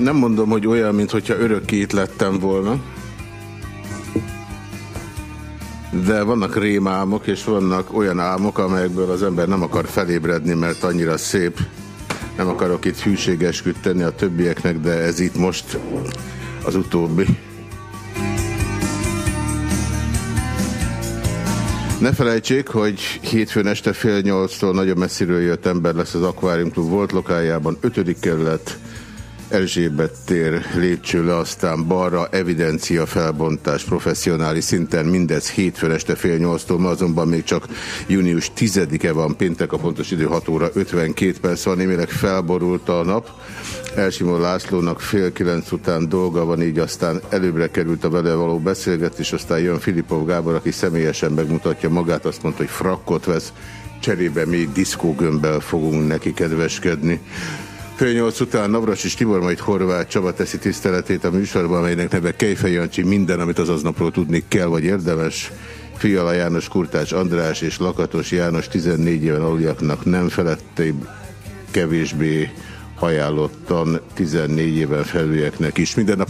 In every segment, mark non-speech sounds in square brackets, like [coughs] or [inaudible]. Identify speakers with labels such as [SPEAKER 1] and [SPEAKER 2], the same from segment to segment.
[SPEAKER 1] Nem mondom, hogy olyan, mintha örökké itt lettem volna. De vannak rémálmok, és vannak olyan álmok, amelyekből az ember nem akar felébredni, mert annyira szép. Nem akarok itt hűségesküt tenni a többieknek, de ez itt most az utóbbi. Ne felejtsék, hogy hétfőn este fél nyolctól nagyon messziről jött ember lesz az Aquarium Club volt lokájában, ötödik kerület, Erzsébet tér lépcső le, aztán balra evidencia felbontás professzionális szinten, mindez hétfőn este fél nyolctól, ma azonban még csak június 10-e van, péntek a pontos idő 6 óra 52 perc van, némileg felborult a nap. Elsimó Lászlónak fél kilenc után dolga van, így aztán előbbre került a vele való beszélgetés, aztán jön Filipov Gábor, aki személyesen megmutatja magát, azt mondta, hogy frakkot vesz, cserébe mi diszkógömbbel fogunk neki kedveskedni. Fél nyolc után Navras és Tibor, majd Horváth Csaba teszi tiszteletét a műsorban, amelynek neve Kejfej Jancsi, minden, amit az aznapról tudni kell, vagy érdemes. Fiala János, Kurtács András és Lakatos János 14 éven aluljaknak nem felette kevésbé ajánlottan 14 éven felülieknek is. Minden nap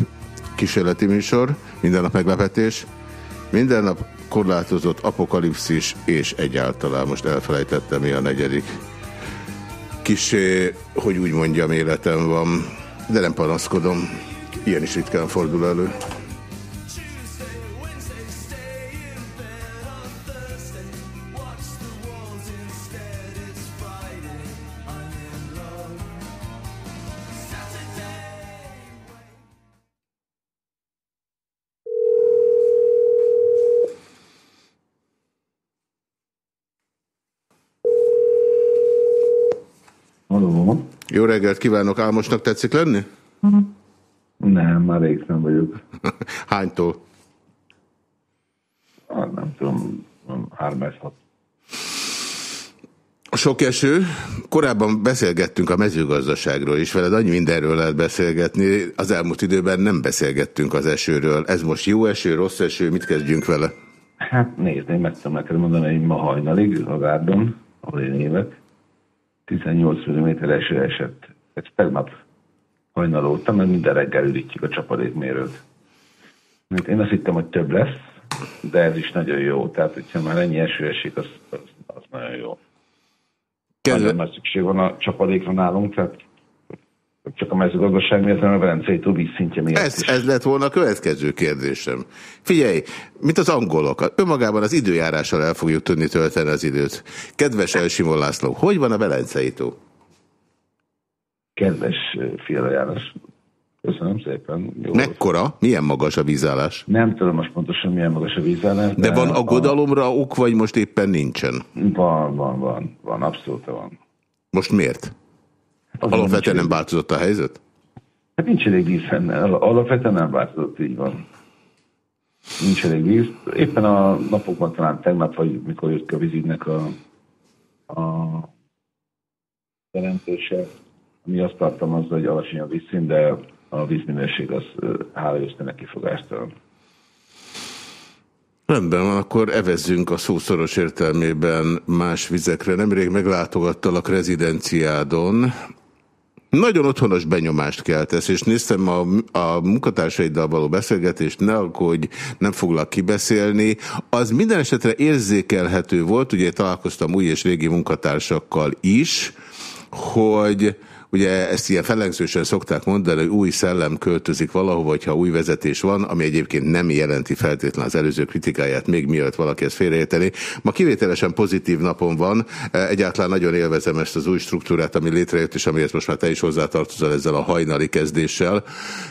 [SPEAKER 1] kísérleti műsor, minden nap meglepetés, minden nap korlátozott apokalipszis, és egyáltalán most elfelejtettem mi a negyedik kisé, hogy úgy mondjam, életem van, de nem panaszkodom. Ilyen is ritkán fordul elő. Jó reggelt kívánok, Álmosnak tetszik lenni?
[SPEAKER 2] Nem, már rég nem vagyok. [laughs]
[SPEAKER 1] Hánytól?
[SPEAKER 2] Ah, nem tudom, 3
[SPEAKER 1] Sok eső. Korábban beszélgettünk a mezőgazdaságról is, veled annyi mindenről lehet beszélgetni. Az elmúlt időben nem beszélgettünk az esőről. Ez most jó eső, rossz eső, mit kezdjünk vele?
[SPEAKER 2] Hát nézd, én meg tudom neked mondani, hogy ma hajnalig a gárdon, ahol én évek, 18 mm eső esett. Ez tegnap hajnalóta, mert minden reggel ürítjük a csapadékmérőt. Én azt hittem, hogy több lesz, de ez is nagyon jó. Tehát, hogyha már ennyi eső esik, az, az, az nagyon jó. Kedve... Nagyon nagy szükség van a csapadékra nálunk, tehát csak a mezőgazdaság miatt, hanem a Velencei tó vízszintje miatt
[SPEAKER 1] ez, ez lett volna a következő kérdésem. Figyelj, mint az angolok, önmagában az időjárással el fogjuk tudni tölteni az időt. Kedves Elsimon László, hogy van a Velencei tó?
[SPEAKER 2] Kedves Fiala János, Köszönöm szépen.
[SPEAKER 1] Jó Mekkora? Milyen magas a vízállás?
[SPEAKER 2] Nem tudom most pontosan milyen magas a vízállás.
[SPEAKER 1] De, de van aggodalomra a... ok, vagy most éppen nincsen?
[SPEAKER 2] Van, van, van. Van, abszolút van.
[SPEAKER 1] Most miért? Az Alapvetően nem változott a helyzet?
[SPEAKER 2] Hát nincs elég víz Alapvetően nem változott, így van. Nincs elég víz. Éppen a napokban talán tegnap, vagy mikor jött a vízügynek a, a jelentése, ami azt tartalmazza, hogy alacsony a vízszín, de a vízminőség az hála Istennek kifogástalan.
[SPEAKER 1] Rendben van, akkor evezzünk a szószoros értelmében más vizekre. Nemrég meglátogattalak rezidenciádon, nagyon otthonos benyomást keltesz, és néztem a, a munkatársaiddal való beszélgetést, ne hogy nem foglak kibeszélni. Az minden esetre érzékelhető volt, ugye találkoztam új és régi munkatársakkal is, hogy Ugye ezt ilyen felengzősen szokták mondani, hogy új szellem költözik valahova, hogyha új vezetés van, ami egyébként nem jelenti feltétlen az előző kritikáját, még mielőtt valaki ezt félreérteni. Ma kivételesen pozitív napon van, egyáltalán nagyon élvezem ezt az új struktúrát, ami létrejött, és amihez most már te is hozzátartozol ezzel a hajnali kezdéssel.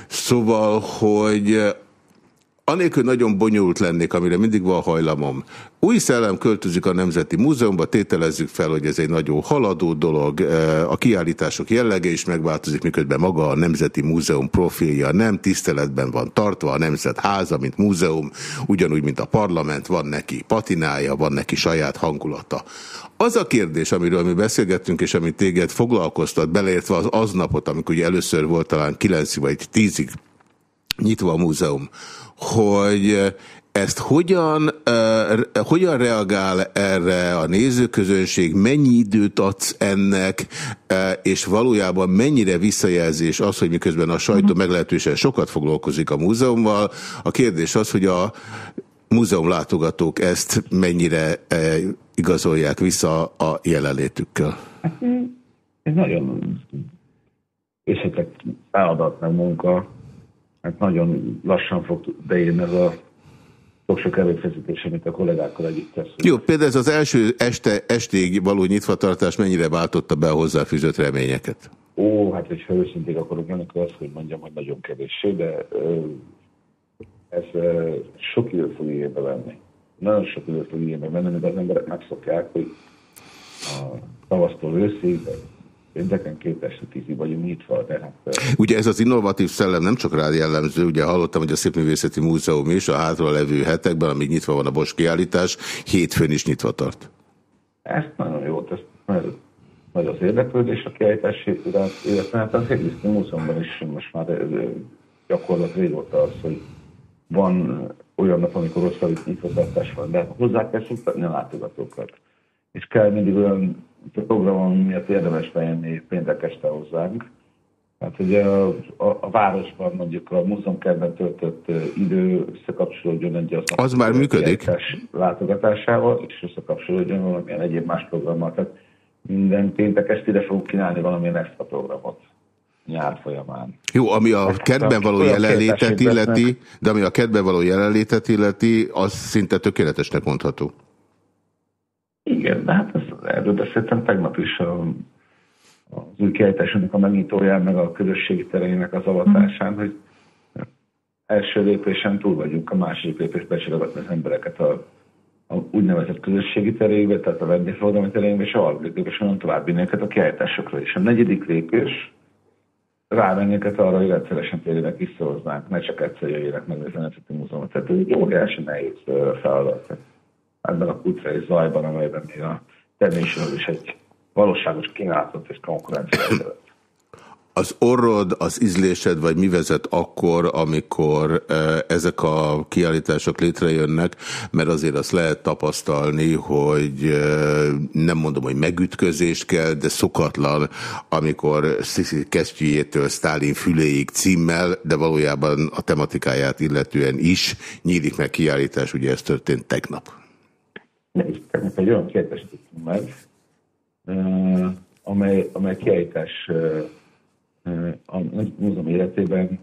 [SPEAKER 1] Szóval, hogy Anélkül nagyon bonyolult lennék, amire mindig van hajlamom. Új szellem költözik a Nemzeti Múzeumba, tételezzük fel, hogy ez egy nagyon haladó dolog, a kiállítások jellege is megváltozik, miközben maga a Nemzeti Múzeum profilja nem tiszteletben van tartva, a Nemzet háza, mint múzeum, ugyanúgy, mint a parlament, van neki patinája, van neki saját hangulata. Az a kérdés, amiről mi beszélgettünk, és amit téged foglalkoztat, beleértve az aznapot, amikor ugye először volt talán 9 vagy 10-ig nyitva a múzeum, hogy ezt hogyan, uh, hogyan reagál erre a nézőközönség, mennyi időt adsz ennek, uh, és valójában mennyire visszajelzés az, hogy miközben a sajtó uh-huh. meglehetősen sokat foglalkozik a múzeummal. A kérdés az, hogy a múzeumlátogatók ezt mennyire uh, igazolják vissza a jelenlétükkel.
[SPEAKER 2] Hát, ez nagyon összetett feladat, meg munka. Hát nagyon lassan fog beírni ez a sok-sok erőfeszítés, amit a kollégákkal együtt teszünk.
[SPEAKER 1] Jó, például ez az első este, estig való nyitvatartás mennyire váltotta be a hozzáfűzött reményeket?
[SPEAKER 2] Ó, hát hogyha őszintén akarok lenni, akkor azt, hogy mondjam, hogy nagyon kevéssé, de ö, ez ö, sok időt fog igénybe venni. Nagyon sok időt fog igénybe venni, mert az emberek megszokják, hogy a tavasztól őszig, pénteken két este tízig vagyunk nyitva. Tehát,
[SPEAKER 1] ugye ez az innovatív szellem nem csak rád jellemző, ugye hallottam, hogy a Szépművészeti Múzeum is a hátra levő hetekben, amíg nyitva van a Bosch kiállítás, hétfőn is nyitva tart.
[SPEAKER 2] Ez nagyon jó, ez nagy az érdeklődés a kiállítás iránt, illetve hát a Szépművészeti Múzeumban is most már gyakorlat régóta az, hogy van olyan nap, amikor rosszabb nyitvatartás van, de hozzá kell szoktatni a látogatókat. És kell mindig olyan programon miatt érdemes bejönni péntek este hozzánk. Hát ugye a, a, a városban mondjuk a múzeumkertben töltött idő összekapcsolódjon egy az,
[SPEAKER 1] az már működik.
[SPEAKER 2] látogatásával, és összekapcsolódjon valamilyen egyéb más programmal. Tehát minden péntek estére fogunk kínálni valamilyen extra programot nyár folyamán.
[SPEAKER 1] Jó, ami a kedben való jelenlétet illeti, de ami a kedben való jelenlétet illeti, az szinte tökéletesnek mondható.
[SPEAKER 2] Igen, de hát erről beszéltem tegnap is az új kiállításunknak a megnyitóján, meg a közösségi terének az avatásán, hogy első lépésen túl vagyunk, a második lépés becselegetni az embereket a, a úgynevezett közösségi terébe, tehát a vendégforgalmi terébe, és a harmadik lépés onnan tovább őket a kiállításokra is. A negyedik lépés rávenni arra, hogy rendszeresen térjenek visszahoznánk, ne csak egyszer jöjjenek meg a Múzeumot. Tehát ez egy óriási nehéz feladat ebben a és zajban, amelyben még a termésről is egy valóságos kínálatot és konkurencia
[SPEAKER 1] az orrod, az ízlésed, vagy mi vezet akkor, amikor ezek a kiállítások létrejönnek, mert azért azt lehet tapasztalni, hogy nem mondom, hogy megütközést kell, de szokatlan, amikor Sziszi kesztyűjétől Sztálin füléig címmel, de valójában a tematikáját illetően is nyílik meg kiállítás, ugye ez történt tegnap
[SPEAKER 2] nehézkeknek egy olyan kiállítást tudtunk meg, amely, amely kiállítás a múzeum életében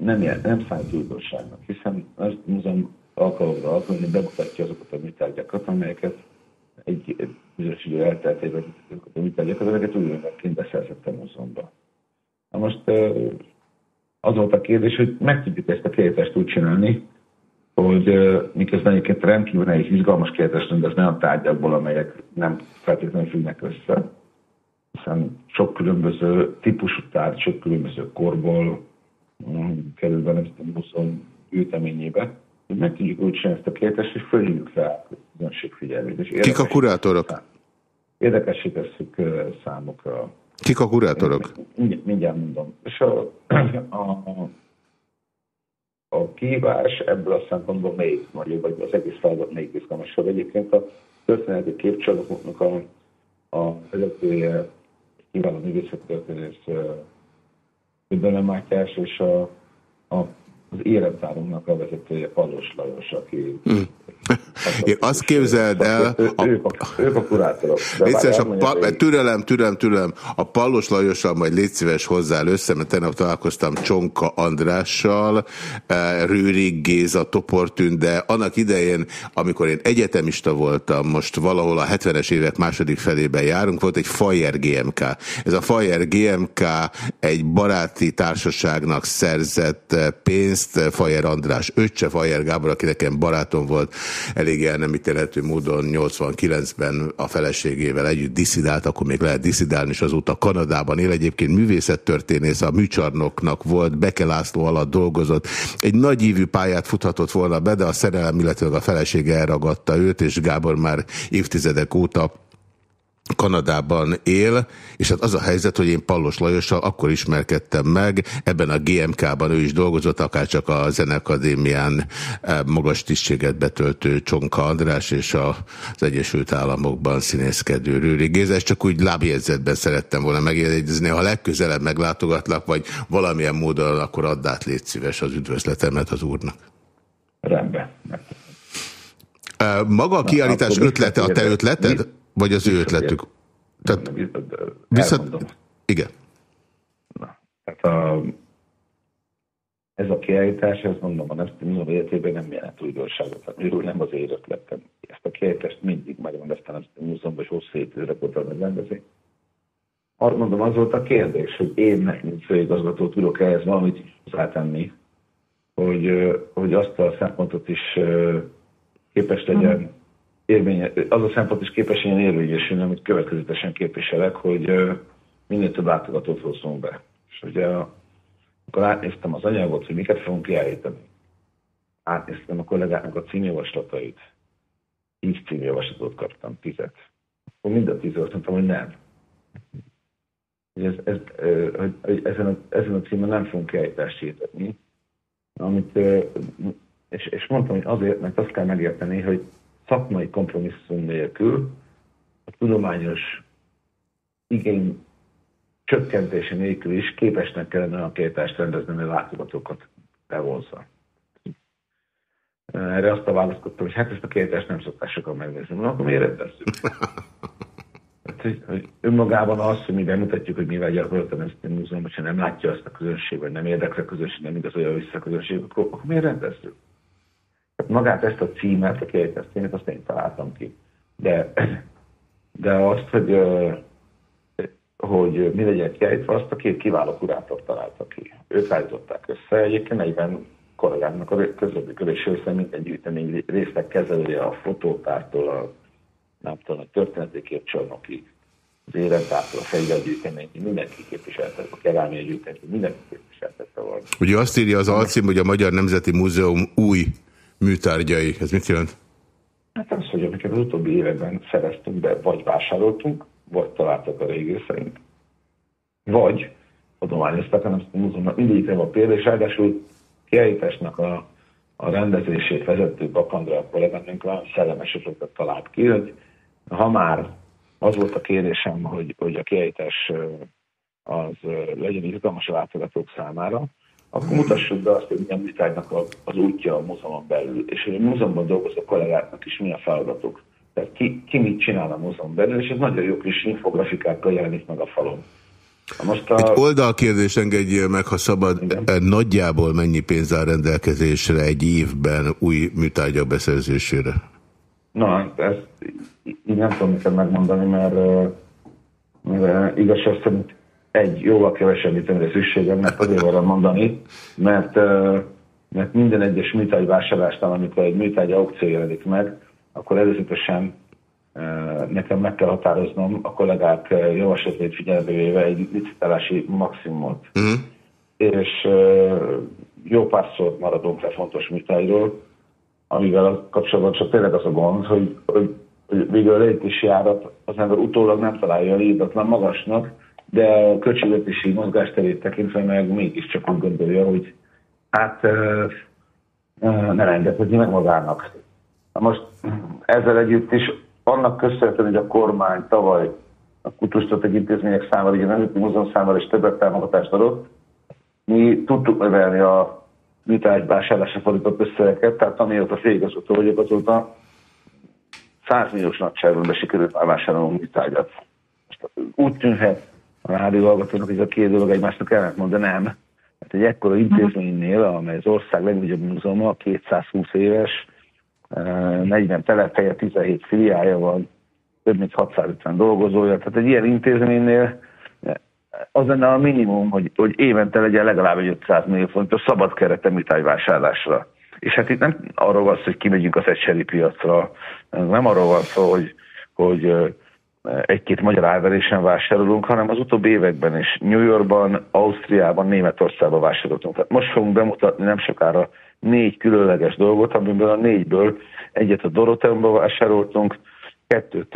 [SPEAKER 2] nem, nem számít újdonságnak, hiszen az múzeum alkalomra alkalomra bemutatja azokat a műtárgyakat, amelyeket egy bizonyos idő elteltében azokat a műtárgyakat, amelyeket újra beszerzett a múzeumban. Na most az volt a kérdés, hogy meg tudjuk ezt a kiállítást úgy csinálni, hogy miközben egyébként rendkívül nehéz, izgalmas kérdést rendezni a tárgyakból, amelyek nem feltétlenül függnek össze, hiszen sok különböző típusú tárgy, sok különböző korból mm, kerül be a buszon gyűjteményébe, hogy meg tudjuk úgy csinálni ezt a kérdést, és fölhívjuk fel a közönség figyelmét.
[SPEAKER 1] Kik a kurátorok?
[SPEAKER 2] Érdekessé tesszük számokra.
[SPEAKER 1] Kik a kurátorok?
[SPEAKER 2] Mindjárt, mindjárt mondom. És a, a, a kívás ebből a szempontból még nagyobb, vagy az egész feladat még izgalmasabb. Egyébként a történeti képcsolatoknak a, a vezetője kiváló művészettörténész Üdvönem Mátyás, és a, a az élettárunknak a vezetője Pallos Lajos, aki... Mm.
[SPEAKER 1] Én azt képzeld el...
[SPEAKER 2] A, ők, a, ők a kurátorok.
[SPEAKER 1] Légy a pa, türelem, türelem, türelem. A Pallos Lajossal majd légy szíves hozzá össze, mert tegnap találkoztam Csonka Andrással, eh, Rőrig Géza, Toportűn, de annak idején, amikor én egyetemista voltam, most valahol a 70-es évek második felében járunk, volt egy Fajer GMK. Ez a Fajer GMK egy baráti társaságnak szerzett eh, pénzt, ezt Fajer András öccse, Fajer Gábor, aki nekem barátom volt, elég el nem ítélhető módon 89-ben a feleségével együtt diszidált, akkor még lehet diszidálni, és azóta Kanadában él. Egyébként művészettörténész, a műcsarnoknak volt, Beke László alatt dolgozott. Egy nagy ívű pályát futhatott volna be, de a szerelem, illetve a felesége elragadta őt, és Gábor már évtizedek óta Kanadában él, és hát az a helyzet, hogy én Pallos Lajossal akkor ismerkedtem meg, ebben a GMK-ban ő is dolgozott, akár csak a Zenekadémián eh, magas tisztséget betöltő Csonka András és az Egyesült Államokban színészkedő Rőri Géza, csak úgy lábjegyzetben szerettem volna megjegyezni, ha legközelebb meglátogatlak, vagy valamilyen módon, akkor add át légy szíves az üdvözletemet az úrnak.
[SPEAKER 2] Rendben.
[SPEAKER 1] Eh, maga a kiállítás ötlete a te ötleted? Vagy az ő ötletük? Tehát, visszat... Igen.
[SPEAKER 2] Na, tehát a, ez a kiállítás, ezt mondom, a Nemzeti életében nem jelent újdonságot. Tehát miről nem az én ötletem. Ezt a kiállítást mindig megrendeztem a Nemzeti Múzeumban, és hosszú évtizedek óta megrendezni. Azt mondom, az volt a kérdés, hogy én, mint főigazgató tudok ehhez valamit hozzátenni, hogy, hogy azt a szempontot is képes legyen érvénye, az a szempont is képes ilyen érvényesülni, amit következetesen képviselek, hogy minél több látogatót hozzunk be. És ugye akkor átnéztem az anyagot, hogy miket fogunk kiállítani. Átnéztem a kollégáknak a címjavaslatait. Tíz címjavaslatot kaptam, tizet. Akkor mind a tíz azt mondtam, hogy nem. Hogy, ez, ez, hogy, ezen, a, ezen a címen nem fogunk kiállítást hirdetni. Amit, és, és mondtam, hogy azért, mert azt kell megérteni, hogy szakmai kompromisszum nélkül, a tudományos igény csökkentése nélkül is képesnek kellene a kiállítást rendezni, hogy látogatókat bevonza. Erre azt a választottam, hogy hát ezt a kiállítást nem szokták sokan megnézni. Mondom, akkor miért rendezzük? [laughs] Hát, hogy, hogy önmagában az, hogy mi bemutatjuk, hogy mivel gyakorolt a Nemzeti Múzeum, hogyha nem látja azt a közönség, vagy nem érdekli a közönség, nem igazolja vissza a közönség, akkor, akkor miért rendezzük? Magát ezt a címet, a kiejtett címet, azt én találtam ki. De, [clears throat] de azt, hogy, hogy mi legyen kiejtve, azt a két kiváló kurátor találta ki. Ők állították össze. Egyébként egyben kollégámnak a közvetítős össze minden gyűjtemény részleg kezelője a fotótártól, a, nem tudom, a történeti képcsarnokig, az érentártól, a fegyvergyűjtemény, mindenki képviselte, a kerámia gyűjtemény, mindenki képviseltette volna.
[SPEAKER 1] Ugye azt írja az alcím, hogy a Magyar Nemzeti Múzeum új műtárgyai. Ez mit jelent?
[SPEAKER 2] Hát az, hogy amiket az utóbbi években szereztünk be, vagy vásároltunk, vagy találtak a szerint, vagy adományoztak a Nemzeti Múzeumnak. Mindegyikre van példa, és ráadásul kiállításnak a, a rendezését vezető Bakandra a kolléganőnk olyan szellemes ötletet talált ki, hogy ha már az volt a kérésem, hogy, hogy a kiállítás az legyen izgalmas a látogatók számára, akkor mutassuk be azt, hogy milyen műtárgynak az útja a múzeumon belül, és hogy a múzeumban dolgozó kollégáknak is milyen feladatok. Tehát ki, ki mit csinál a múzeum belül, és ez nagyon jó kis infografikákkal jelenik meg a falon.
[SPEAKER 1] Most a... Egy oldalkérdés engedjél meg, ha szabad, Igen. E, nagyjából mennyi pénz áll rendelkezésre egy évben új műtárgyak beszerzésére?
[SPEAKER 2] Na, ezt így nem tudom neked megmondani, mert, mert igazság szerint egy jóval kevesebb ütemre szükségem, mert azért van mondani, mert, mert minden egyes műtárgy vásárlásnál, amikor egy műtárgy aukció jelenik meg, akkor előzetesen nekem meg kell határoznom a kollégák javaslatét figyelembe véve egy licitálási maximumot. Uh-huh. És jó párszor maradunk le fontos műtárgyról, amivel kapcsolatban csak tényleg az a gond, hogy, hogy, hogy végül a lépési árat az ember utólag nem találja írdatlan magasnak, de a költségvetési mozgásterét tekintve meg mégiscsak úgy gondolja, hogy hát ne engedhetni meg magának. Na most ezzel együtt is annak köszönhetően, hogy a kormány tavaly a kultúrstratek intézmények számára, ugye Nemzeti Múzeum számára is többet támogatást adott, mi tudtuk növelni a műtárgy vásárlásra fordított összegeket, tehát amióta féligazgató vagyok, azóta 100 milliós nagyságban sikerült már vásárolnunk műtárgyat. Úgy tűnhet, a rádióhallgatónak, hogy a két dolog egymásnak ellentmond, de nem. Hát egy ekkora intézménynél, amely az ország legnagyobb múzeuma, 220 éves, 40 eh, telephelye, 17 filiája van, több mint 650 dolgozója. Tehát egy ilyen intézménynél eh, az lenne a minimum, hogy, hogy évente legyen legalább egy 500 millió a szabad kerete műtárgyvásárlásra. És hát itt nem arról van szó, hogy kimegyünk az egyseri piacra, nem arról van szó, hogy, hogy eh, egy-két magyar árverésen vásárolunk, hanem az utóbbi években is New Yorkban, Ausztriában, Németországban vásároltunk. Tehát most fogunk bemutatni nem sokára négy különleges dolgot, amiből a négyből egyet a Doroteumban vásároltunk, kettőt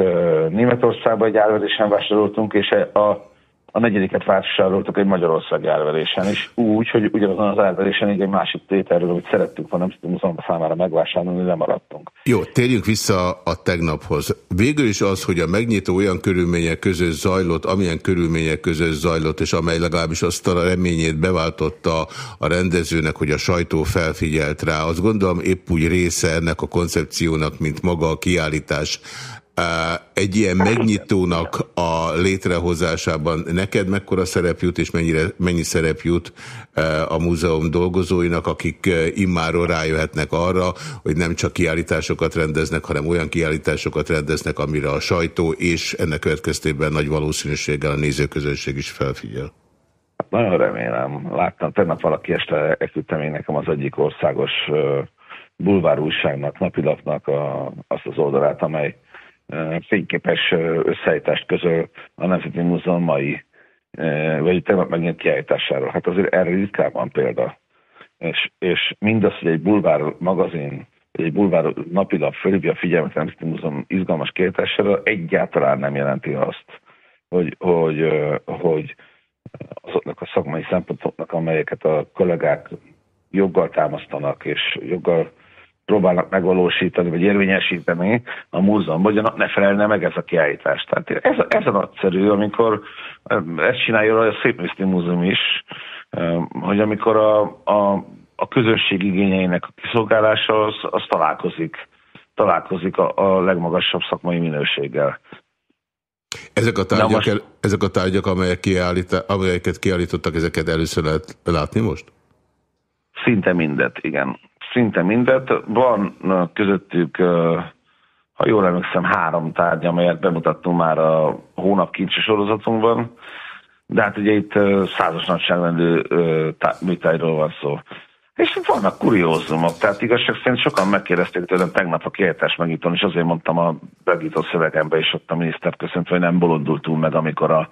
[SPEAKER 2] Németországban egy árverésen vásároltunk, és a a negyediket vásároltuk egy Magyarország árverésen is, úgy, hogy ugyanazon az árverésen egy másik tételről, amit szerettük volna Nemzeti Múzeum számára megvásárolni, nem maradtunk.
[SPEAKER 1] Jó, térjünk vissza a tegnaphoz. Végül is az, hogy a megnyitó olyan körülmények között zajlott, amilyen körülmények között zajlott, és amely legalábbis azt a reményét beváltotta a rendezőnek, hogy a sajtó felfigyelt rá, azt gondolom épp úgy része ennek a koncepciónak, mint maga a kiállítás egy ilyen megnyitónak a létrehozásában neked mekkora szerep jut, és mennyire, mennyi szerep jut a múzeum dolgozóinak, akik immáról rájöhetnek arra, hogy nem csak kiállításokat rendeznek, hanem olyan kiállításokat rendeznek, amire a sajtó és ennek következtében nagy valószínűséggel a nézőközönség is felfigyel.
[SPEAKER 2] Nagyon remélem. Láttam, tegnap valaki este eküldte még nekem az egyik országos bulvár újságnak, napilapnak a, azt az oldalát, amely fényképes összeállítást közöl a Nemzeti Múzeum mai, vagy tegnap megint kiállításáról. Hát azért erre ritkán van példa. És, és mindaz, hogy egy bulvár magazin, egy bulvár napilap fölhívja a figyelmet a Nemzeti Múzeum izgalmas kiállítására, egyáltalán nem jelenti azt, hogy, hogy, hogy azoknak a szakmai szempontoknak, amelyeket a kollégák joggal támasztanak, és joggal próbálnak megvalósítani, vagy érvényesíteni a múzeumban, hogy ne felelne meg ez a kiállítás. Tehát ez, ez a nagyszerű, amikor ezt csinálja a Szépműszti Múzeum is, hogy amikor a, a, a közösség igényeinek a kiszolgálása az, az találkozik, találkozik a, a legmagasabb szakmai minőséggel.
[SPEAKER 1] Ezek a tárgyak, most... ezek a tárgyak amelyek kiállít, amelyeket kiállítottak, ezeket először lehet látni most?
[SPEAKER 2] Szinte mindet, igen szinte mindet. Van közöttük, ha jól emlékszem, három tárgy, amelyet bemutattunk már a hónap kincsi sorozatunkban, de hát ugye itt százas nagyságrendű műtájról van szó. És vannak kuriózumok, tehát igazság szerint sokan megkérdezték tőlem tegnap a kiejtás megnyitón, és azért mondtam a begító szövegembe, és ott a minisztert köszöntve, hogy nem bolondultunk meg, amikor a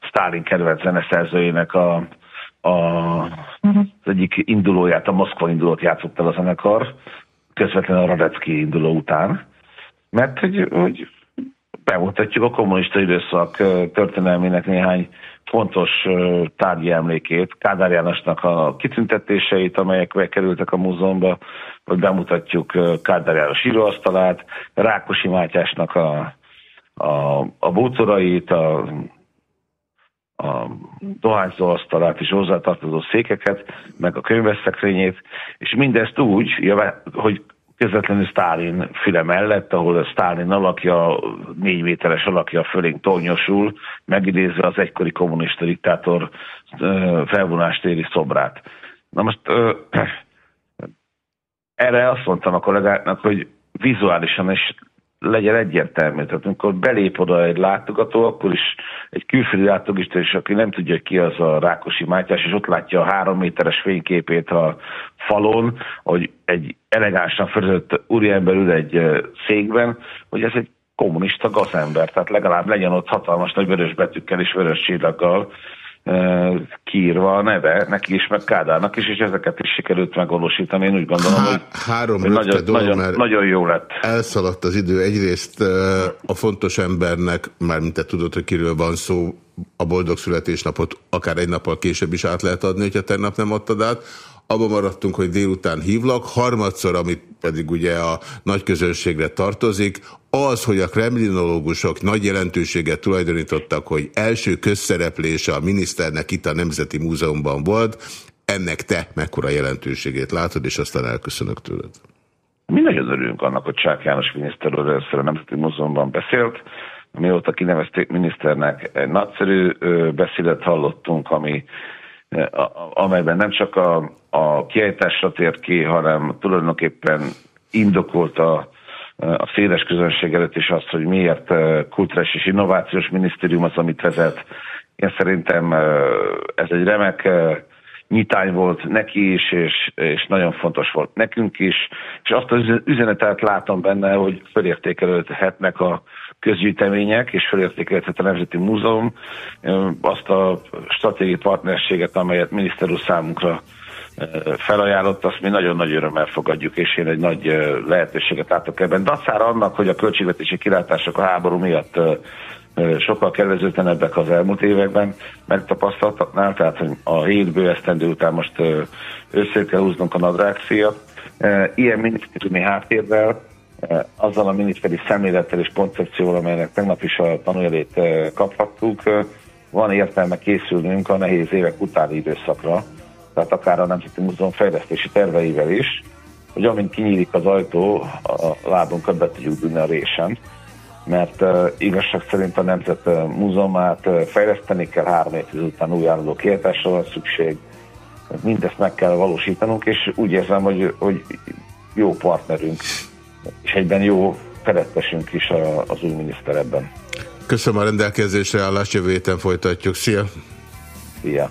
[SPEAKER 2] Stalin kedvenc zeneszerzőjének a a, az egyik indulóját, a Moszkva indulót játszott el a zenekar, közvetlenül a Radecki induló után, mert hogy, hogy bemutatjuk a kommunista időszak történelmének néhány fontos tárgyi emlékét, Kádár Jánosnak a kitüntetéseit, amelyek bekerültek a múzeumba, hogy bemutatjuk Kádár János íróasztalát, Rákosi Mátyásnak a, a, a bútorait, a a dohányzó asztalát és hozzátartozó székeket, meg a könyveszekrényét, és mindezt úgy, hogy közvetlenül Stálin füle mellett, ahol Stálin alakja, négy méteres alakja fölénk tornyosul, megidézve az egykori kommunista diktátor felvonástéri szobrát. Na most [clears throat] erre azt mondtam a kollégáknak, hogy vizuálisan is legyen egyértelmű. Tehát amikor belép oda egy látogató, akkor is egy külföldi látogató is, aki nem tudja, ki az a Rákosi Mátyás, és ott látja a három méteres fényképét a falon, hogy egy elegánsan fölött úriember ül egy székben, hogy ez egy kommunista gazember, tehát legalább legyen ott hatalmas nagy vörös betűkkel és vörös csillaggal, kiírva a neve, neki is, meg Kádárnak is, és ezeket is sikerült megvalósítani. Én úgy gondolom, Há, hogy,
[SPEAKER 1] három hogy nagyon, dolog,
[SPEAKER 2] nagyon, mert nagyon jó lett.
[SPEAKER 1] Elszaladt az idő. Egyrészt a fontos embernek, mármint te tudod, hogy kiről van szó, a boldog születésnapot akár egy nappal később is át lehet adni, hogyha tegnap nem adtad át abban maradtunk, hogy délután hívlak, harmadszor, amit pedig ugye a nagy közönségre tartozik, az, hogy a kremlinológusok nagy jelentőséget tulajdonítottak, hogy első közszereplése a miniszternek itt a Nemzeti Múzeumban volt, ennek te mekkora jelentőségét látod, és aztán elköszönök tőled.
[SPEAKER 2] Mi nagyon örülünk annak, hogy Csák János miniszter először a Nemzeti Múzeumban beszélt, mióta kinevezték miniszternek egy nagyszerű beszédet hallottunk, ami amelyben nem csak a, a kiejtásra tért ki, hanem tulajdonképpen indokolta a széles közönség előtt is azt, hogy miért kultúrás és innovációs minisztérium az, amit vezet. Én szerintem ez egy remek nyitány volt neki is, és, és nagyon fontos volt nekünk is, és azt az üzenetet látom benne, hogy felértékelődhetnek a közgyűjtemények, és felértékelhetett a Nemzeti Múzeum azt a stratégiai partnerséget, amelyet miniszter úr számunkra felajánlott, azt mi nagyon nagy örömmel fogadjuk, és én egy nagy lehetőséget látok ebben. Dacára annak, hogy a költségvetési kilátások a háború miatt sokkal kedvezőtlenebbek az elmúlt években megtapasztaltatnál, tehát hogy a hét bőesztendő után most össze kell húznunk a nadrágszíjat. Ilyen minisztériumi háttérrel, azzal a miniszteri szemlélettel és koncepcióval, amelynek tegnap is a tanuljelét kaphattuk, van értelme készülnünk a nehéz évek utáni időszakra, tehát akár a Nemzeti Múzeum fejlesztési terveivel is, hogy amint kinyílik az ajtó, a lábunkat be tudjuk dugni a résen, mert uh, igazság szerint a Nemzet Múzeumát uh, fejleszteni kell, három év után új állandó kiadásra van szükség, mindezt meg kell valósítanunk, és úgy érzem, hogy, hogy jó partnerünk, és egyben jó felettesünk is a, az új miniszter ebben.
[SPEAKER 1] Köszönöm a rendelkezésre állást, jövő héten folytatjuk. Szia!
[SPEAKER 2] Szia!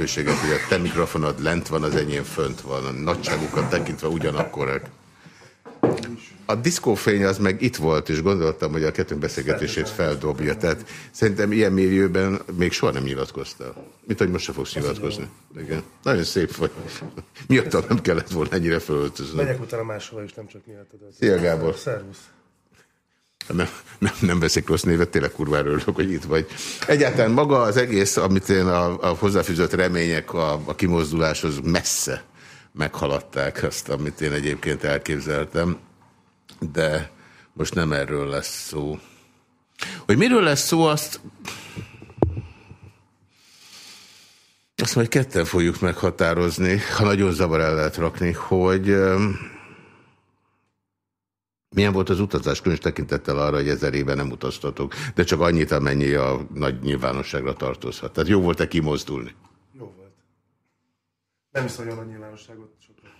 [SPEAKER 1] Nincs jelentőséget, hogy a te mikrofonod lent van, az enyém fönt van. A nagyságukat tekintve ugyanakkor. A diszkófény az meg itt volt, és gondoltam, hogy a kettőnk beszélgetését feldobja. Tehát szerintem ilyen millióben még soha nem nyilatkoztál. Mint hogy most se fogsz nyilatkozni. Igen. Nagyon szép vagy. Miattam nem kellett volna ennyire felöltözni.
[SPEAKER 3] Megyek utána máshova is, nem csak miattad.
[SPEAKER 1] Szia Gábor.
[SPEAKER 3] Szervusz.
[SPEAKER 1] Nem, nem, nem veszik rossz névet, tényleg kurva örülök, hogy itt vagy. Egyáltalán maga az egész, amit én a, a hozzáfűzött remények a, a kimozduláshoz messze meghaladták azt, amit én egyébként elképzeltem, de most nem erről lesz szó. Hogy miről lesz szó, azt azt majd ketten fogjuk meghatározni, ha nagyon zavar el lehet rakni, hogy milyen volt az utazás, különös tekintettel arra, hogy ezer éve nem utaztatok, de csak annyit, amennyi a nagy nyilvánosságra tartozhat. Tehát jó volt-e kimozdulni?
[SPEAKER 3] Jó volt. Nem is nagyon a nyilvánosságot sokkal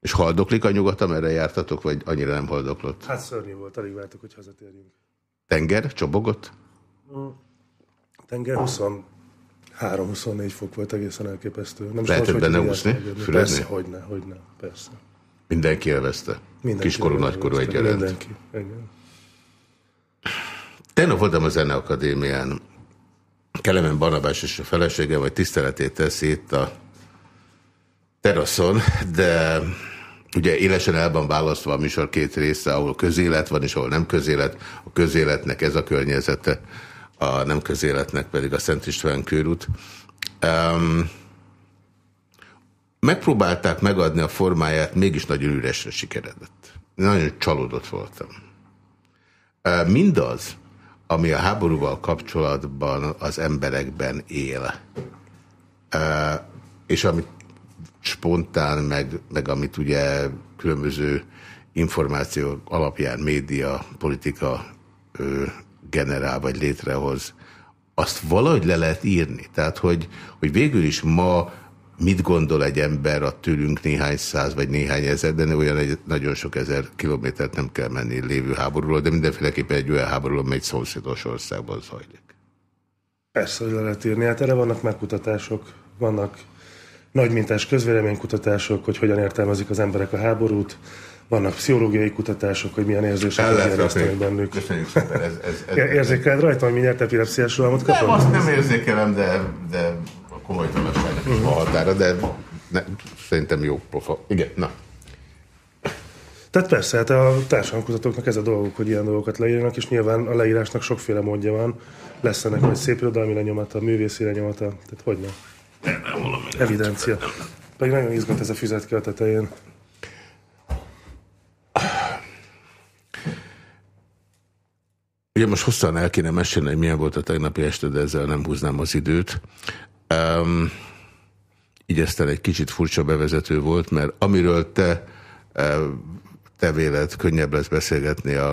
[SPEAKER 1] És haldoklik a nyugat, amerre jártatok, vagy annyira nem haldoklott?
[SPEAKER 3] Hát szörnyű volt, alig vártuk, hogy hazatérjünk.
[SPEAKER 1] Tenger, csobogott?
[SPEAKER 3] Mm. Tenger 23-24 fok volt egészen elképesztő.
[SPEAKER 1] Nem Lehetett benne úszni?
[SPEAKER 3] Persze, hogyne, hogyne, persze.
[SPEAKER 1] Mindenki élvezte. Mindenki Kiskorú, nagykorú egyaránt.
[SPEAKER 3] Mindenki, igen.
[SPEAKER 1] Tegnap voltam a Zeneakadémián. Kelemen Barnabás és a felesége, vagy tiszteletét teszi itt a teraszon, de ugye élesen el van választva a műsor két része, ahol közélet van, és ahol nem közélet. A közéletnek ez a környezete, a nem közéletnek pedig a Szent István körút. Um, Megpróbálták megadni a formáját, mégis nagyon üresre sikeredett. Nagyon csalódott voltam. Mindaz, ami a háborúval kapcsolatban az emberekben él, és amit spontán, meg, meg amit ugye különböző információk alapján média, politika generál vagy létrehoz, azt valahogy le lehet írni. Tehát, hogy, hogy végül is ma mit gondol egy ember a tőlünk néhány száz vagy néhány ezer, de olyan egy nagyon sok ezer kilométert nem kell menni lévő háborúról, de mindenféleképpen egy olyan háborúról, amely egy szomszédos országban zajlik.
[SPEAKER 3] Persze, hogy le lehet írni. Hát erre vannak megkutatások, vannak nagymintás közvéleménykutatások, hogy hogyan értelmezik az emberek a háborút, vannak pszichológiai kutatások, hogy milyen érzések éreztenek bennük.
[SPEAKER 1] Köszönjük szépen. Ez, ez, ez,
[SPEAKER 3] Érzékeled rajta, hogy mindjárt epilepsziás rohamot kapom?
[SPEAKER 1] Nem, azt nem érzékelem, de, de komolytalanságnak is van határa, de ne, szerintem jó pofa. Igen, na.
[SPEAKER 3] Tehát persze, hát a társadalomkutatóknak ez a dolgok, hogy ilyen dolgokat leírjanak, és nyilván a leírásnak sokféle módja van. Lesz ennek egy szép irodalmi lenyomata, művészi lenyomata, tehát hogy nem? Evidencia. Pedig nagyon izgat ez a füzet ki a tetején.
[SPEAKER 1] Ugye most hosszan el kéne mesélni, hogy milyen volt a tegnapi este, de ezzel nem húznám az időt. Um, így eztán egy kicsit furcsa bevezető volt, mert amiről te, te véled, könnyebb lesz beszélgetni a,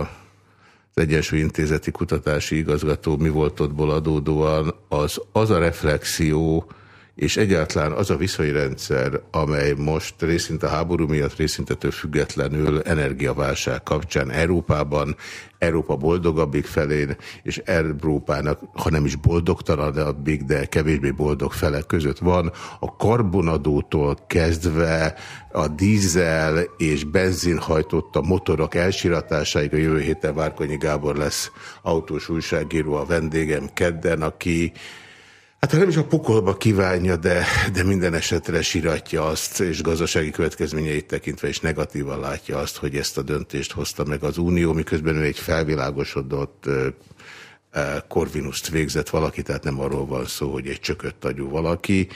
[SPEAKER 1] az Egyensúly Intézeti Kutatási Igazgató mi volt ottból adódóan, az, az a reflexió, és egyáltalán az a viszonyrendszer, amely most részint a háború miatt, részint ettől függetlenül energiaválság kapcsán Európában, Európa boldogabbik felén, és Európának, ha nem is boldogtalanabbik, de kevésbé boldog felek között van, a karbonadótól kezdve a dízel és benzinhajtott a motorok elsiratásáig a jövő héten Várkonyi Gábor lesz autós újságíró a vendégem kedden, aki Hát nem is a pokolba kívánja, de, de minden esetre siratja azt, és gazdasági következményeit tekintve is negatívan látja azt, hogy ezt a döntést hozta meg az Unió, miközben ő egy felvilágosodott korvinuszt végzett valaki, tehát nem arról van szó, hogy egy csökött agyú valaki.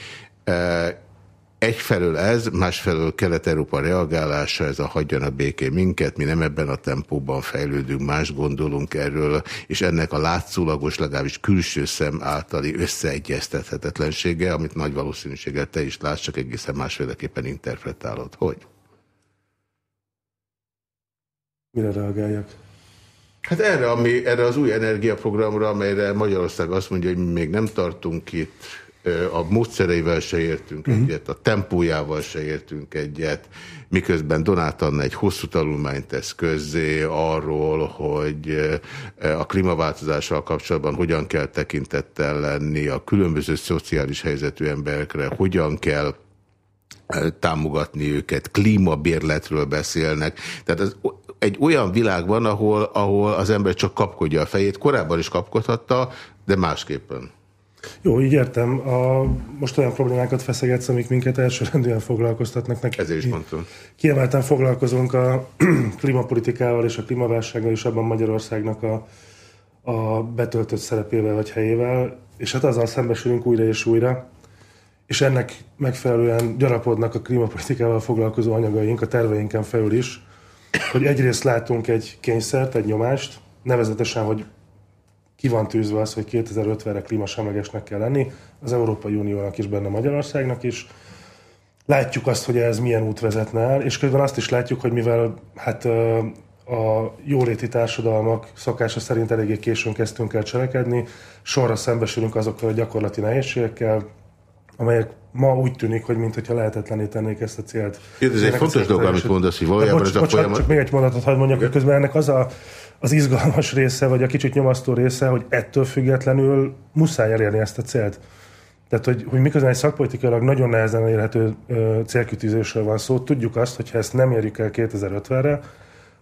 [SPEAKER 1] Egyfelől ez, másfelől Kelet-Európa reagálása, ez a hagyjan a béké minket, mi nem ebben a tempóban fejlődünk, más gondolunk erről, és ennek a látszólagos, legalábbis külső szem általi összeegyeztethetetlensége, amit nagy valószínűséggel te is látsz, csak egészen másféleképpen interpretálod. Hogy?
[SPEAKER 3] Mire reagáljak?
[SPEAKER 1] Hát erre, ami, erre az új energiaprogramra, amelyre Magyarország azt mondja, hogy mi még nem tartunk itt, a módszereivel se értünk uh mhm. -huh. egyet, a tempójával se értünk egyet, miközben Donát Anna egy hosszú tanulmányt tesz közzé arról, hogy a klímaváltozással kapcsolatban hogyan kell tekintettel lenni a különböző szociális helyzetű emberekre, hogyan kell támogatni őket, klímabérletről beszélnek. Tehát ez egy olyan világ van, ahol, ahol az ember csak kapkodja a fejét. Korábban is kapkodhatta, de másképpen.
[SPEAKER 3] Jó, így értem. A, most olyan problémákat feszegetsz, amik minket elsőrendűen foglalkoztatnak. Meg
[SPEAKER 1] Ezért is mondtam.
[SPEAKER 3] Kiemelten foglalkozunk a [clears throat] klímapolitikával és a klímaválsággal, és abban Magyarországnak a, a betöltött szerepével vagy helyével, és hát azzal szembesülünk újra és újra, és ennek megfelelően gyarapodnak a klímapolitikával foglalkozó anyagaink a terveinken felül is, hogy egyrészt látunk egy kényszert, egy nyomást, nevezetesen, hogy ki van tűzve az, hogy 2050-re klímasemlegesnek kell lenni, az Európai Uniónak is, benne Magyarországnak is. Látjuk azt, hogy ez milyen út vezetne el, és közben azt is látjuk, hogy mivel hát a jóléti társadalmak szokása szerint eléggé későn kezdtünk el cselekedni, sorra szembesülünk azokkal a gyakorlati nehézségekkel, amelyek ma úgy tűnik, hogy mintha lehetetlené tennék ezt a célt.
[SPEAKER 1] Ez egy fontos dolog, amit mondasz, hogy valójában
[SPEAKER 3] bocs, ez a bocs, folyamat... Csak még egy mondatot hadd mondjak, hogy közben ennek az a, az izgalmas része, vagy a kicsit nyomasztó része, hogy ettől függetlenül muszáj elérni ezt a célt. Tehát, hogy, hogy miközben egy szakpolitikailag nagyon nehezen elérhető célkütűzésről van szó, tudjuk azt, hogy ha ezt nem érjük el 2050-re,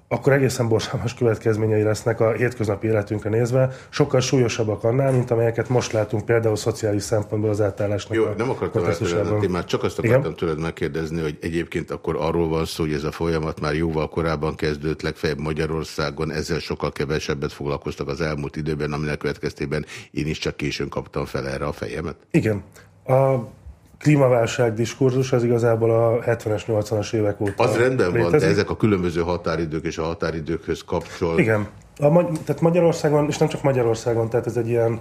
[SPEAKER 3] akkor egészen borzalmas következményei lesznek a hétköznapi életünkre nézve, sokkal súlyosabbak annál, mint amelyeket most látunk például szociális szempontból az átállásnak
[SPEAKER 1] Jó, a nem akartam eltörölni már csak azt akartam Igen? tőled megkérdezni, hogy egyébként akkor arról van szó, hogy ez a folyamat már jóval korábban kezdődött, legfeljebb Magyarországon, ezzel sokkal kevesebbet foglalkoztak az elmúlt időben, aminek következtében én is csak későn kaptam fel erre a fejemet.
[SPEAKER 3] Igen. A klímaválság diskurzus az igazából a 70-es, 80-as évek óta
[SPEAKER 1] Az rendben létezik. van, de ezek a különböző határidők és a határidőkhöz kapcsol.
[SPEAKER 3] Igen. A, tehát Magyarországon, és nem csak Magyarországon, tehát ez egy ilyen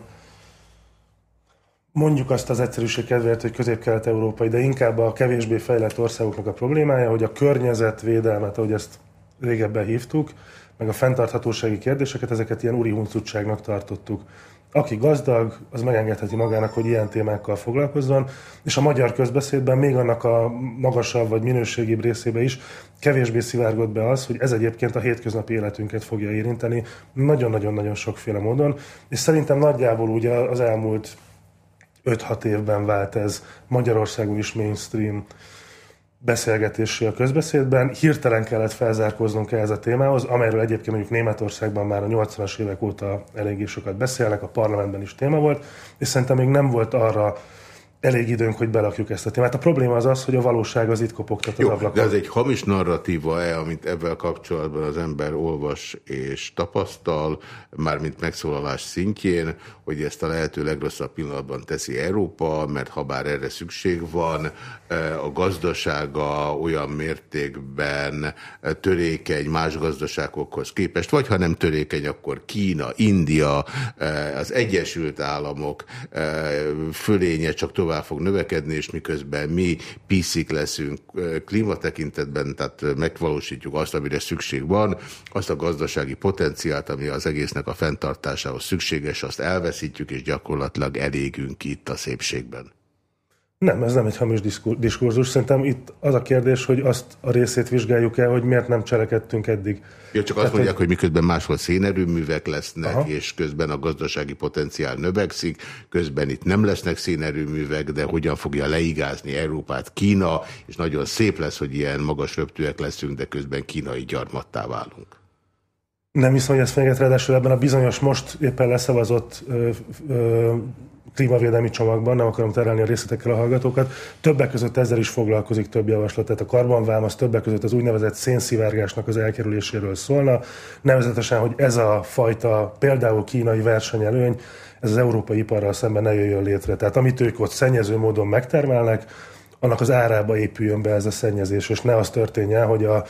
[SPEAKER 3] mondjuk azt az egyszerűség kedvéért, hogy közép-kelet-európai, de inkább a kevésbé fejlett országoknak a problémája, hogy a környezetvédelmet, ahogy ezt régebben hívtuk, meg a fenntarthatósági kérdéseket, ezeket ilyen úri huncutságnak tartottuk aki gazdag, az megengedheti magának, hogy ilyen témákkal foglalkozzon, és a magyar közbeszédben még annak a magasabb vagy minőségibb részébe is kevésbé szivárgott be az, hogy ez egyébként a hétköznapi életünket fogja érinteni nagyon-nagyon-nagyon sokféle módon, és szerintem nagyjából ugye az elmúlt 5-6 évben vált ez Magyarországon is mainstream beszélgetésé a közbeszédben. Hirtelen kellett felzárkóznunk ehhez a témához, amelyről egyébként mondjuk Németországban már a 80-as évek óta eléggé sokat beszélnek, a parlamentben is téma volt, és szerintem még nem volt arra elég időnk, hogy belakjuk ezt a témát. A probléma az az, hogy a valóság az itt kopogtat az ablakon.
[SPEAKER 1] de ez egy hamis narratíva-e, amit ebben kapcsolatban az ember olvas és tapasztal, mármint megszólalás szintjén, hogy ezt a lehető legrosszabb pillanatban teszi Európa, mert ha bár erre szükség van, e, a gazdasága olyan mértékben törékeny más gazdaságokhoz képest, vagy ha nem törékeny, akkor Kína, India, e, az Egyesült Államok e, fölénye csak tovább fog növekedni, és miközben mi piszik leszünk klímatekintetben, tehát megvalósítjuk azt, amire szükség van, azt a gazdasági potenciált, ami az egésznek a fenntartásához szükséges, azt elveszítjük, és gyakorlatilag elégünk itt a szépségben.
[SPEAKER 3] Nem, ez nem egy hamis diskurzus. Szerintem itt az a kérdés, hogy azt a részét vizsgáljuk el, hogy miért nem cselekedtünk eddig.
[SPEAKER 1] Ja, csak azt mondják, hogy miközben máshol szénerőművek lesznek, Aha. és közben a gazdasági potenciál növekszik, közben itt nem lesznek szénerőművek, de hogyan fogja leigázni Európát Kína, és nagyon szép lesz, hogy ilyen magas röptűek leszünk, de közben kínai gyarmattá válunk.
[SPEAKER 3] Nem hiszem, hogy ezt fenyeget, ráadásul ebben a bizonyos most éppen leszavazott ö, ö, klímavédelmi csomagban, nem akarom terelni a részletekkel a hallgatókat, többek között ezzel is foglalkozik több javaslat. Tehát a karbonvám többek között az úgynevezett szénszivárgásnak az elkerüléséről szólna, nevezetesen, hogy ez a fajta például kínai versenyelőny, ez az európai iparral szemben ne jöjjön létre. Tehát amit ők ott szennyező módon megtermelnek, annak az árába épüljön be ez a szennyezés, és ne az történjen, hogy a,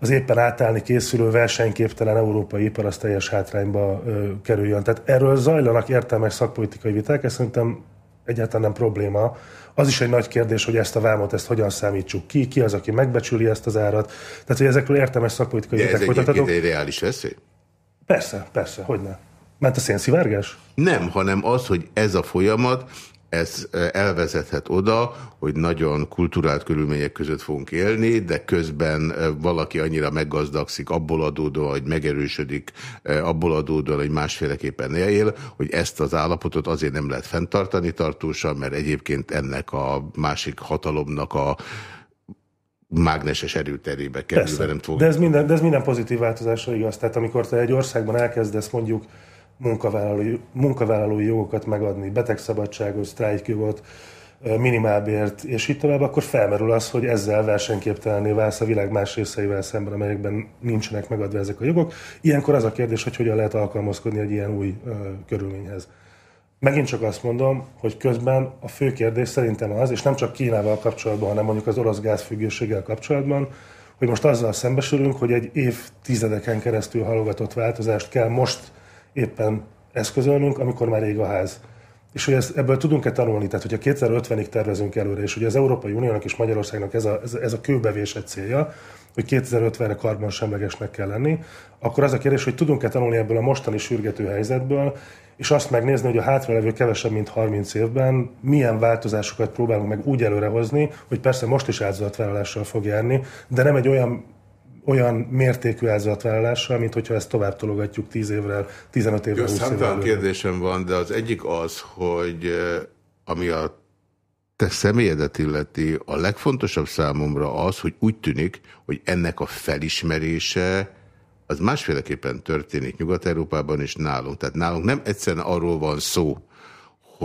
[SPEAKER 3] az éppen átállni készülő versenyképtelen európai ipar az teljes hátrányba ö, kerüljön. Tehát erről zajlanak értelmes szakpolitikai viták, ez szerintem egyáltalán nem probléma. Az is egy nagy kérdés, hogy ezt a vámot, ezt hogyan számítsuk ki, ki az, aki megbecsüli ezt az árat. Tehát, hogy ezekről értelmes szakpolitikai
[SPEAKER 1] De viták ez folytathatók. egy reális veszély?
[SPEAKER 3] Persze, persze, hogy ne. Mert a szénszivárgás?
[SPEAKER 1] Nem, hanem az, hogy ez a folyamat, ez elvezethet oda, hogy nagyon kulturált körülmények között fogunk élni, de közben valaki annyira meggazdagszik abból adódóan, hogy megerősödik abból adódóan, hogy másféleképpen él, hogy ezt az állapotot azért nem lehet fenntartani tartósan, mert egyébként ennek a másik hatalomnak a mágneses erőterébe kerül, nem
[SPEAKER 3] fog... De ez, minden, de ez minden pozitív változásra igaz. Tehát amikor te egy országban elkezdesz mondjuk munkavállalói, munkavállalói jogokat megadni, betegszabadságot, sztrájkjogot, minimálbért, és így tovább, akkor felmerül az, hogy ezzel versenyképtelenné válsz a világ más részeivel szemben, amelyekben nincsenek megadva ezek a jogok. Ilyenkor az a kérdés, hogy hogyan lehet alkalmazkodni egy ilyen új ö, körülményhez. Megint csak azt mondom, hogy közben a fő kérdés szerintem az, és nem csak Kínával kapcsolatban, hanem mondjuk az orosz gázfüggőséggel kapcsolatban, hogy most azzal szembesülünk, hogy egy évtizedeken keresztül halogatott változást kell most éppen eszközölnünk, amikor már ég a ház. És hogy ezt, ebből tudunk-e tanulni, tehát hogyha 2050-ig tervezünk előre, és hogy az Európai Uniónak és Magyarországnak ez a, ez, ez a kőbevésett célja, hogy 2050-re karbonsemlegesnek kell lenni, akkor az a kérdés, hogy tudunk-e tanulni ebből a mostani sürgető helyzetből, és azt megnézni, hogy a hátralevő kevesebb, mint 30 évben milyen változásokat próbálunk meg úgy előrehozni, hogy persze most is áldozatvállalással fog járni, de nem egy olyan olyan mértékű áldozatvállalással, mint hogyha ezt tovább tologatjuk 10 évre, 15 évre, 20 évre.
[SPEAKER 1] kérdésem van, de az egyik az, hogy eh, ami a te személyedet illeti, a legfontosabb számomra az, hogy úgy tűnik, hogy ennek a felismerése az másféleképpen történik Nyugat-Európában és nálunk. Tehát nálunk nem egyszerűen arról van szó,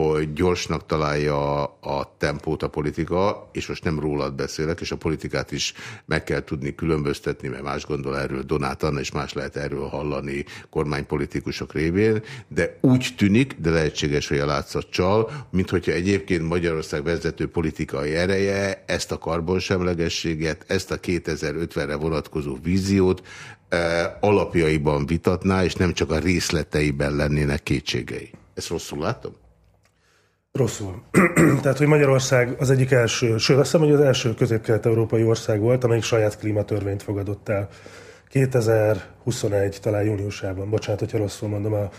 [SPEAKER 1] hogy gyorsnak találja a tempót a politika, és most nem rólad beszélek, és a politikát is meg kell tudni különböztetni, mert más gondol erről Donát Anna, és más lehet erről hallani kormánypolitikusok révén, de úgy tűnik, de lehetséges, hogy a látszat csal, mint hogyha egyébként Magyarország vezető politikai ereje ezt a karbonsemlegességet, ezt a 2050-re vonatkozó víziót e, alapjaiban vitatná, és nem csak a részleteiben lennének kétségei. Ezt rosszul látom?
[SPEAKER 3] Rosszul. [clears throat] Tehát, hogy Magyarország az egyik első, sőt, azt hiszem, hogy az első közép-kelet-európai ország volt, amelyik saját klímatörvényt fogadott el. 2021, talán júniusában, bocsánat, hogyha rosszul mondom a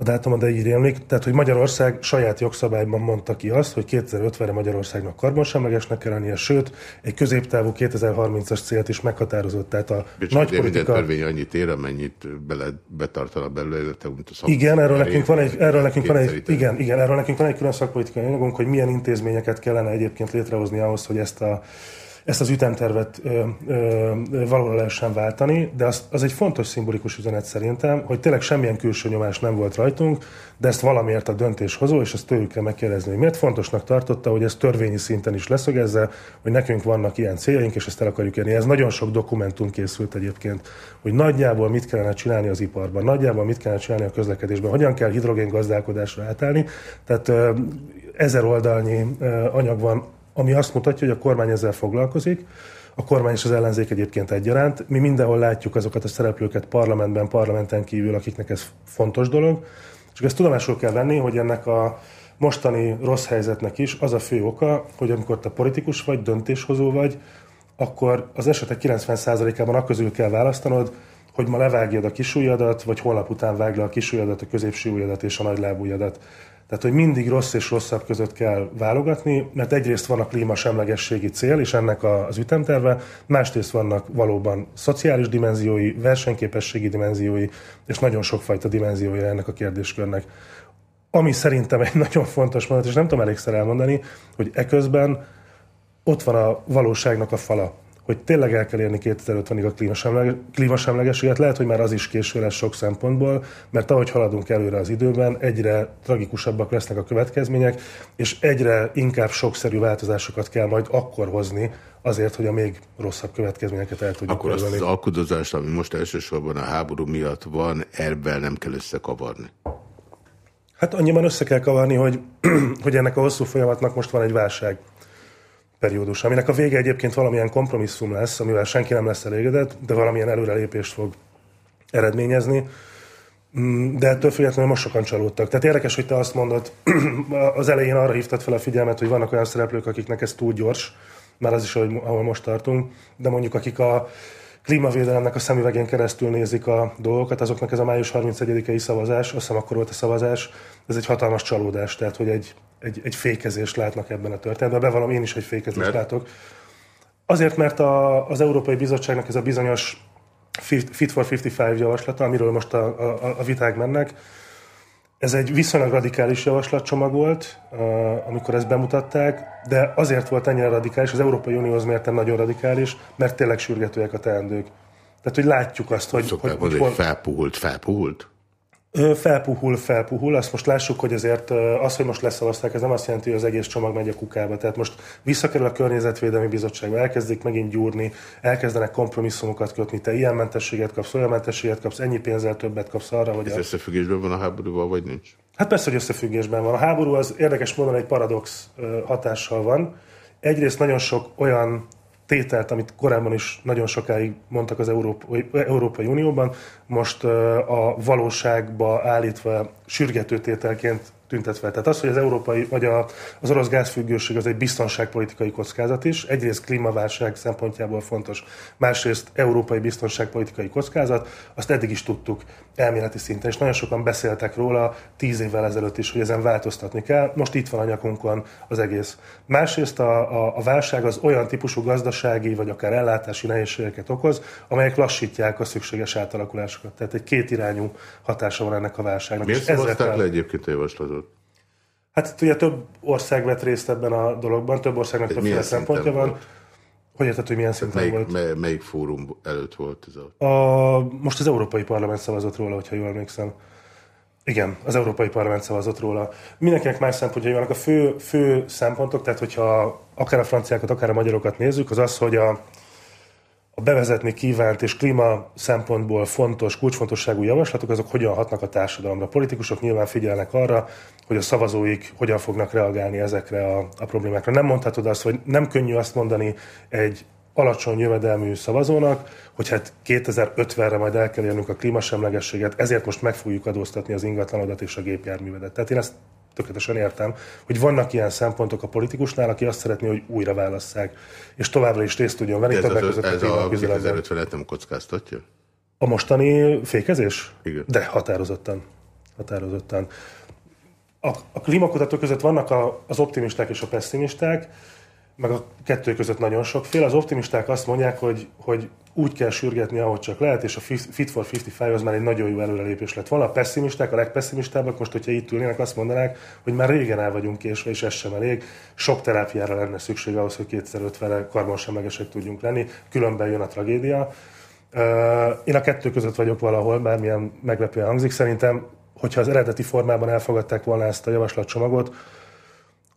[SPEAKER 3] a dátum, de így rémlik. Tehát, hogy Magyarország saját jogszabályban mondta ki azt, hogy 2050-re Magyarországnak karbonsemlegesnek kell lennie, sőt, egy középtávú 2030-as célt is meghatározott. Tehát a
[SPEAKER 1] Bics, nagy politika... törvény annyit ér, amennyit bele, betartana belőle, mint a
[SPEAKER 3] szak... Igen, erről nekünk van egy, erről nekünk van egy, igen, igen, erről nekünk van egy külön szakpolitikai anyagunk, hogy milyen intézményeket kellene egyébként létrehozni ahhoz, hogy ezt a ezt az ütemtervet ö, ö, valóra lehessen váltani, de az, az egy fontos szimbolikus üzenet szerintem, hogy tényleg semmilyen külső nyomás nem volt rajtunk, de ezt valamiért a döntéshozó, és ezt tőlük kell megkérdezni, hogy miért fontosnak tartotta, hogy ez törvényi szinten is leszögezze, hogy nekünk vannak ilyen céljaink, és ezt el akarjuk érni. Ez nagyon sok dokumentum készült egyébként, hogy nagyjából mit kellene csinálni az iparban, nagyjából mit kellene csinálni a közlekedésben, hogyan kell hidrogén gazdálkodásra átállni. Tehát ezer oldalnyi anyag van ami azt mutatja, hogy a kormány ezzel foglalkozik, a kormány és az ellenzék egyébként egyaránt. Mi mindenhol látjuk azokat a szereplőket parlamentben, parlamenten kívül, akiknek ez fontos dolog, és ezt tudomásul kell venni, hogy ennek a mostani rossz helyzetnek is az a fő oka, hogy amikor te politikus vagy, döntéshozó vagy, akkor az esetek 90%-ában a közül kell választanod, hogy ma levágjad a kisújadat, vagy holnap után vág le a kisújadat, a középső ujjadat és a nagylábújadat. Tehát, hogy mindig rossz és rosszabb között kell válogatni, mert egyrészt van a klímasemlegességi cél, és ennek az ütemterve, másrészt vannak valóban szociális dimenziói, versenyképességi dimenziói, és nagyon sokfajta dimenziója ennek a kérdéskörnek. Ami szerintem egy [laughs] nagyon fontos mondat, és nem tudom elégszer elmondani, hogy eközben ott van a valóságnak a fala hogy tényleg el kell érni 2050-ig a klímasemleg, klímasemlegességet. Lehet, hogy már az is késő lesz sok szempontból, mert ahogy haladunk előre az időben, egyre tragikusabbak lesznek a következmények, és egyre inkább sokszerű változásokat kell majd akkor hozni, azért, hogy a még rosszabb következményeket el tudjuk
[SPEAKER 1] Akkor azt az alkudozást, ami most elsősorban a háború miatt van, ebben nem kell összekavarni.
[SPEAKER 3] Hát annyiban össze kell kavarni, hogy, [clears throat] hogy ennek a hosszú folyamatnak most van egy válság periódus, aminek a vége egyébként valamilyen kompromisszum lesz, amivel senki nem lesz elégedett, de valamilyen előrelépést fog eredményezni. Mm, de ettől függetlenül most sokan csalódtak. Tehát érdekes, hogy te azt mondod, [clears throat] az elején arra hívtad fel a figyelmet, hogy vannak olyan szereplők, akiknek ez túl gyors, már az is, ahol most tartunk, de mondjuk akik a klímavédelemnek a szemüvegén keresztül nézik a dolgokat, azoknak ez a május 31-i szavazás, azt hiszem akkor volt a szavazás, ez egy hatalmas csalódás, tehát hogy egy, egy, egy fékezést látnak ebben a történetben. Bevallom, én is egy fékezést mert? látok. Azért, mert a, az Európai Bizottságnak ez a bizonyos Fit for 55 javaslata, amiről most a, a, a viták mennek, ez egy viszonylag radikális javaslatcsomag volt, amikor ezt bemutatták, de azért volt ennyire radikális, az Európai Unióhoz mértem nagyon radikális, mert tényleg sürgetőek a teendők. Tehát, hogy látjuk azt, hogy...
[SPEAKER 1] Szokták hogy, hogy, hogy felpuhult, felpuhult?
[SPEAKER 3] Felpuhul, felpuhul. Azt most lássuk, hogy azért az, hogy most leszavazták, ez nem azt jelenti, hogy az egész csomag megy a kukába. Tehát most visszakerül a Környezetvédelmi Bizottságba, elkezdik megint gyúrni, elkezdenek kompromisszumokat kötni. Te ilyen mentességet kapsz, olyan mentességet kapsz, ennyi pénzzel többet kapsz arra, hogy...
[SPEAKER 1] Ez a... összefüggésben van a háborúval, vagy nincs?
[SPEAKER 3] Hát persze, hogy összefüggésben van. A háború az érdekes módon egy paradox hatással van. Egyrészt nagyon sok olyan tételt, amit korábban is nagyon sokáig mondtak az Európai, Európai Unióban, most a valóságba állítva sürgető tételként tüntetve. Tehát az, hogy az európai, vagy a, az orosz gázfüggőség az egy biztonságpolitikai kockázat is, egyrészt klímaválság szempontjából fontos, másrészt európai biztonságpolitikai kockázat, azt eddig is tudtuk elméleti szinten, és nagyon sokan beszéltek róla tíz évvel ezelőtt is, hogy ezen változtatni kell. Most itt van a nyakunkon az egész. Másrészt a, a, a válság az olyan típusú gazdasági, vagy akár ellátási nehézségeket okoz, amelyek lassítják a szükséges átalakulásokat. Tehát egy kétirányú hatása van ennek a válságnak.
[SPEAKER 1] Miért szavazták le egyébként a javaslatot?
[SPEAKER 3] Hát ugye több ország vett részt ebben a dologban, több országnak többféle szempontja van. Volt? Hogy érted, hogy milyen szinten
[SPEAKER 1] melyik,
[SPEAKER 3] volt?
[SPEAKER 1] Mely, melyik fórum előtt volt ez
[SPEAKER 3] a... a... Most az Európai Parlament szavazott róla, hogyha jól emlékszem. Igen, az Európai Parlament szavazott róla. Mindenkinek más szempontjai vannak. A fő, fő szempontok, tehát hogyha akár a franciákat, akár a magyarokat nézzük, az az, hogy a, bevezetni kívánt és klíma szempontból fontos, kulcsfontosságú javaslatok, azok hogyan hatnak a társadalomra. A politikusok nyilván figyelnek arra, hogy a szavazóik hogyan fognak reagálni ezekre a, a problémákra. Nem mondhatod azt, hogy nem könnyű azt mondani egy alacsony jövedelmű szavazónak, hogy hát 2050-re majd el kell érnünk a klímasemlegességet, ezért most meg fogjuk adóztatni az ingatlanodat és a gépjárművedet. Tehát én ezt tökéletesen értem, hogy vannak ilyen szempontok a politikusnál, aki azt szeretné, hogy újra válasszák, és továbbra is részt tudjon venni.
[SPEAKER 1] Az, között ez a, a 2050 nem kockáztatja?
[SPEAKER 3] A mostani fékezés?
[SPEAKER 1] Igen.
[SPEAKER 3] De határozottan. Határozottan. A, a klímakutatók között vannak a, az optimisták és a pessimisták, meg a kettő között nagyon sokféle. Az optimisták azt mondják, hogy, hogy úgy kell sürgetni, ahogy csak lehet, és a Fit for 55 az már egy nagyon jó előrelépés lett volna. A pessimisták, a legpessimistábbak most, hogyha itt ülnének, azt mondanák, hogy már régen el vagyunk késve, és ez sem elég. Sok terápiára lenne szükség ahhoz, hogy 2050-re karbonsemlegesek tudjunk lenni, különben jön a tragédia. Én a kettő között vagyok valahol, bármilyen meglepően hangzik. Szerintem, hogyha az eredeti formában elfogadták volna ezt a javaslatcsomagot,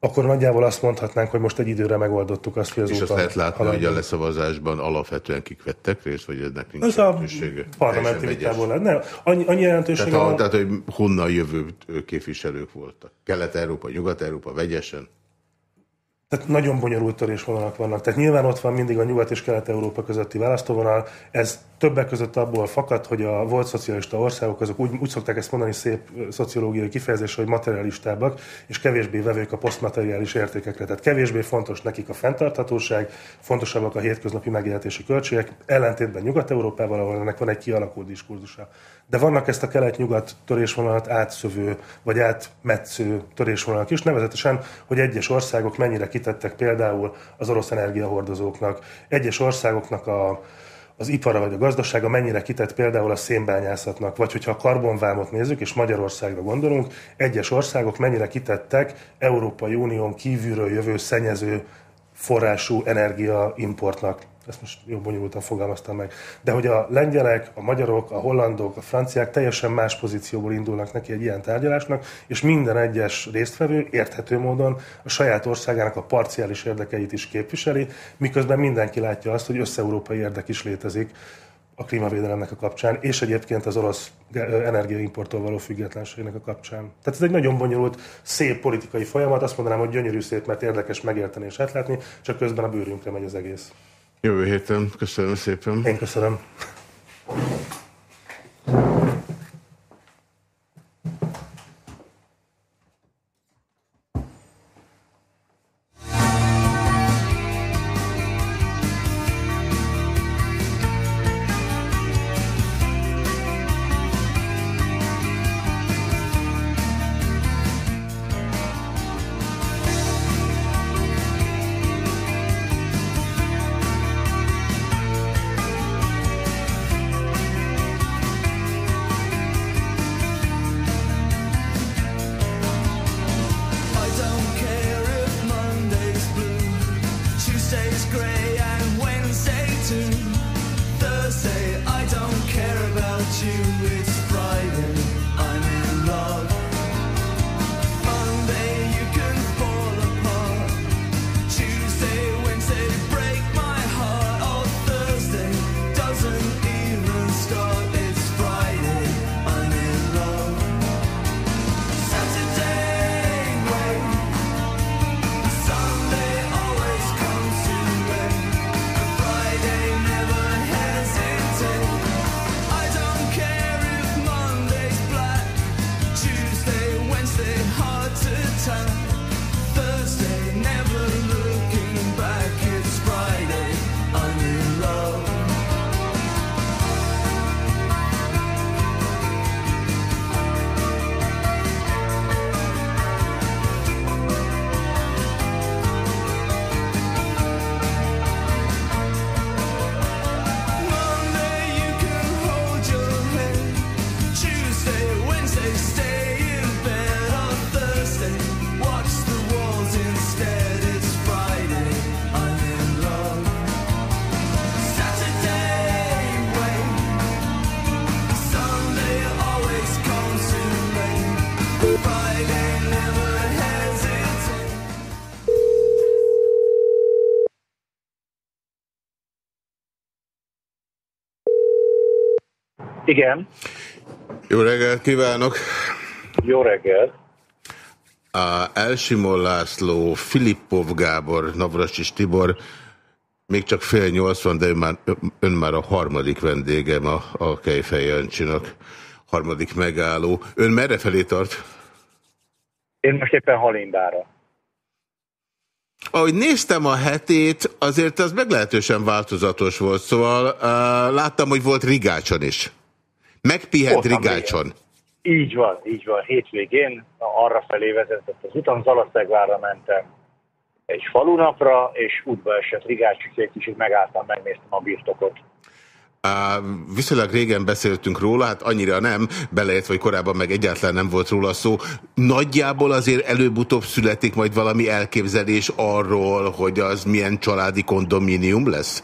[SPEAKER 3] akkor nagyjából azt mondhatnánk, hogy most egy időre megoldottuk azt, hogy az
[SPEAKER 1] És azt lehet látni, haladjon. hogy a leszavazásban alapvetően kik vettek részt, vagy ennek nincs
[SPEAKER 3] Ez a parlamenti vitából lett. Ne, annyi, annyi jelentősége
[SPEAKER 1] tehát, a, tehát, hogy honnan jövő képviselők voltak. Kelet-Európa, Nyugat-Európa, vegyesen?
[SPEAKER 3] Tehát nagyon bonyolult törésvonalak vannak. Tehát nyilván ott van mindig a Nyugat és Kelet-Európa közötti választóvonal. Ez többek között abból fakad, hogy a volt szocialista országok azok úgy, úgy szokták ezt mondani szép szociológiai kifejezés, hogy materialistábbak, és kevésbé vevők a posztmateriális értékekre. Tehát kevésbé fontos nekik a fenntarthatóság, fontosabbak a hétköznapi megélhetési költségek, ellentétben Nyugat-Európával, ahol ennek van egy kialakult diskurzusa. De vannak ezt a kelet-nyugat törésvonalat átszövő, vagy átmetsző törésvonalak is, nevezetesen, hogy egyes országok mennyire kitettek például az orosz energiahordozóknak, egyes országoknak a, az ipara vagy a gazdasága mennyire kitett például a szénbányászatnak, vagy hogyha a karbonvámot nézzük, és Magyarországra gondolunk, egyes országok mennyire kitettek Európai Unión kívülről jövő szennyező forrású energiaimportnak ezt most jó bonyolultan fogalmaztam meg, de hogy a lengyelek, a magyarok, a hollandok, a franciák teljesen más pozícióból indulnak neki egy ilyen tárgyalásnak, és minden egyes résztvevő érthető módon a saját országának a parciális érdekeit is képviseli, miközben mindenki látja azt, hogy összeurópai érdek is létezik a klímavédelemnek a kapcsán, és egyébként az orosz energiaimporttól való függetlenségnek a kapcsán. Tehát ez egy nagyon bonyolult, szép politikai folyamat, azt mondanám, hogy gyönyörű szép, mert érdekes megérteni és átlátni, csak közben a bőrünkre megy az egész.
[SPEAKER 1] Jövő héten. Köszönöm szépen.
[SPEAKER 3] Én köszönöm.
[SPEAKER 4] Igen.
[SPEAKER 1] Jó reggelt kívánok!
[SPEAKER 4] Jó reggelt!
[SPEAKER 1] A Elsimon László, Filippov Gábor, Navracsis Tibor, még csak fél nyolcvan, de ön már, ön már a harmadik vendégem a, a Kejfej Jancsinak, harmadik megálló. Ön merre felé tart?
[SPEAKER 4] Én most éppen Halindára.
[SPEAKER 1] Ahogy néztem a hetét, azért az meglehetősen változatos volt, szóval uh, láttam, hogy volt Rigácson is. Megpihent Rigácson.
[SPEAKER 4] Így van, így van. Hétvégén arra felé vezetett az utam, Zalaszegvárra mentem. egy falunapra, és útba esett Rigás, egy kicsit megálltam, megnéztem a birtokot.
[SPEAKER 1] Viszonylag régen beszéltünk róla, hát annyira nem, beleért, vagy korábban meg egyáltalán nem volt róla szó. Nagyjából azért előbb-utóbb születik majd valami elképzelés arról, hogy az milyen családi kondominium lesz?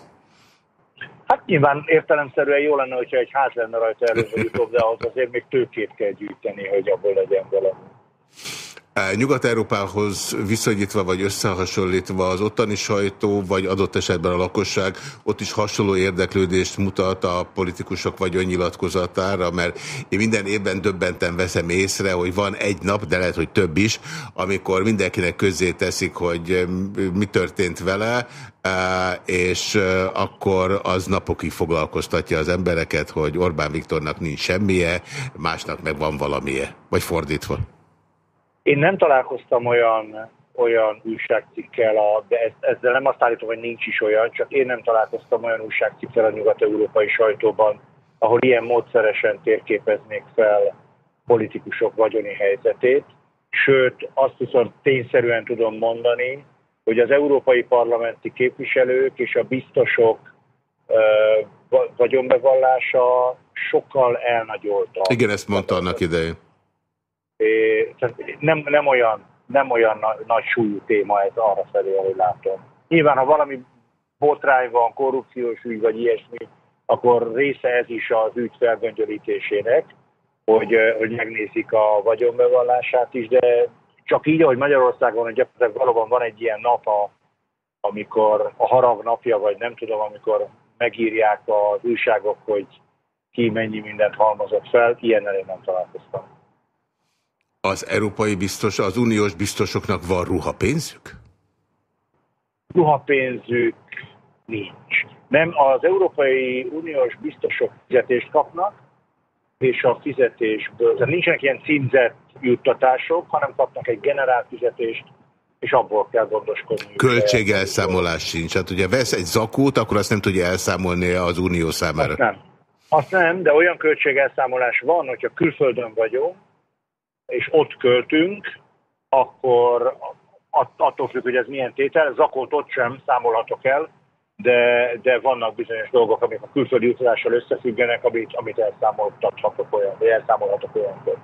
[SPEAKER 4] Hát nyilván értelemszerűen jó lenne, hogyha egy ház lenne rajta előbb vagy utóbb, de ahhoz azért még tőkét kell gyűjteni, hogy abból legyen valami.
[SPEAKER 1] Nyugat-Európához viszonyítva vagy összehasonlítva az ottani sajtó, vagy adott esetben a lakosság ott is hasonló érdeklődést mutat a politikusok vagy önnyilatkozatára, mert én minden évben döbbenten veszem észre, hogy van egy nap, de lehet, hogy több is, amikor mindenkinek közzé teszik, hogy mi történt vele, és akkor az napokig foglalkoztatja az embereket, hogy Orbán Viktornak nincs semmije, másnak meg van valamije, vagy fordítva.
[SPEAKER 4] Én nem találkoztam olyan, olyan újságcikkel, a, de ezt, ezzel nem azt állítom, hogy nincs is olyan, csak én nem találkoztam olyan újságcikkel a nyugat-európai sajtóban, ahol ilyen módszeresen térképeznék fel politikusok vagyoni helyzetét. Sőt, azt viszont tényszerűen tudom mondani, hogy az európai parlamenti képviselők és a biztosok vagyonbevallása sokkal elnagyolta.
[SPEAKER 1] Igen, ezt mondta annak idején
[SPEAKER 4] nem, nem olyan, nem olyan nagy, súlyú téma ez arra felé, ahogy látom. Nyilván, ha valami botrány van, korrupciós ügy vagy ilyesmi, akkor része ez is az ügy felgöngyölítésének, hogy, hogy megnézik a vagyonbevallását is, de csak így, ahogy Magyarországon hogy gyakorlatilag valóban van egy ilyen nap, a, amikor a harag napja, vagy nem tudom, amikor megírják az újságok, hogy ki mennyi mindent halmozott fel, ilyennel én nem találkoztam.
[SPEAKER 1] Az európai biztos, az uniós biztosoknak van ruhapénzük?
[SPEAKER 4] Ruhapénzük nincs. Nem, az Európai Uniós biztosok fizetést kapnak, és a fizetésből, tehát nincsenek ilyen címzett juttatások, hanem kapnak egy generált fizetést, és abból kell gondoskodni.
[SPEAKER 1] Költségelszámolás sincs. Hát ugye vesz egy zakót, akkor azt nem tudja elszámolni az unió számára.
[SPEAKER 4] Azt nem. Azt nem, de olyan költségelszámolás van, hogyha külföldön vagyunk, és ott költünk, akkor attól függ, hogy ez milyen tétel, zakót ott sem számolhatok el, de, de vannak bizonyos dolgok, amik a külföldi utazással összefüggenek, amit, amit elszámoltathatok olyan, vagy elszámolhatok olyankor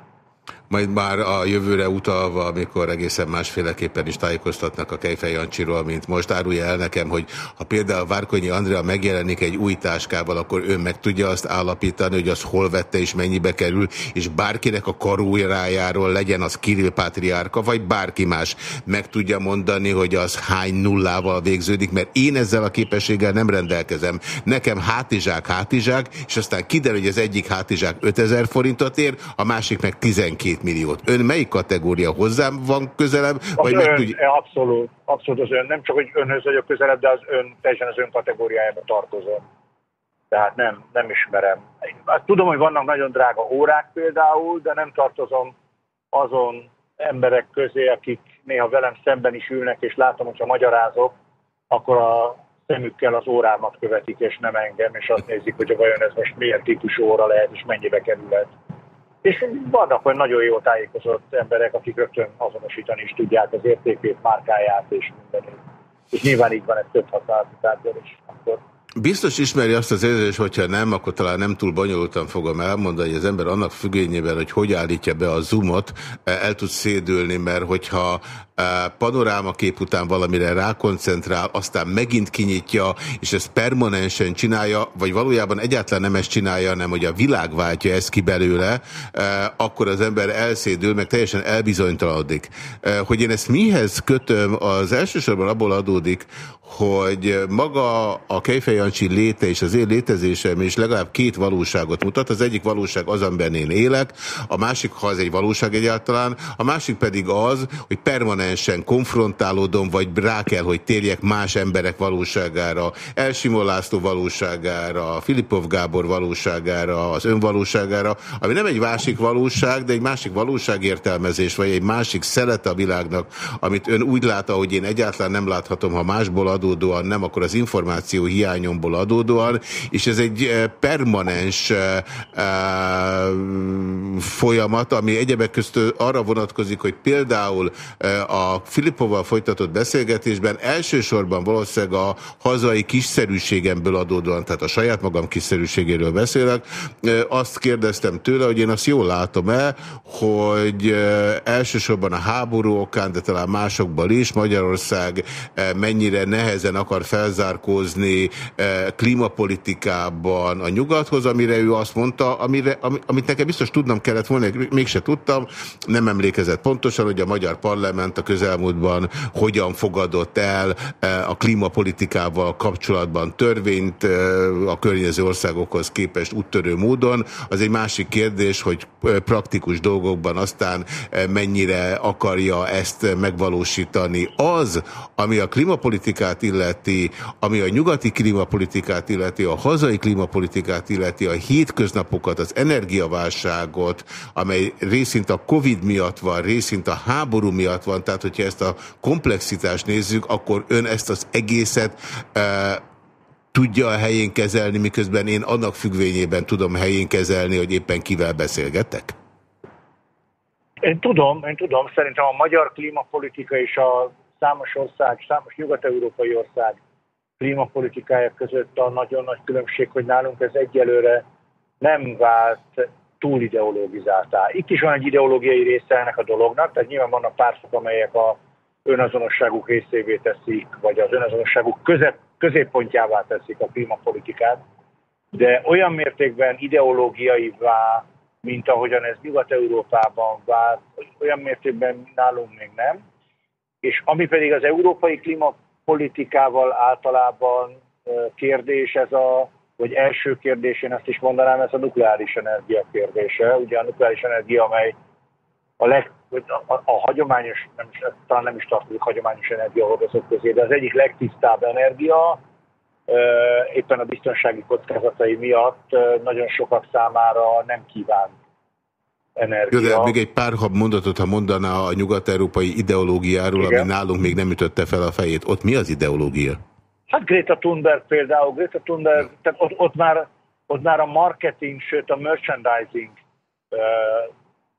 [SPEAKER 1] majd már a jövőre utalva, amikor egészen másféleképpen is tájékoztatnak a Kejfej Jancsiról, mint most árulja el nekem, hogy ha például Várkonyi Andrea megjelenik egy új táskával, akkor ő meg tudja azt állapítani, hogy az hol vette és mennyibe kerül, és bárkinek a karórájáról legyen az Kirill Pátriárka, vagy bárki más meg tudja mondani, hogy az hány nullával végződik, mert én ezzel a képességgel nem rendelkezem. Nekem hátizsák, hátizsák, és aztán kiderül, hogy az egyik hátizsák 5000 forintot ér, a másik meg 12 milliót. Ön melyik kategória hozzám van közelebb?
[SPEAKER 4] Az vagy ön, meg tudja... abszolút, abszolút az ön. Nem csak, hogy önhöz vagyok közelebb, de az ön, teljesen az ön kategóriájába tartozom. Tehát nem, nem ismerem. Hát tudom, hogy vannak nagyon drága órák például, de nem tartozom azon emberek közé, akik néha velem szemben is ülnek, és látom, hogyha magyarázok, akkor a szemükkel az órámat követik, és nem engem, és azt nézik, hogy vajon ez most milyen típusú óra lehet, és mennyibe kerülhet. És vannak olyan nagyon jó tájékozott emberek, akik rögtön azonosítani is tudják az értékét, márkáját és mindenét. És nyilván így van ez több használati tárgyal is. Akkor
[SPEAKER 1] Biztos ismeri azt az érzést, hogyha nem, akkor talán nem túl bonyolultan fogom elmondani, hogy az ember annak függvényében, hogy hogy állítja be a zoomot, el tud szédülni, mert hogyha panorámakép után valamire rákoncentrál, aztán megint kinyitja, és ezt permanensen csinálja, vagy valójában egyáltalán nem ezt csinálja, hanem hogy a világ váltja ezt ki belőle, akkor az ember elszédül, meg teljesen elbizonytalanodik. Hogy én ezt mihez kötöm, az elsősorban abból adódik, hogy maga a Kejfejancsi léte és az én létezésem is legalább két valóságot mutat. Az egyik valóság az, amiben én élek, a másik, ha az egy valóság egyáltalán, a másik pedig az, hogy permanensen konfrontálódom, vagy rá kell, hogy térjek más emberek valóságára, Elsimon László valóságára, Filipov Gábor valóságára, az önvalóságára, ami nem egy másik valóság, de egy másik valóságértelmezés, vagy egy másik szelet a világnak, amit ön úgy lát, ahogy én egyáltalán nem láthatom, ha másból adódóan nem, akkor az információ hiányomból adódóan, és ez egy eh, permanens uh, folyamat, ami egyebek közt arra vonatkozik, hogy például a Filippovval folytatott beszélgetésben elsősorban valószínűleg a hazai kiszerűségemből adódóan, tehát a saját magam kiszerűségéről beszélek, azt kérdeztem tőle, hogy én azt jól látom-e, hogy elsősorban a háború okán, de talán másokban is Magyarország mennyire nehezen akar felzárkózni klímapolitikában a nyugathoz, amire ő azt mondta, amire, amit nekem biztos tudnom kellett volna, mégse tudtam, nem emlékezett pontosan, hogy a magyar parlament a közelmúltban hogyan fogadott el a klímapolitikával kapcsolatban törvényt a környező országokhoz képest úttörő módon. Az egy másik kérdés, hogy praktikus dolgokban aztán mennyire akarja ezt megvalósítani. Az, ami a klímapolitikát illeti, ami a nyugati klímapolitikát illeti, a hazai klímapolitikát illeti, a hétköznapokat, az energiaválságot, amely részint a Covid miatt van, részint a háború miatt van, tehát hogyha ezt a komplexitást nézzük, akkor ön ezt az egészet e, tudja a helyén kezelni, miközben én annak függvényében tudom helyén kezelni, hogy éppen kivel beszélgetek?
[SPEAKER 4] Én tudom, én tudom, szerintem a magyar klímapolitika és a számos ország, számos nyugat-európai ország klímapolitikája között a nagyon nagy különbség, hogy nálunk ez egyelőre nem vált túl ideologizáltá. Itt is van egy ideológiai része ennek a dolognak, tehát nyilván vannak pártok, amelyek a önazonosságuk részévé teszik, vagy az önazonosságuk közep, középpontjává teszik a klímapolitikát, de olyan mértékben ideológiaivá, mint ahogyan ez Nyugat-Európában vált, olyan mértékben nálunk még nem. És ami pedig az európai klímapolitikával általában kérdés, ez a hogy első kérdés, én ezt is mondanám, ez a nukleáris energia kérdése. Ugye a nukleáris energia, amely a, leg, a, a, a hagyományos, nem is, talán nem is tartozik hagyományos energiahordozók közé, de az egyik legtisztább energia, éppen a biztonsági kockázatai miatt nagyon sokak számára nem kívánt energia.
[SPEAKER 1] Jó, de még egy pár mondatot, ha mondaná a nyugat-európai ideológiáról, Igen. ami nálunk még nem ütötte fel a fejét. Ott mi az ideológia?
[SPEAKER 4] Hát Greta Thunberg például, Greta Thunberg, tehát ott, ott, már, ott már a marketing, sőt a merchandising uh,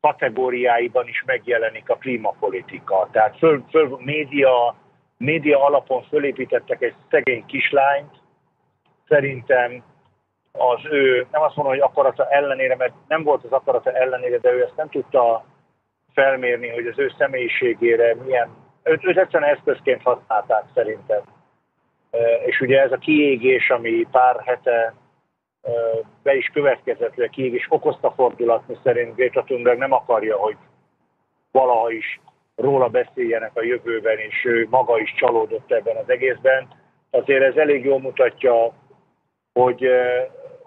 [SPEAKER 4] kategóriáiban is megjelenik a klímapolitika. Tehát föl, föl média, média alapon fölépítettek egy szegény kislányt, szerintem az ő, nem azt mondom, hogy akarata ellenére, mert nem volt az akarata ellenére, de ő ezt nem tudta felmérni, hogy az ő személyiségére milyen, őt, őt egyszerűen eszközként használták szerintem és ugye ez a kiégés, ami pár hete be is következett, hogy a kiégés okozta fordulat, mi szerint Greta Thunberg nem akarja, hogy valaha is róla beszéljenek a jövőben, és ő maga is csalódott ebben az egészben. Azért ez elég jól mutatja, hogy,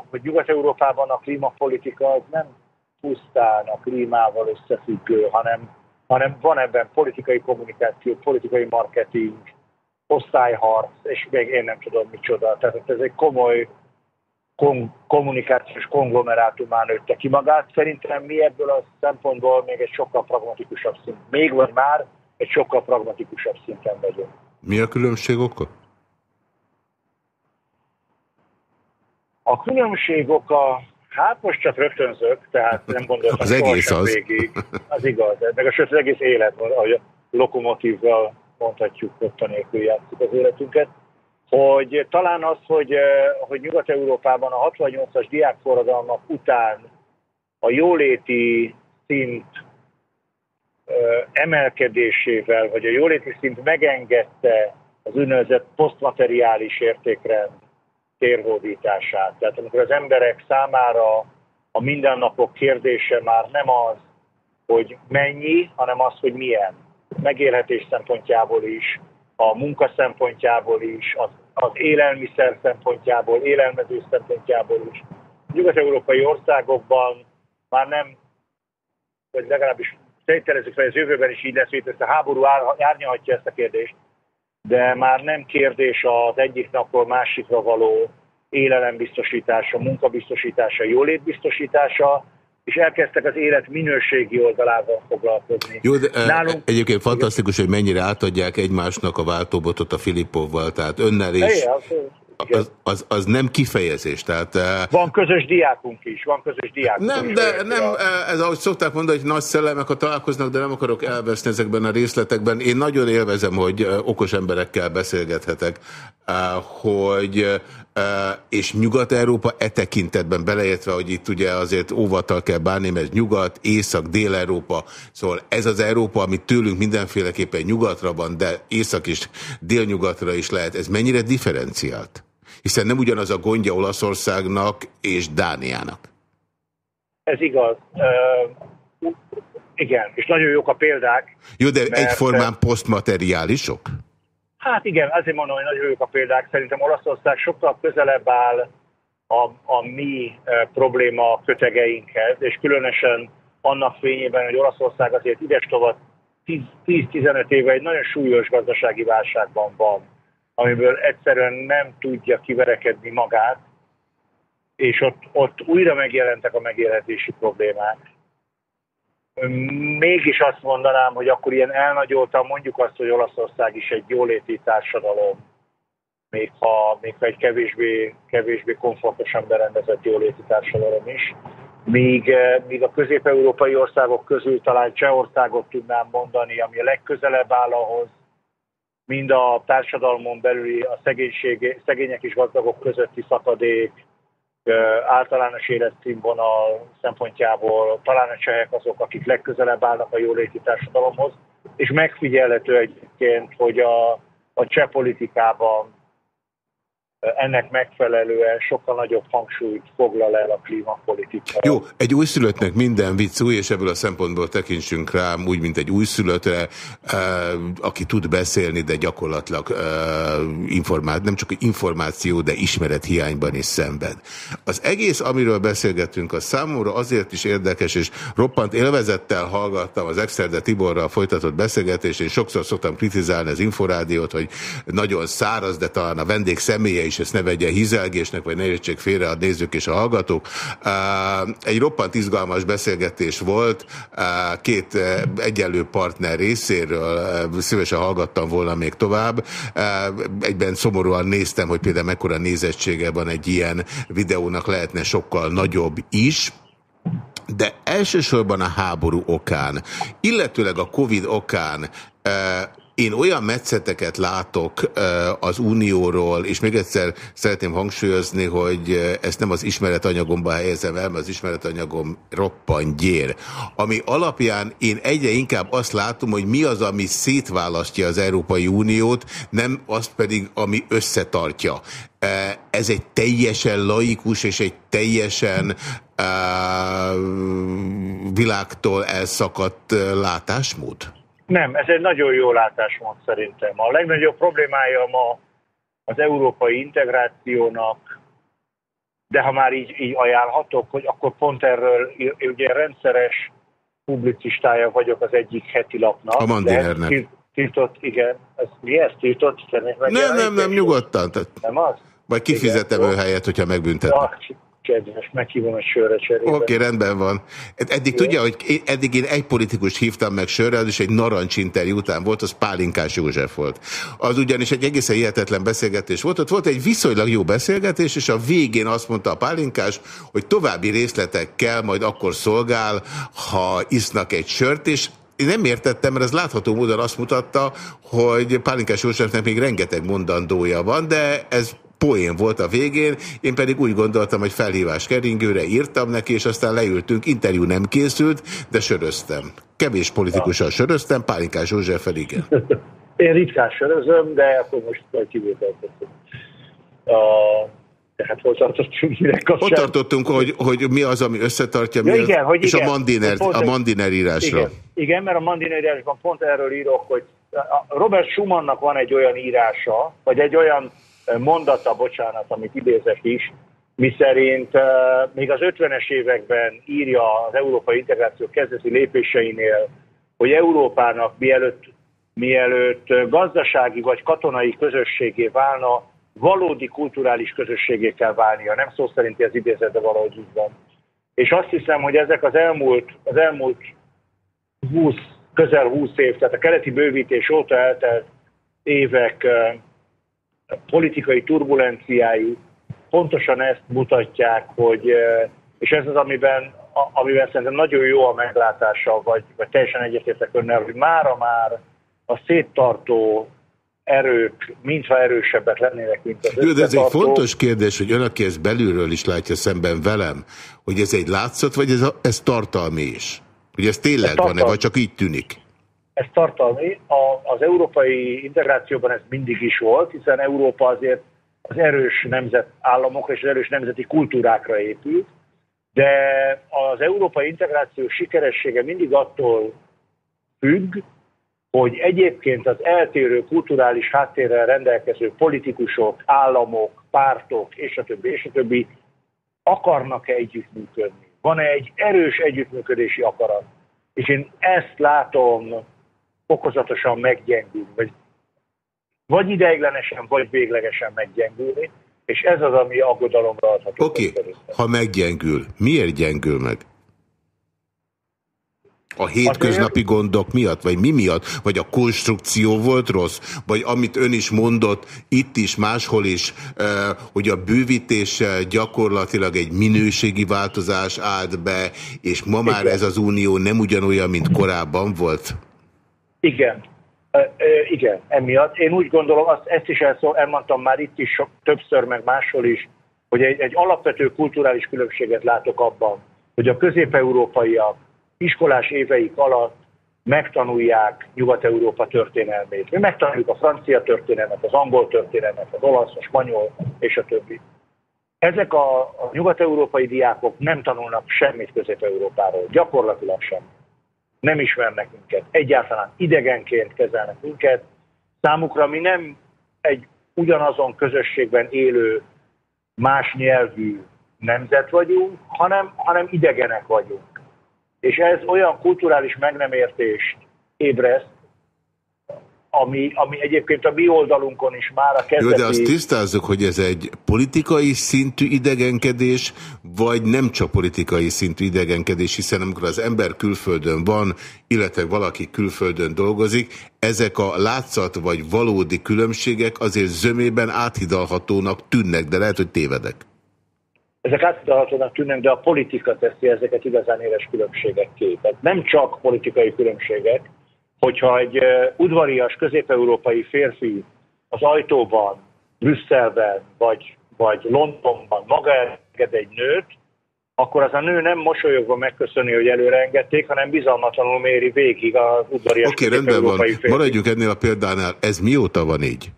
[SPEAKER 4] hogy Nyugat-Európában a klímapolitika az nem pusztán a klímával összefüggő, hanem, hanem van ebben politikai kommunikáció, politikai marketing, osztályharc, és még én nem tudom micsoda. Tehát ez egy komoly kom- kommunikációs konglomerátumán nőtte ki magát. Szerintem mi ebből a szempontból még egy sokkal pragmatikusabb szint. Még vagy már egy sokkal pragmatikusabb szinten vagyunk.
[SPEAKER 1] Mi a különbség oka?
[SPEAKER 4] A különbség oka, hát most csak rögtönzök, tehát nem gondoltam
[SPEAKER 1] az egész az.
[SPEAKER 4] végig. Az igaz, meg a sőt az egész élet, ahogy a lokomotívval mondhatjuk, ott nélkül játszik az életünket, hogy talán az, hogy, eh, hogy Nyugat-Európában a 68-as diákforradalmak után a jóléti szint eh, emelkedésével, vagy a jóléti szint megengedte az úgynevezett posztmateriális értékrend térhódítását. Tehát amikor az emberek számára a mindennapok kérdése már nem az, hogy mennyi, hanem az, hogy milyen megélhetés szempontjából is, a munka szempontjából is, az, az élelmiszer szempontjából, élelmezés szempontjából is. Nyugat-európai országokban már nem, vagy legalábbis tételezzük fel, hogy jövőben is így lesz, hogy ezt a háború árnyalhatja ezt a kérdést, de már nem kérdés az egyik napról másikra való élelembiztosítása, munkabiztosítása, jólétbiztosítása, és elkezdtek az élet minőségi oldalával foglalkozni.
[SPEAKER 1] Jó, de Nálunk... egyébként fantasztikus, hogy mennyire átadják egymásnak a váltóbotot a Filippovval, tehát önnel is. Az, az, az nem kifejezés. Tehát,
[SPEAKER 4] van közös diákunk is, van közös diákunk
[SPEAKER 1] Nem,
[SPEAKER 4] is,
[SPEAKER 1] de nem, ez ahogy szokták mondani, hogy nagy szellemek, ha találkoznak, de nem akarok elveszni ezekben a részletekben. Én nagyon élvezem, hogy okos emberekkel beszélgethetek, hogy és Nyugat-Európa e tekintetben beleértve, hogy itt ugye azért óvattal kell bánni, mert Nyugat, Észak, Dél-Európa, szóval ez az Európa, ami tőlünk mindenféleképpen nyugatra van, de Észak és Délnyugatra is lehet, ez mennyire differenciált? Hiszen nem ugyanaz a gondja Olaszországnak és Dániának.
[SPEAKER 4] Ez igaz. Uh, igen, és nagyon jók a példák.
[SPEAKER 1] Jó, de mert... egyformán posztmateriálisok?
[SPEAKER 4] Hát igen, azért mondom, hogy nagyon jók a példák. Szerintem Olaszország sokkal közelebb áll a, a mi probléma kötegeinkhez, és különösen annak fényében, hogy Olaszország azért ides tovább 10-15 éve egy nagyon súlyos gazdasági válságban van, amiből egyszerűen nem tudja kiverekedni magát, és ott, ott újra megjelentek a megélhetési problémák mégis azt mondanám, hogy akkor ilyen elnagyoltam, mondjuk azt, hogy Olaszország is egy jóléti társadalom, még ha, még ha egy kevésbé, kevésbé komfortosan berendezett jóléti társadalom is. Míg, eh, míg a közép-európai országok közül talán Csehországot tudnám mondani, ami a legközelebb áll ahhoz, mind a társadalmon belüli a szegénység, szegények és gazdagok közötti szakadék, általános életszínvonal szempontjából talán a csehek azok, akik legközelebb állnak a jóléti társadalomhoz, és megfigyelhető egyébként, hogy a, a cseh politikában ennek megfelelően sokkal nagyobb hangsúlyt foglal el a klímapolitika.
[SPEAKER 1] Jó, egy újszülöttnek minden vicc új, és ebből a szempontból tekintsünk rá úgy, mint egy újszülöttre, aki tud beszélni, de gyakorlatilag informát, nem csak információ, de ismeret hiányban is szenved. Az egész, amiről beszélgettünk, a számomra azért is érdekes, és roppant élvezettel hallgattam az Exerde Tiborral folytatott beszélgetést, és sokszor szoktam kritizálni az Inforádiót, hogy nagyon száraz, de talán a vendég személye is ezt ne vegye hizelgésnek, vagy ne értsék félre a nézők és a hallgatók. Egy roppant izgalmas beszélgetés volt két egyenlő partner részéről, szívesen hallgattam volna még tovább. Egyben szomorúan néztem, hogy például mekkora nézettsége van egy ilyen videónak lehetne sokkal nagyobb is, de elsősorban a háború okán, illetőleg a Covid okán én olyan metszeteket látok az Unióról, és még egyszer szeretném hangsúlyozni, hogy ezt nem az ismeretanyagomba helyezem el, mert az ismeretanyagom roppan gyér. Ami alapján én egyre inkább azt látom, hogy mi az, ami szétválasztja az Európai Uniót, nem azt pedig, ami összetartja. Ez egy teljesen laikus és egy teljesen világtól elszakadt látásmód?
[SPEAKER 4] Nem, ez egy nagyon jó látásmód szerintem. A legnagyobb problémája ma az európai integrációnak, de ha már így, így ajánlhatok, hogy akkor pont erről ugye rendszeres publicistája vagyok az egyik heti lapnak.
[SPEAKER 1] A Mandinernek.
[SPEAKER 4] Tiltott, igen. Ez mi ez tiltott?
[SPEAKER 1] Nem, nem, nem, nyugodtan.
[SPEAKER 4] Nem az?
[SPEAKER 1] Vagy kifizetem ő helyet, hogyha megbüntetnek.
[SPEAKER 4] Kedves, meghívom egy sörre cserébe.
[SPEAKER 1] Oké, okay, rendben van. Eddig Jó. tudja, hogy eddig én egy politikust hívtam meg sörre, és egy narancsinterjú után volt, az Pálinkás József volt. Az ugyanis egy egészen hihetetlen beszélgetés volt. Ott volt egy viszonylag jó beszélgetés, és a végén azt mondta a Pálinkás, hogy további részletekkel majd akkor szolgál, ha isznak egy sört, és én nem értettem, mert ez látható módon azt mutatta, hogy Pálinkás Józsefnek még rengeteg mondandója van, de ez poén volt a végén, én pedig úgy gondoltam, hogy felhívás keringőre írtam neki, és aztán leültünk, interjú nem készült, de söröztem. Kevés politikusan söröztem, Pálinkás József igen. [laughs]
[SPEAKER 4] Én ritkán sörözöm, de akkor most kivételtettem. Tehát hol tartottunk
[SPEAKER 1] Ott tartottunk, hogy, hogy mi az, ami összetartja,
[SPEAKER 4] ja, igen, hogy
[SPEAKER 1] és
[SPEAKER 4] igen,
[SPEAKER 1] a Mandiner, a Mandiner írásra.
[SPEAKER 4] Igen, igen, mert a Mandiner írásban pont erről írok, hogy Robert Schumannnak van egy olyan írása, vagy egy olyan mondata, bocsánat, amit idézek is, miszerint uh, még az 50-es években írja az európai integráció kezdeti lépéseinél, hogy Európának mielőtt, mielőtt gazdasági vagy katonai közösségé válna, valódi kulturális közösségé kell válnia. Nem szó szerinti az idézet, de valahogy úgy van. És azt hiszem, hogy ezek az elmúlt, az elmúlt 20, közel 20 év, tehát a keleti bővítés óta eltelt évek politikai turbulenciái pontosan ezt mutatják, hogy, és ez az, amiben, amiben szerintem nagyon jó a meglátása, vagy, vagy teljesen egyetértek önnel, hogy mára már a széttartó erők mintha erősebbek lennének, mint az Jó,
[SPEAKER 1] de ez egy fontos kérdés, hogy ön, aki ezt belülről is látja szemben velem, hogy ez egy látszat, vagy ez, a, ez tartalmi is? Hogy ez tényleg van-e, vagy csak így tűnik?
[SPEAKER 4] Ez tartalmi. A, az európai integrációban ez mindig is volt, hiszen Európa azért az erős nemzetállamokra és az erős nemzeti kultúrákra épült, de az európai integráció sikeressége mindig attól függ, hogy egyébként az eltérő kulturális háttérrel rendelkező politikusok, államok, pártok és a többi, és a többi akarnak-e együttműködni. Van-e egy erős együttműködési akarat? És én ezt látom fokozatosan meggyengülni, vagy, vagy ideiglenesen, vagy véglegesen meggyengülni, és ez az, ami aggodalomra adható.
[SPEAKER 1] Oké, okay. ha meggyengül, miért gyengül meg? A hétköznapi gondok miatt, vagy mi miatt? Vagy a konstrukció volt rossz? Vagy amit ön is mondott, itt is, máshol is, hogy a bővítéssel gyakorlatilag egy minőségi változás állt be, és ma már ez az unió nem ugyanolyan, mint korábban volt?
[SPEAKER 4] Igen. igen, emiatt. Én úgy gondolom, azt, ezt is elszól, elmondtam már itt is sok, többször, meg máshol is, hogy egy, egy alapvető kulturális különbséget látok abban, hogy a közép-európaiak iskolás éveik alatt megtanulják Nyugat-Európa történelmét. Mi megtanuljuk a francia történelmet, az angol történelmet, az olasz, a spanyol és a többi. Ezek a, a nyugat-európai diákok nem tanulnak semmit Közép-Európáról, gyakorlatilag sem. Nem ismernek minket, egyáltalán idegenként kezelnek minket. Számukra mi nem egy ugyanazon közösségben élő más nyelvű nemzet vagyunk, hanem, hanem idegenek vagyunk és ez olyan kulturális meg nem ébreszt, ami, ami egyébként a mi oldalunkon is már a kezdeti...
[SPEAKER 1] Jó, de azt tisztázzuk, hogy ez egy politikai szintű idegenkedés, vagy nem csak politikai szintű idegenkedés, hiszen amikor az ember külföldön van, illetve valaki külföldön dolgozik, ezek a látszat vagy valódi különbségek azért zömében áthidalhatónak tűnnek, de lehet, hogy tévedek
[SPEAKER 4] ezek átadhatónak tűnnek, de a politika teszi ezeket igazán éles különbségek képet. Nem csak politikai különbségek, hogyha egy udvarias közép-európai férfi az ajtóban, Brüsszelben vagy, vagy Londonban maga enged egy nőt, akkor az a nő nem mosolyogva megköszöni, hogy előre engedték, hanem bizalmatlanul méri végig az udvarias
[SPEAKER 1] Oké, okay, rendben van. Férfi. Maradjunk ennél a példánál. Ez mióta van így?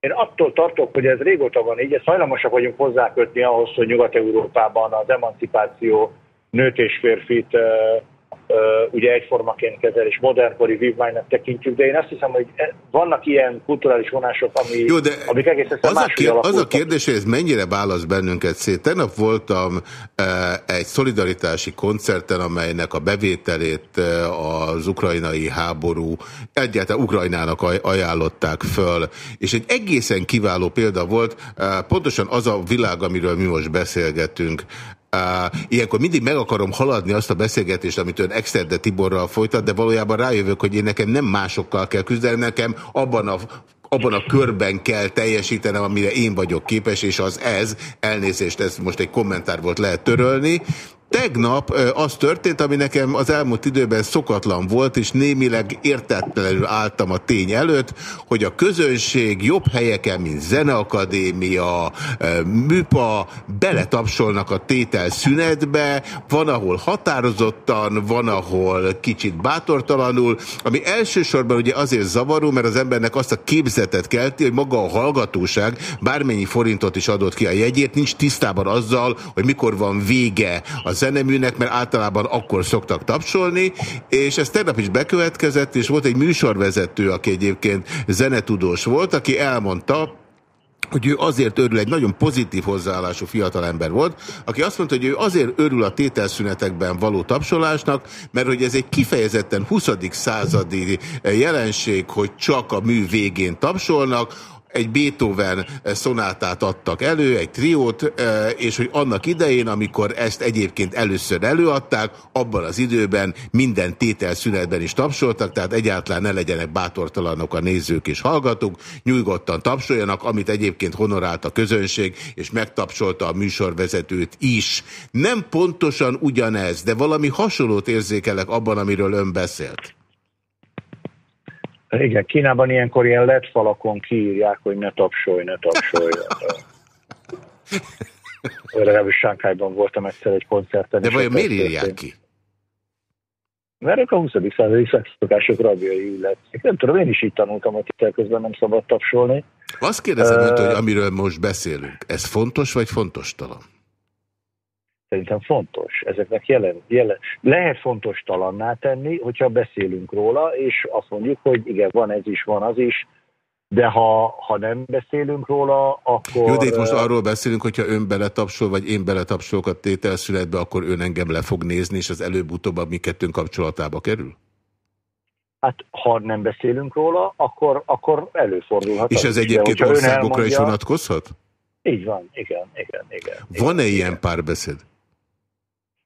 [SPEAKER 4] Én attól tartok, hogy ez régóta van így, ezt hajlamosak vagyunk hozzákötni ahhoz, hogy Nyugat-Európában az emancipáció nőt és férfit ugye egyformaként kezel, és modernkori vívmánynak tekintjük, de én azt hiszem, hogy e, vannak ilyen kulturális vonások, ami,
[SPEAKER 1] Jó, de amik egészen az a, kér, az a kérdés, hogy ez mennyire válasz bennünket szét. Tegnap voltam e, egy szolidaritási koncerten, amelynek a bevételét e, az ukrajnai háború, egyáltalán Ukrajnának aj, ajánlották föl, és egy egészen kiváló példa volt, e, pontosan az a világ, amiről mi most beszélgetünk. Uh, ilyenkor mindig meg akarom haladni azt a beszélgetést, amit ön Exterde Tiborral folytat, de valójában rájövök, hogy én nekem nem másokkal kell küzdeni, nekem abban a abban a körben kell teljesítenem, amire én vagyok képes, és az ez, elnézést, ez most egy kommentár volt, lehet törölni, Tegnap az történt, ami nekem az elmúlt időben szokatlan volt, és némileg értetlenül álltam a tény előtt, hogy a közönség jobb helyeken, mint Zeneakadémia, Műpa, beletapsolnak a tétel szünetbe, van, ahol határozottan, van, ahol kicsit bátortalanul, ami elsősorban ugye azért zavaró, mert az embernek azt a képzetet kelti, hogy maga a hallgatóság bármennyi forintot is adott ki a jegyét, nincs tisztában azzal, hogy mikor van vége az zeneműnek, mert általában akkor szoktak tapsolni, és ez tegnap is bekövetkezett, és volt egy műsorvezető, aki egyébként zenetudós volt, aki elmondta, hogy ő azért örül, egy nagyon pozitív hozzáállású fiatalember volt, aki azt mondta, hogy ő azért örül a tételszünetekben való tapsolásnak, mert hogy ez egy kifejezetten 20. századi jelenség, hogy csak a mű végén tapsolnak, egy Beethoven szonátát adtak elő, egy triót, és hogy annak idején, amikor ezt egyébként először előadták, abban az időben minden tételszünetben is tapsoltak, tehát egyáltalán ne legyenek bátortalanok a nézők és hallgatók, nyugodtan tapsoljanak, amit egyébként honorált a közönség, és megtapsolta a műsorvezetőt is. Nem pontosan ugyanez, de valami hasonlót érzékelek abban, amiről ön beszélt.
[SPEAKER 4] Igen, Kínában ilyenkor ilyen lett falakon kiírják, hogy ne tapsolj, ne tapsolj. [laughs] Legalábbis Sánkhájban voltam egyszer egy koncerten.
[SPEAKER 1] De vajon miért írják ki?
[SPEAKER 4] Mert ők a 20. századi szexokások rabjai illetnek. Nem tudom, én is így tanultam, hogy közben nem szabad tapsolni.
[SPEAKER 1] Azt kérdezem uh, önt, hogy amiről most beszélünk, ez fontos vagy fontos talán?
[SPEAKER 4] Szerintem fontos. Ezeknek jelen, jelen, lehet fontos talanná tenni, hogyha beszélünk róla, és azt mondjuk, hogy igen, van ez is, van az is, de ha, ha nem beszélünk róla, akkor...
[SPEAKER 1] Jó, de itt most arról beszélünk, hogyha ön beletapsol, vagy én beletapsolok a tételszületbe, akkor ön engem le fog nézni, és az előbb-utóbb a mi kettőnk kapcsolatába kerül?
[SPEAKER 4] Hát, ha nem beszélünk róla, akkor, akkor előfordulhat.
[SPEAKER 1] És ez egyébként országokra elmondja, is vonatkozhat?
[SPEAKER 4] Így van, igen, igen, igen.
[SPEAKER 1] Van-e ilyen párbeszéd?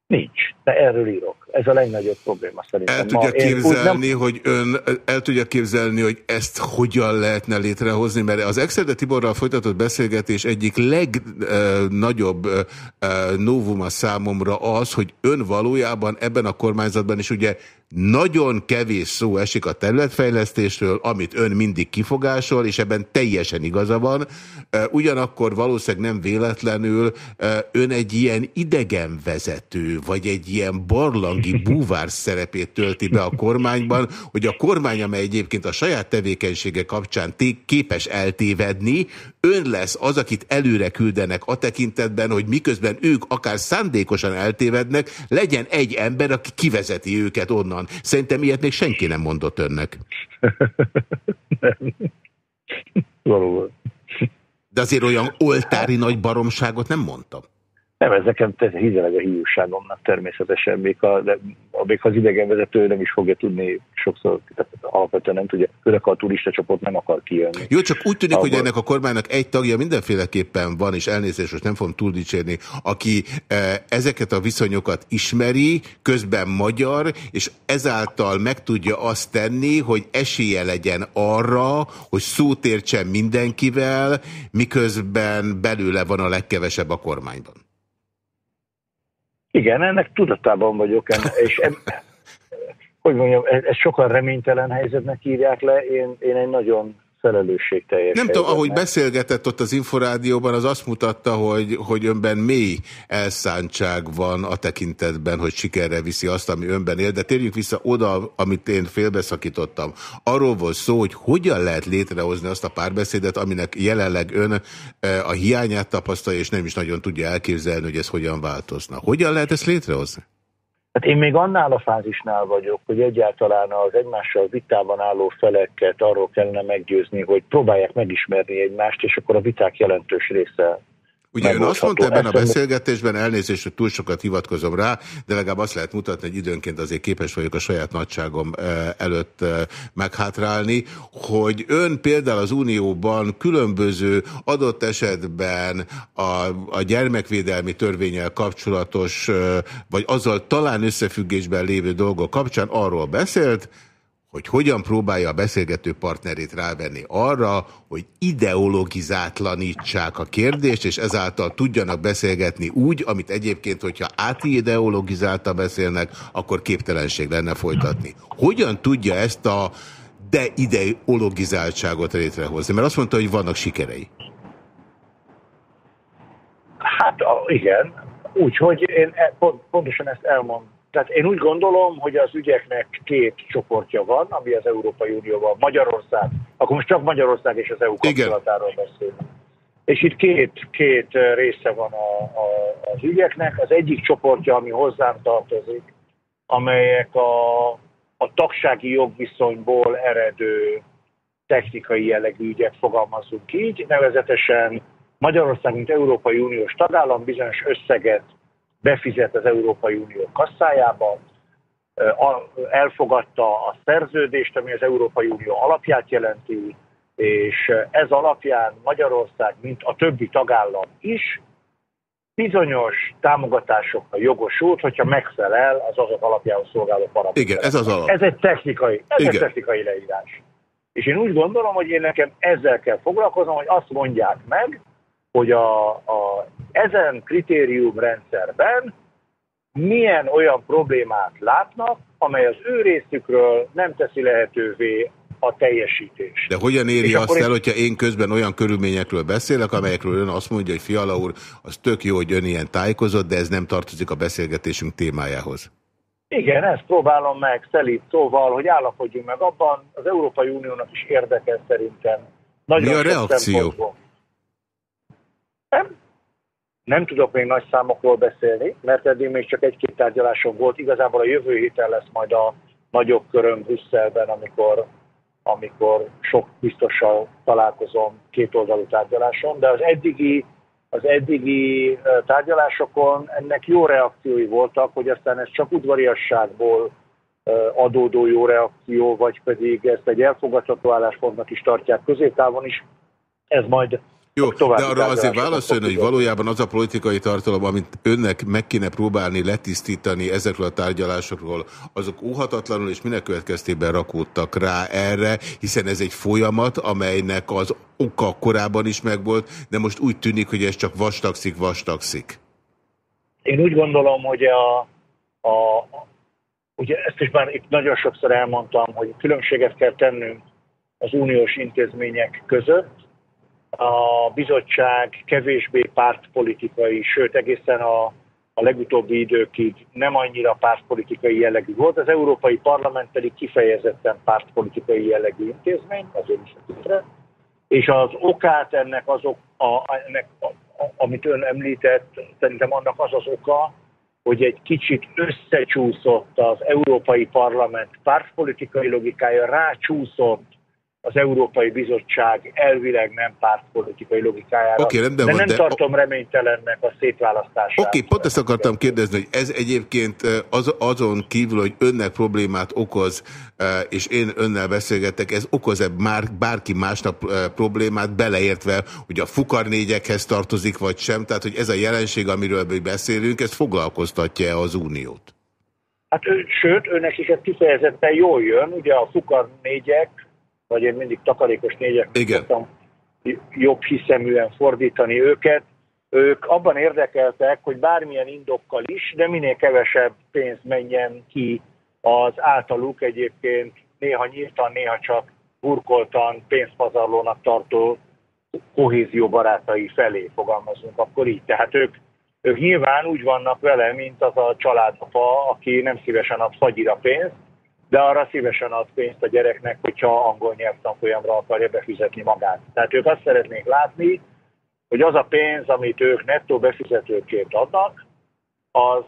[SPEAKER 4] Nincs, de erről írok. Ez a legnagyobb probléma szerintem.
[SPEAKER 1] El tudja Ma képzelni, nem... hogy ön el tudja képzelni, hogy ezt hogyan lehetne létrehozni, mert az Exerde Tiborral folytatott beszélgetés egyik legnagyobb novuma számomra az, hogy ön valójában ebben a kormányzatban is ugye nagyon kevés szó esik a területfejlesztésről, amit ön mindig kifogásol, és ebben teljesen igaza van. Ugyanakkor valószínűleg nem véletlenül ön egy ilyen idegenvezető, vagy egy ilyen barlangi [laughs] búvár szerepét tölti be a kormányban, hogy a kormány, amely egyébként a saját tevékenysége kapcsán képes eltévedni, ön lesz az, akit előre küldenek a tekintetben, hogy miközben ők akár szándékosan eltévednek, legyen egy ember, aki kivezeti őket onnan onnan. Szerintem ilyet még senki nem mondott önnek.
[SPEAKER 4] nem. Valóban.
[SPEAKER 1] De azért olyan oltári nagy baromságot nem mondtam.
[SPEAKER 4] Nem, ez nekem hizeleg a hiúságomnak természetesen, még, a, de, még az idegenvezető nem is fogja tudni sokszor, tehát alapvetően nem tudja, főleg a turista csoport nem akar kijönni.
[SPEAKER 1] Jó, csak úgy tűnik, Abban... hogy ennek a kormánynak egy tagja mindenféleképpen van, és elnézést most nem fogom túl dicsérni, aki e, ezeket a viszonyokat ismeri, közben magyar, és ezáltal meg tudja azt tenni, hogy esélye legyen arra, hogy szót értsen mindenkivel, miközben belőle van a legkevesebb a kormányban.
[SPEAKER 4] Igen, ennek tudatában vagyok, és eb, [laughs] hogy mondjam, ezt sokan reménytelen helyzetnek írják le, én, én egy nagyon felelősségteljes.
[SPEAKER 1] Nem tudom, ahogy beszélgetett ott az Inforádióban, az azt mutatta, hogy, hogy önben mély elszántság van a tekintetben, hogy sikerre viszi azt, ami önben él, de térjünk vissza oda, amit én félbeszakítottam. Arról volt szó, hogy hogyan lehet létrehozni azt a párbeszédet, aminek jelenleg ön e, a hiányát tapasztalja, és nem is nagyon tudja elképzelni, hogy ez hogyan változna. Hogyan lehet ezt létrehozni?
[SPEAKER 4] Hát én még annál a fázisnál vagyok, hogy egyáltalán az egymással vitában álló feleket arról kellene meggyőzni, hogy próbálják megismerni egymást, és akkor a viták jelentős része
[SPEAKER 1] Ugye ön azt mondta ebben a beszélgetésben, elnézést, hogy túl sokat hivatkozom rá, de legalább azt lehet mutatni, hogy időnként azért képes vagyok a saját nagyságom előtt meghátrálni, hogy ön például az Unióban különböző adott esetben a, a gyermekvédelmi törvényel kapcsolatos, vagy azzal talán összefüggésben lévő dolgok kapcsán arról beszélt, hogy hogyan próbálja a beszélgető partnerét rávenni arra, hogy ideologizátlanítsák a kérdést, és ezáltal tudjanak beszélgetni úgy, amit egyébként, hogyha átideologizálta beszélnek, akkor képtelenség lenne folytatni. Hogyan tudja ezt a de-ideologizáltságot létrehozni? Mert azt mondta, hogy vannak sikerei.
[SPEAKER 4] Hát igen, úgyhogy én e- pontosan ezt elmondom tehát én úgy gondolom, hogy az ügyeknek két csoportja van, ami az Európai Unióban, Magyarország, akkor most csak Magyarország és az EU kapcsolatáról beszélünk. És itt két, két része van a, a, az ügyeknek. Az egyik csoportja, ami hozzám tartozik, amelyek a, a tagsági jogviszonyból eredő technikai jellegű ügyek fogalmazunk így, nevezetesen Magyarország, mint Európai Uniós tagállam bizonyos összeget befizet az Európai Unió kasszájába, elfogadta a szerződést, ami az Európai Unió alapját jelenti, és ez alapján Magyarország, mint a többi tagállam is, bizonyos támogatásokra jogosult, hogyha megfelel az azok alapjához szolgáló paraméterek.
[SPEAKER 1] Igen, ez az alap.
[SPEAKER 4] Ez egy technikai, ez Igen. egy technikai leírás. És én úgy gondolom, hogy én nekem ezzel kell foglalkoznom, hogy azt mondják meg, hogy a, a, ezen kritériumrendszerben milyen olyan problémát látnak, amely az ő részükről nem teszi lehetővé a teljesítés.
[SPEAKER 1] De hogyan éri azt el, hogyha én közben olyan körülményekről beszélek, amelyekről ön azt mondja, hogy Fiala úr, az tök jó, hogy ön ilyen tájékozott, de ez nem tartozik a beszélgetésünk témájához.
[SPEAKER 4] Igen, ezt próbálom meg szelít szóval, hogy állapodjunk meg abban, az Európai Uniónak is érdekel szerintem.
[SPEAKER 1] Nagyon Mi a reakció?
[SPEAKER 4] Nem, nem tudok még nagy számokról beszélni, mert eddig még csak egy-két tárgyalásom volt. Igazából a jövő héten lesz majd a nagyobb köröm Brüsszelben, amikor amikor sok biztossal találkozom kétoldalú tárgyaláson, de az eddigi, az eddigi tárgyalásokon ennek jó reakciói voltak, hogy aztán ez csak udvariasságból adódó jó reakció, vagy pedig ezt egy elfogadható álláspontnak is tartják középtávon is. Ez majd
[SPEAKER 1] jó, de arra azért válaszolni, hogy valójában az a politikai tartalom, amit önnek meg kéne próbálni letisztítani ezekről a tárgyalásokról, azok óhatatlanul és minek következtében rakódtak rá erre, hiszen ez egy folyamat, amelynek az oka korábban is megvolt, de most úgy tűnik, hogy ez csak vastagszik, vastagszik.
[SPEAKER 4] Én úgy gondolom, hogy a, a, ugye ezt is már itt nagyon sokszor elmondtam, hogy különbséget kell tennünk az uniós intézmények között, a bizottság kevésbé pártpolitikai, sőt egészen a, a legutóbbi időkig nem annyira pártpolitikai jellegű volt, az Európai Parlament pedig kifejezetten pártpolitikai jellegű intézmény, azért is a és az okát ennek azok, a, ennek, a, a, amit ön említett, szerintem annak az az oka, hogy egy kicsit összecsúszott az Európai Parlament pártpolitikai logikája, rácsúszott az Európai Bizottság elvileg nem pártpolitikai logikájára, okay, rendben de van, nem de... tartom reménytelennek a szétválasztását.
[SPEAKER 1] Oké, okay, pont ezt akartam kérdezni, hogy ez egyébként az, azon kívül, hogy önnek problémát okoz, és én önnel beszélgetek, ez okoz-e már bárki másnak problémát, beleértve, hogy a fukarnégyekhez tartozik, vagy sem, tehát hogy ez a jelenség, amiről mi beszélünk, ez foglalkoztatja-e az Uniót?
[SPEAKER 4] Hát sőt, őnek is ez kifejezetten jól jön, ugye a fukar négyek vagy én mindig takarékos négyek szoktam jobb hiszeműen fordítani őket. Ők abban érdekeltek, hogy bármilyen indokkal is, de minél kevesebb pénz menjen ki az általuk egyébként néha nyíltan, néha csak burkoltan pénzpazarlónak tartó kohézió barátai felé fogalmazunk akkor így. Tehát ők, ők nyilván úgy vannak vele, mint az a családapa, aki nem szívesen ad fagyira pénzt, de arra szívesen ad pénzt a gyereknek, hogyha angol nyelvtanfolyamra akarja befizetni magát. Tehát ők azt szeretnék látni, hogy az a pénz, amit ők nettó befizetőként adnak, az,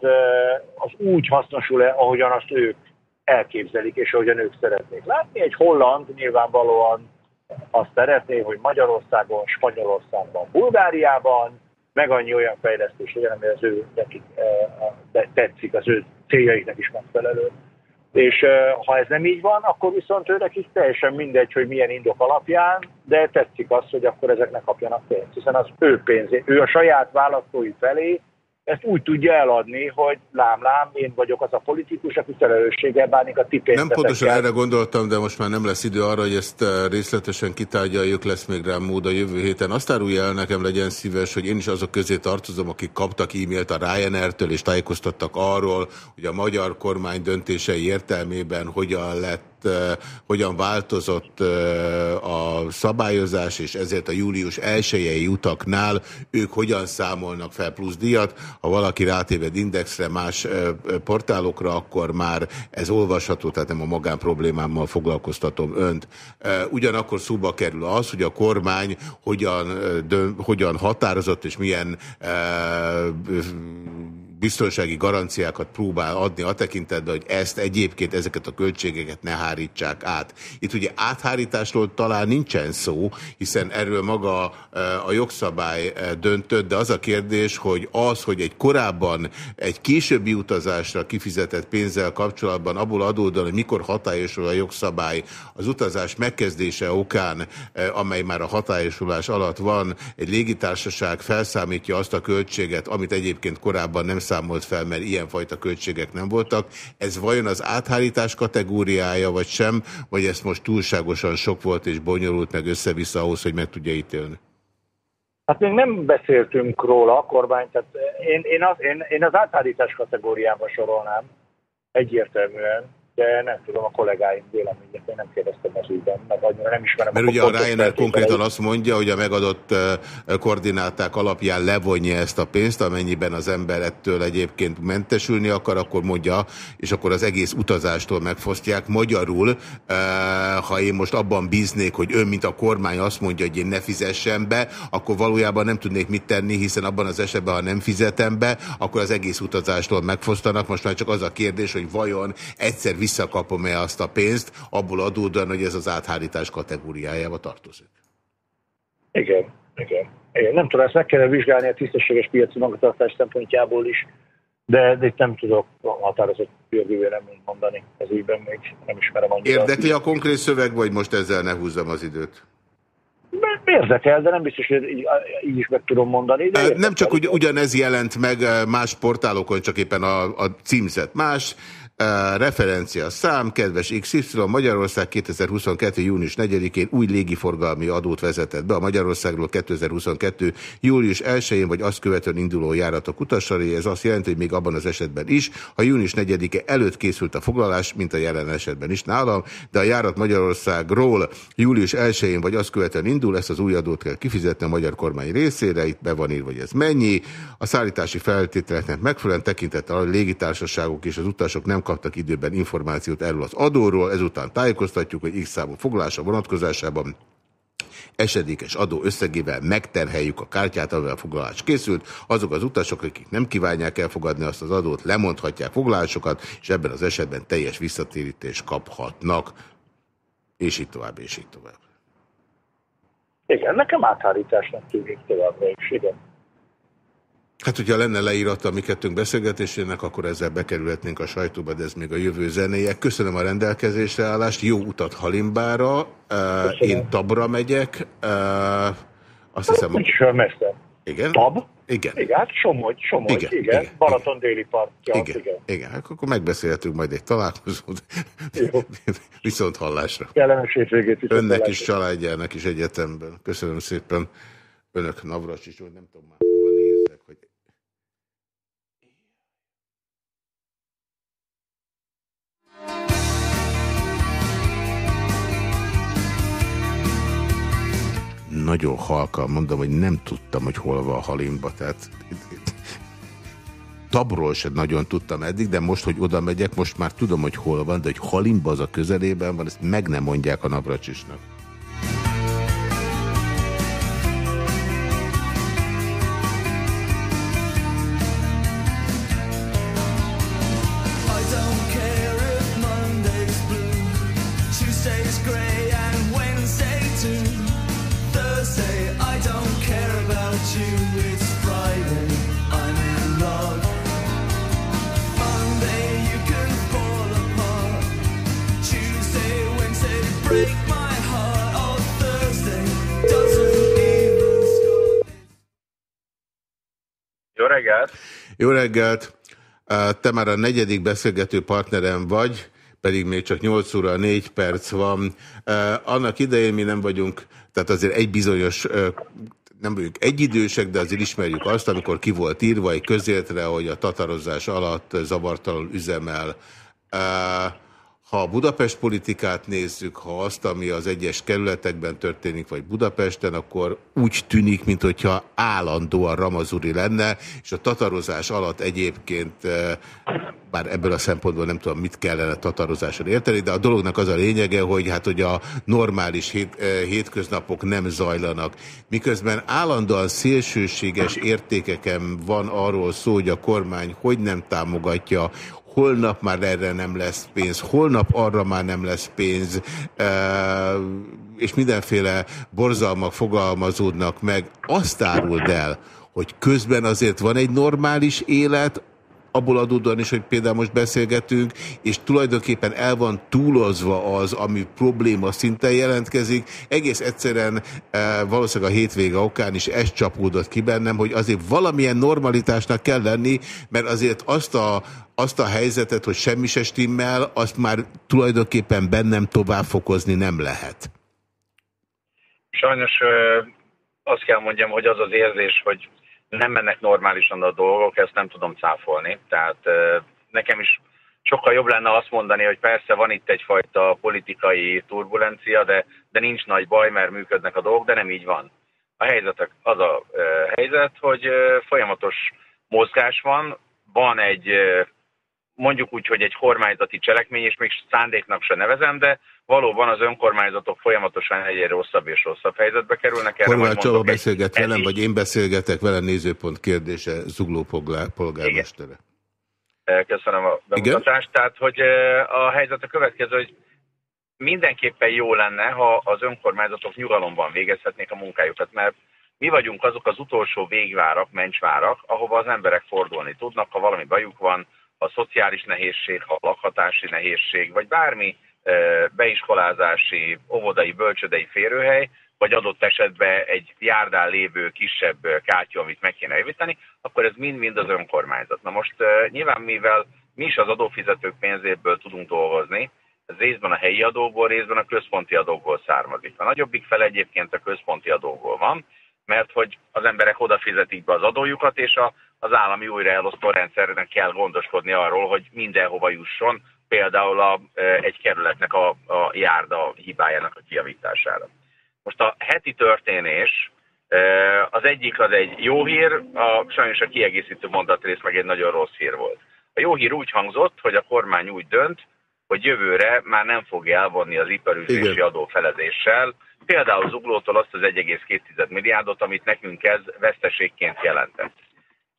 [SPEAKER 4] az úgy hasznosul-e, ahogyan azt ők elképzelik, és ahogyan ők szeretnék látni. Egy holland nyilvánvalóan azt szeretné, hogy Magyarországon, Spanyolországban, Bulgáriában, meg annyi olyan fejlesztés legyen, ami az ő nekik tetszik, az ő céljaiknak is megfelelő. És ha ez nem így van, akkor viszont őnek is teljesen mindegy, hogy milyen indok alapján, de tetszik az, hogy akkor ezeknek kapjanak pénzt, hiszen az ő pénzé. Ő a saját választói felé ezt úgy tudja eladni, hogy lám-lám, én vagyok az a politikus, aki felelősséggel bánik a ti
[SPEAKER 1] Nem pontosan erre gondoltam, de most már nem lesz idő arra, hogy ezt eh, részletesen kitárgyaljuk, lesz még rám mód a jövő héten. Azt árulja el nekem, legyen szíves, hogy én is azok közé tartozom, akik kaptak e-mailt a Ryanair-től, és tájékoztattak arról, hogy a magyar kormány döntései értelmében hogyan lett hogyan változott a szabályozás, és ezért a július 1 utaknál ők hogyan számolnak fel plusz díjat. Ha valaki rátéved indexre, más portálokra, akkor már ez olvasható, tehát nem a magán problémámmal foglalkoztatom önt. Ugyanakkor szóba kerül az, hogy a kormány hogyan, hogyan határozott, és milyen biztonsági garanciákat próbál adni a tekintetben, hogy ezt egyébként ezeket a költségeket ne hárítsák át. Itt ugye áthárításról talán nincsen szó, hiszen erről maga a jogszabály döntött, de az a kérdés, hogy az, hogy egy korábban egy későbbi utazásra kifizetett pénzzel kapcsolatban abból adódóan, hogy mikor hatályosul a jogszabály az utazás megkezdése okán, amely már a hatályosulás alatt van, egy légitársaság felszámítja azt a költséget, amit egyébként korábban nem számolt fel, mert ilyenfajta költségek nem voltak. Ez vajon az áthárítás kategóriája, vagy sem, vagy ez most túlságosan sok volt és bonyolult meg össze-vissza ahhoz, hogy meg tudja ítélni?
[SPEAKER 4] Hát még nem beszéltünk róla a kormány, tehát én, én, az, én, én az áthárítás kategóriába sorolnám egyértelműen de nem tudom a kollégáim véleményét, én nem kérdeztem az ügyben, meg annyira nem ismerem.
[SPEAKER 1] Mert ugye a Ryanair konkrétan azt mondja, hogy a megadott koordináták alapján levonja ezt a pénzt, amennyiben az ember ettől egyébként mentesülni akar, akkor mondja, és akkor az egész utazástól megfosztják. Magyarul, ha én most abban bíznék, hogy ön, mint a kormány azt mondja, hogy én ne fizessen be, akkor valójában nem tudnék mit tenni, hiszen abban az esetben, ha nem fizetem be, akkor az egész utazástól megfosztanak. Most már csak az a kérdés, hogy vajon egyszer visszakapom-e azt a pénzt, abból adódóan, hogy ez az áthárítás kategóriájába tartozik.
[SPEAKER 4] Igen, igen. igen. Nem tudom, ezt meg kellene vizsgálni a tisztességes piaci magatartás szempontjából is, de, de itt nem tudok határozott jogi véleményt mondani ez ügyben, még nem ismerem annyira.
[SPEAKER 1] Érdekli a konkrét szöveg, vagy most ezzel ne húzzam az időt?
[SPEAKER 4] Érdekel, de nem biztos, hogy így, így is meg tudom mondani. De
[SPEAKER 1] nem csak hogy ugyanez jelent meg más portálokon, csak éppen a, a címzet más. Referencia szám, kedves XY, Magyarország 2022. június 4-én új légiforgalmi adót vezetett be a Magyarországról 2022. július 1-én vagy azt követően induló járatok utasai. Ez azt jelenti, hogy még abban az esetben is, ha június 4-e előtt készült a foglalás, mint a jelen esetben is nálam, de a járat Magyarországról július 1-én vagy azt követően indul, ezt az új adót kell kifizetni a magyar kormány részére, itt be van írva, hogy ez mennyi. A szállítási feltételeknek megfelelően tekintettel a légitársaságok és az utasok nem kaptak időben információt erről az adóról, ezután tájékoztatjuk, hogy X számú foglalása vonatkozásában esedékes adó összegével megterheljük a kártyát, amivel a foglalás készült. Azok az utasok, akik nem kívánják elfogadni azt az adót, lemondhatják foglalásokat, és ebben az esetben teljes visszatérítést kaphatnak. És így tovább, és így tovább.
[SPEAKER 4] Igen, nekem áthárításnak tűnik továbbra is, igen.
[SPEAKER 1] Hát, hogyha lenne leírata a mi kettőnk beszélgetésének, akkor ezzel bekerülhetnénk a sajtóba, de ez még a jövő zenéje. Köszönöm a rendelkezésre állást, jó utat Halimbára, Köszönöm. én Tabra megyek, azt hiszem...
[SPEAKER 4] Nincs messze.
[SPEAKER 1] Igen?
[SPEAKER 4] Tab?
[SPEAKER 1] Igen.
[SPEAKER 4] Igen, hát Somogy, Somogy, igen. igen. igen. Balaton igen. déli partja.
[SPEAKER 1] Igen. igen. igen. Hát akkor megbeszélhetünk majd egy találkozót. Jó. [laughs] viszont hallásra.
[SPEAKER 4] Kellemes hétvégét.
[SPEAKER 1] Önnek is, családjának is egyetemben. Köszönöm szépen. Önök Navracsics, hogy nem tudom már. Nagyon halkan mondom, hogy nem tudtam, hogy hol van a halimba, tehát tabról sem nagyon tudtam eddig, de most, hogy oda megyek, most már tudom, hogy hol van, de hogy halimba az a közelében van, ezt meg nem mondják a Navracsisnak. Jó reggelt! Te már a negyedik beszélgető partnerem vagy, pedig még csak 8 óra 4 perc van. Annak idején mi nem vagyunk, tehát azért egy bizonyos nem vagyunk egyidősek, de azért ismerjük azt, amikor ki volt írva egy közértre, hogy a tatarozás alatt zavartalanul üzemel. Ha a Budapest politikát nézzük, ha azt, ami az egyes kerületekben történik, vagy Budapesten, akkor úgy tűnik, mintha állandóan Ramazuri lenne, és a tatarozás alatt egyébként, eh, bár ebből a szempontból nem tudom, mit kellene tatarozáson érteni, de a dolognak az a lényege, hogy hát hogy a normális hét, eh, hétköznapok nem zajlanak. Miközben állandóan szélsőséges értékeken van arról szó, hogy a kormány hogy nem támogatja, holnap már erre nem lesz pénz, holnap arra már nem lesz pénz, és mindenféle borzalmak fogalmazódnak meg. Azt áruld el, hogy közben azért van egy normális élet, abból adódóan is, hogy például most beszélgetünk, és tulajdonképpen el van túlozva az, ami probléma szinten jelentkezik. Egész egyszerűen e, valószínűleg a hétvége okán is ez csapódott ki bennem, hogy azért valamilyen normalitásnak kell lenni, mert azért azt a, azt a helyzetet, hogy semmi se stimmel, azt már tulajdonképpen bennem tovább fokozni nem lehet.
[SPEAKER 5] Sajnos azt kell mondjam, hogy az az érzés, hogy nem mennek normálisan a dolgok, ezt nem tudom cáfolni. Tehát nekem is sokkal jobb lenne azt mondani, hogy persze van itt egyfajta politikai turbulencia, de, de nincs nagy baj, mert működnek a dolgok, de nem így van. A helyzet az a helyzet, hogy folyamatos mozgás van, van egy mondjuk úgy, hogy egy kormányzati cselekmény, és még szándéknak se nevezem, de valóban az önkormányzatok folyamatosan egyre rosszabb és rosszabb helyzetbe kerülnek.
[SPEAKER 1] Horváth Csaba beszélget egy, velem, vagy én beszélgetek vele nézőpont kérdése Zugló polgármestere.
[SPEAKER 5] Köszönöm a bemutatást. Igen? Tehát, hogy a helyzet a következő, hogy mindenképpen jó lenne, ha az önkormányzatok nyugalomban végezhetnék a munkájukat, mert mi vagyunk azok az utolsó végvárak, mencsvárak, ahova az emberek fordulni tudnak, ha valami bajuk van, a szociális nehézség, a lakhatási nehézség, vagy bármi beiskolázási, óvodai, bölcsödei férőhely, vagy adott esetben egy járdán lévő kisebb kártya, amit meg kéne javítani, akkor ez mind-mind az önkormányzat. Na most nyilván mivel mi is az adófizetők pénzéből tudunk dolgozni, ez részben a helyi adóból, részben a központi adóból származik. A nagyobbik fel egyébként a központi adóból van, mert hogy az emberek odafizetik be az adójukat, és a, az állami újraelosztó rendszernek kell gondoskodni arról, hogy mindenhova jusson, például a, egy kerületnek a, a járda hibájának a kiavítására. Most a heti történés, az egyik az egy jó hír, a, sajnos a kiegészítő mondatrész meg egy nagyon rossz hír volt. A jó hír úgy hangzott, hogy a kormány úgy dönt, hogy jövőre már nem fogja elvonni az iparűzési adófelezéssel, például Zuglótól azt az 1,2 milliárdot, amit nekünk ez veszteségként jelentett.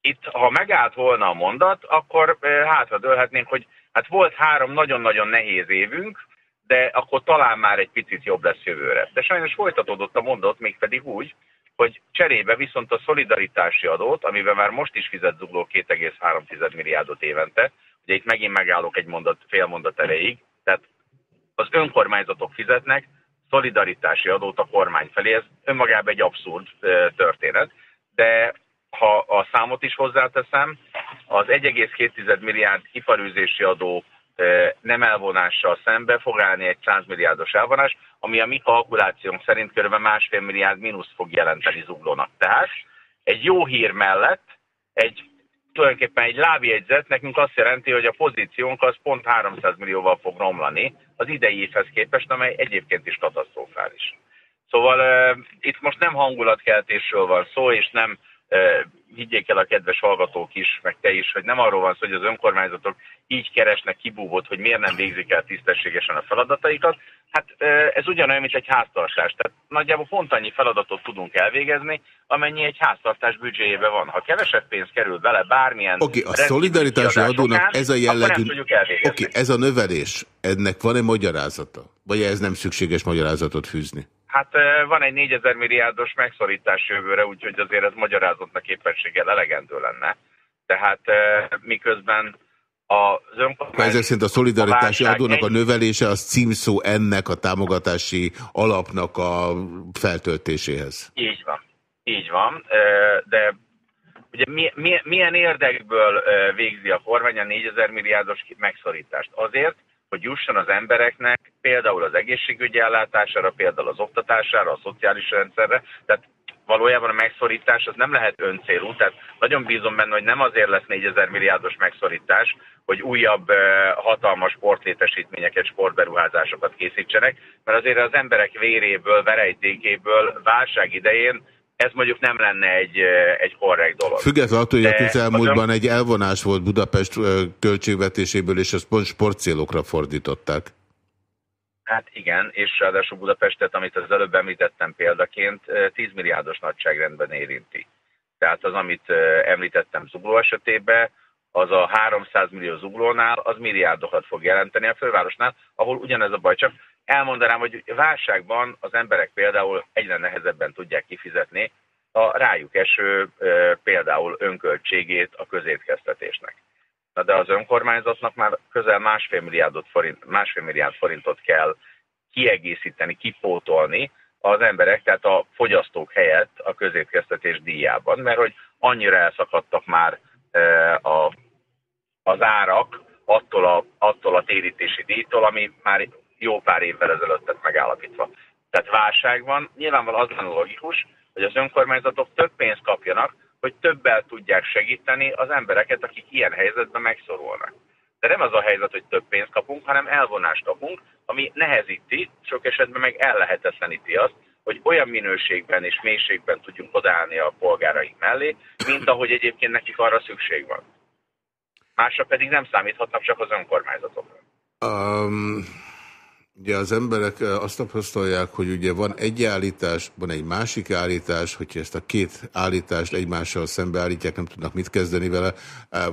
[SPEAKER 5] Itt, ha megállt volna a mondat, akkor hátra dőlhetnénk, hogy hát volt három nagyon-nagyon nehéz évünk, de akkor talán már egy picit jobb lesz jövőre. De sajnos folytatódott a mondat, mégpedig úgy, hogy cserébe viszont a szolidaritási adót, amiben már most is fizet Zugló 2,3 milliárdot évente, ugye itt megint megállok egy mondat, fél mondat erejéig, tehát az önkormányzatok fizetnek szolidaritási adót a kormány felé, ez önmagában egy abszurd történet, de ha a számot is hozzáteszem, az 1,2 milliárd iparűzési adó nem elvonással szembe fog állni egy 100 milliárdos elvonás, ami a mi kalkulációnk szerint kb. másfél milliárd mínusz fog jelenteni zuglónak. Tehát egy jó hír mellett egy tulajdonképpen egy lábjegyzet nekünk azt jelenti, hogy a pozíciónk az pont 300 millióval fog romlani az idei évhez képest, amely egyébként is katasztrofális. Szóval uh, itt most nem hangulatkeltésről van szó, és nem higgyék el a kedves hallgatók is, meg te is, hogy nem arról van szó, hogy az önkormányzatok így keresnek kibúvót, hogy miért nem végzik el tisztességesen a feladataikat. Hát ez ugyanolyan, mint egy háztartás. Tehát nagyjából pont annyi feladatot tudunk elvégezni, amennyi egy háztartás büdzséjében van. Ha kevesebb pénz kerül bele bármilyen...
[SPEAKER 1] Oké, okay, a szolidaritási adónak ez a jellegű... Oké, okay, ez a növelés, ennek van-e magyarázata? Vagy ez nem szükséges magyarázatot fűzni?
[SPEAKER 5] Hát van egy 4000 milliárdos megszorítás jövőre, úgyhogy azért ez magyarázatnak éppenséggel elegendő lenne. Tehát miközben az önkormányzat...
[SPEAKER 1] Ezek szerint a szolidaritási a adónak a növelése az címszó ennek a támogatási alapnak a feltöltéséhez.
[SPEAKER 5] Így van. Így van. De ugye milyen érdekből végzi a kormány a 4000 milliárdos megszorítást? Azért, hogy jusson az embereknek például az egészségügyi ellátására, például az oktatására, a szociális rendszerre. Tehát valójában a megszorítás az nem lehet öncélú, tehát nagyon bízom benne, hogy nem azért lesz 4000 milliárdos megszorítás, hogy újabb hatalmas sportlétesítményeket, sportberuházásokat készítsenek, mert azért az emberek véréből, verejtékéből válság idején ez mondjuk nem lenne egy, egy korrekt dolog.
[SPEAKER 1] Függetlenül attól, hogy a közelmúltban egy elvonás volt Budapest költségvetéséből, és ezt pont sportcélokra fordították.
[SPEAKER 5] Hát igen, és ráadásul Budapestet, amit az előbb említettem példaként, 10 milliárdos nagyságrendben érinti. Tehát az, amit említettem Zugló esetében, az a 300 millió zuglónál, az milliárdokat fog jelenteni a fővárosnál, ahol ugyanez a baj. Csak elmondanám, hogy válságban az emberek például egyre nehezebben tudják kifizetni a rájuk eső például önköltségét a közétkeztetésnek. Na de az önkormányzatnak már közel másfél, milliárdot forint, másfél milliárd forintot kell kiegészíteni, kipótolni az emberek, tehát a fogyasztók helyett a közétkeztetés díjában, mert hogy annyira elszakadtak már a, az árak attól a, attól a térítési díjtól, ami már jó pár évvel ezelőtt lett megállapítva. Tehát válság van, nyilvánvalóan az lenne logikus, hogy az önkormányzatok több pénzt kapjanak, hogy többel tudják segíteni az embereket, akik ilyen helyzetben megszorulnak. De nem az a helyzet, hogy több pénzt kapunk, hanem elvonást kapunk, ami nehezíti, sok esetben meg ellehetetleníti azt, hogy olyan minőségben és mélységben tudjunk odállni a polgáraink mellé, mint ahogy egyébként nekik arra szükség van. Másra pedig nem számíthatnak csak az önkormányzatokra. Um,
[SPEAKER 1] Ugye az emberek azt tapasztalják, hogy ugye van egy állítás, van egy másik állítás, hogyha ezt a két állítást egymással szembeállítják, nem tudnak mit kezdeni vele,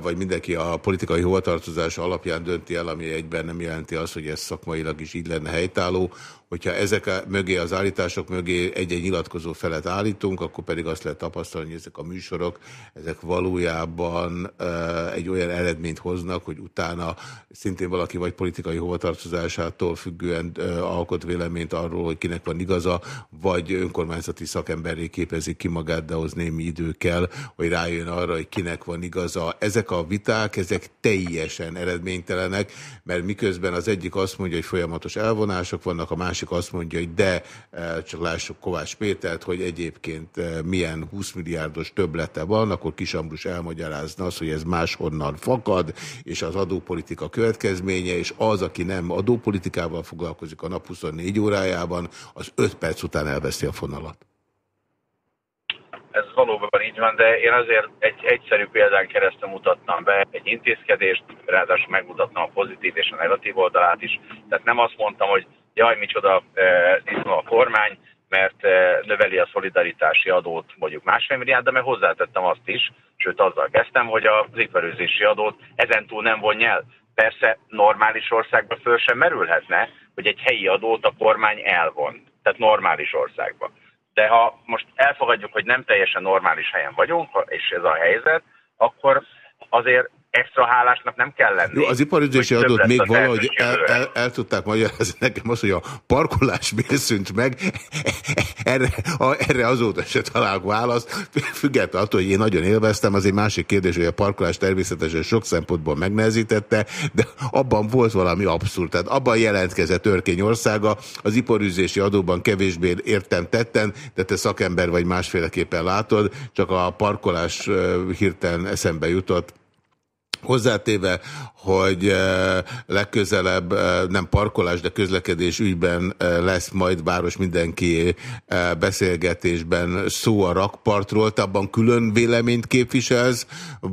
[SPEAKER 1] vagy mindenki a politikai hovatartozás alapján dönti el, ami egyben nem jelenti azt, hogy ez szakmailag is így lenne helytálló, hogyha ezek mögé az állítások mögé egy-egy nyilatkozó felet állítunk, akkor pedig azt lehet tapasztalni, hogy ezek a műsorok, ezek valójában uh, egy olyan eredményt hoznak, hogy utána szintén valaki vagy politikai hovatartozásától függően uh, alkot véleményt arról, hogy kinek van igaza, vagy önkormányzati szakemberré képezik ki magát, de ahhoz némi idő kell, hogy rájön arra, hogy kinek van igaza. Ezek a viták, ezek teljesen eredménytelenek, mert miközben az egyik azt mondja, hogy folyamatos elvonások vannak, a másik másik azt mondja, hogy de, e, csak lássuk Kovács Pétert, hogy egyébként e, milyen 20 milliárdos töblete van, akkor Kisambrus elmagyarázna azt, hogy ez máshonnan fakad, és az adópolitika következménye, és az, aki nem adópolitikával foglalkozik a nap 24 órájában, az 5 perc után elveszi a fonalat.
[SPEAKER 5] Ez valóban így van, de én azért egy egyszerű példán keresztül mutattam be egy intézkedést, ráadásul megmutattam a pozitív és a negatív oldalát is. Tehát nem azt mondtam, hogy jaj, micsoda disznó a kormány, mert növeli a szolidaritási adót mondjuk másfél milliárd, de meg hozzátettem azt is, sőt azzal kezdtem, hogy az iparőzési adót ezentúl nem vonja el. Persze normális országban föl sem merülhetne, hogy egy helyi adót a kormány elvon. Tehát normális országban. De ha most elfogadjuk, hogy nem teljesen normális helyen vagyunk, és ez a helyzet, akkor azért extra hálásnak nem kell lenni.
[SPEAKER 1] Jó, az iparüzési adót még valahogy el, el, el tudták magyarázni nekem az, hogy a parkolás miért szűnt meg, erre, a, erre azóta se találok választ, függetlenül attól, hogy én nagyon élveztem, az egy másik kérdés, hogy a parkolás természetesen sok szempontból megnehezítette, de abban volt valami abszurd, tehát abban jelentkezett Örkény országa, az iparüzési adóban kevésbé értem tetten, de te szakember vagy másféleképpen látod, csak a parkolás hirtelen eszembe jutott, Hozzátéve, hogy eh, legközelebb eh, nem parkolás, de közlekedés ügyben eh, lesz majd város mindenki beszélgetésben szó a rakpartról, te abban külön véleményt képviselsz,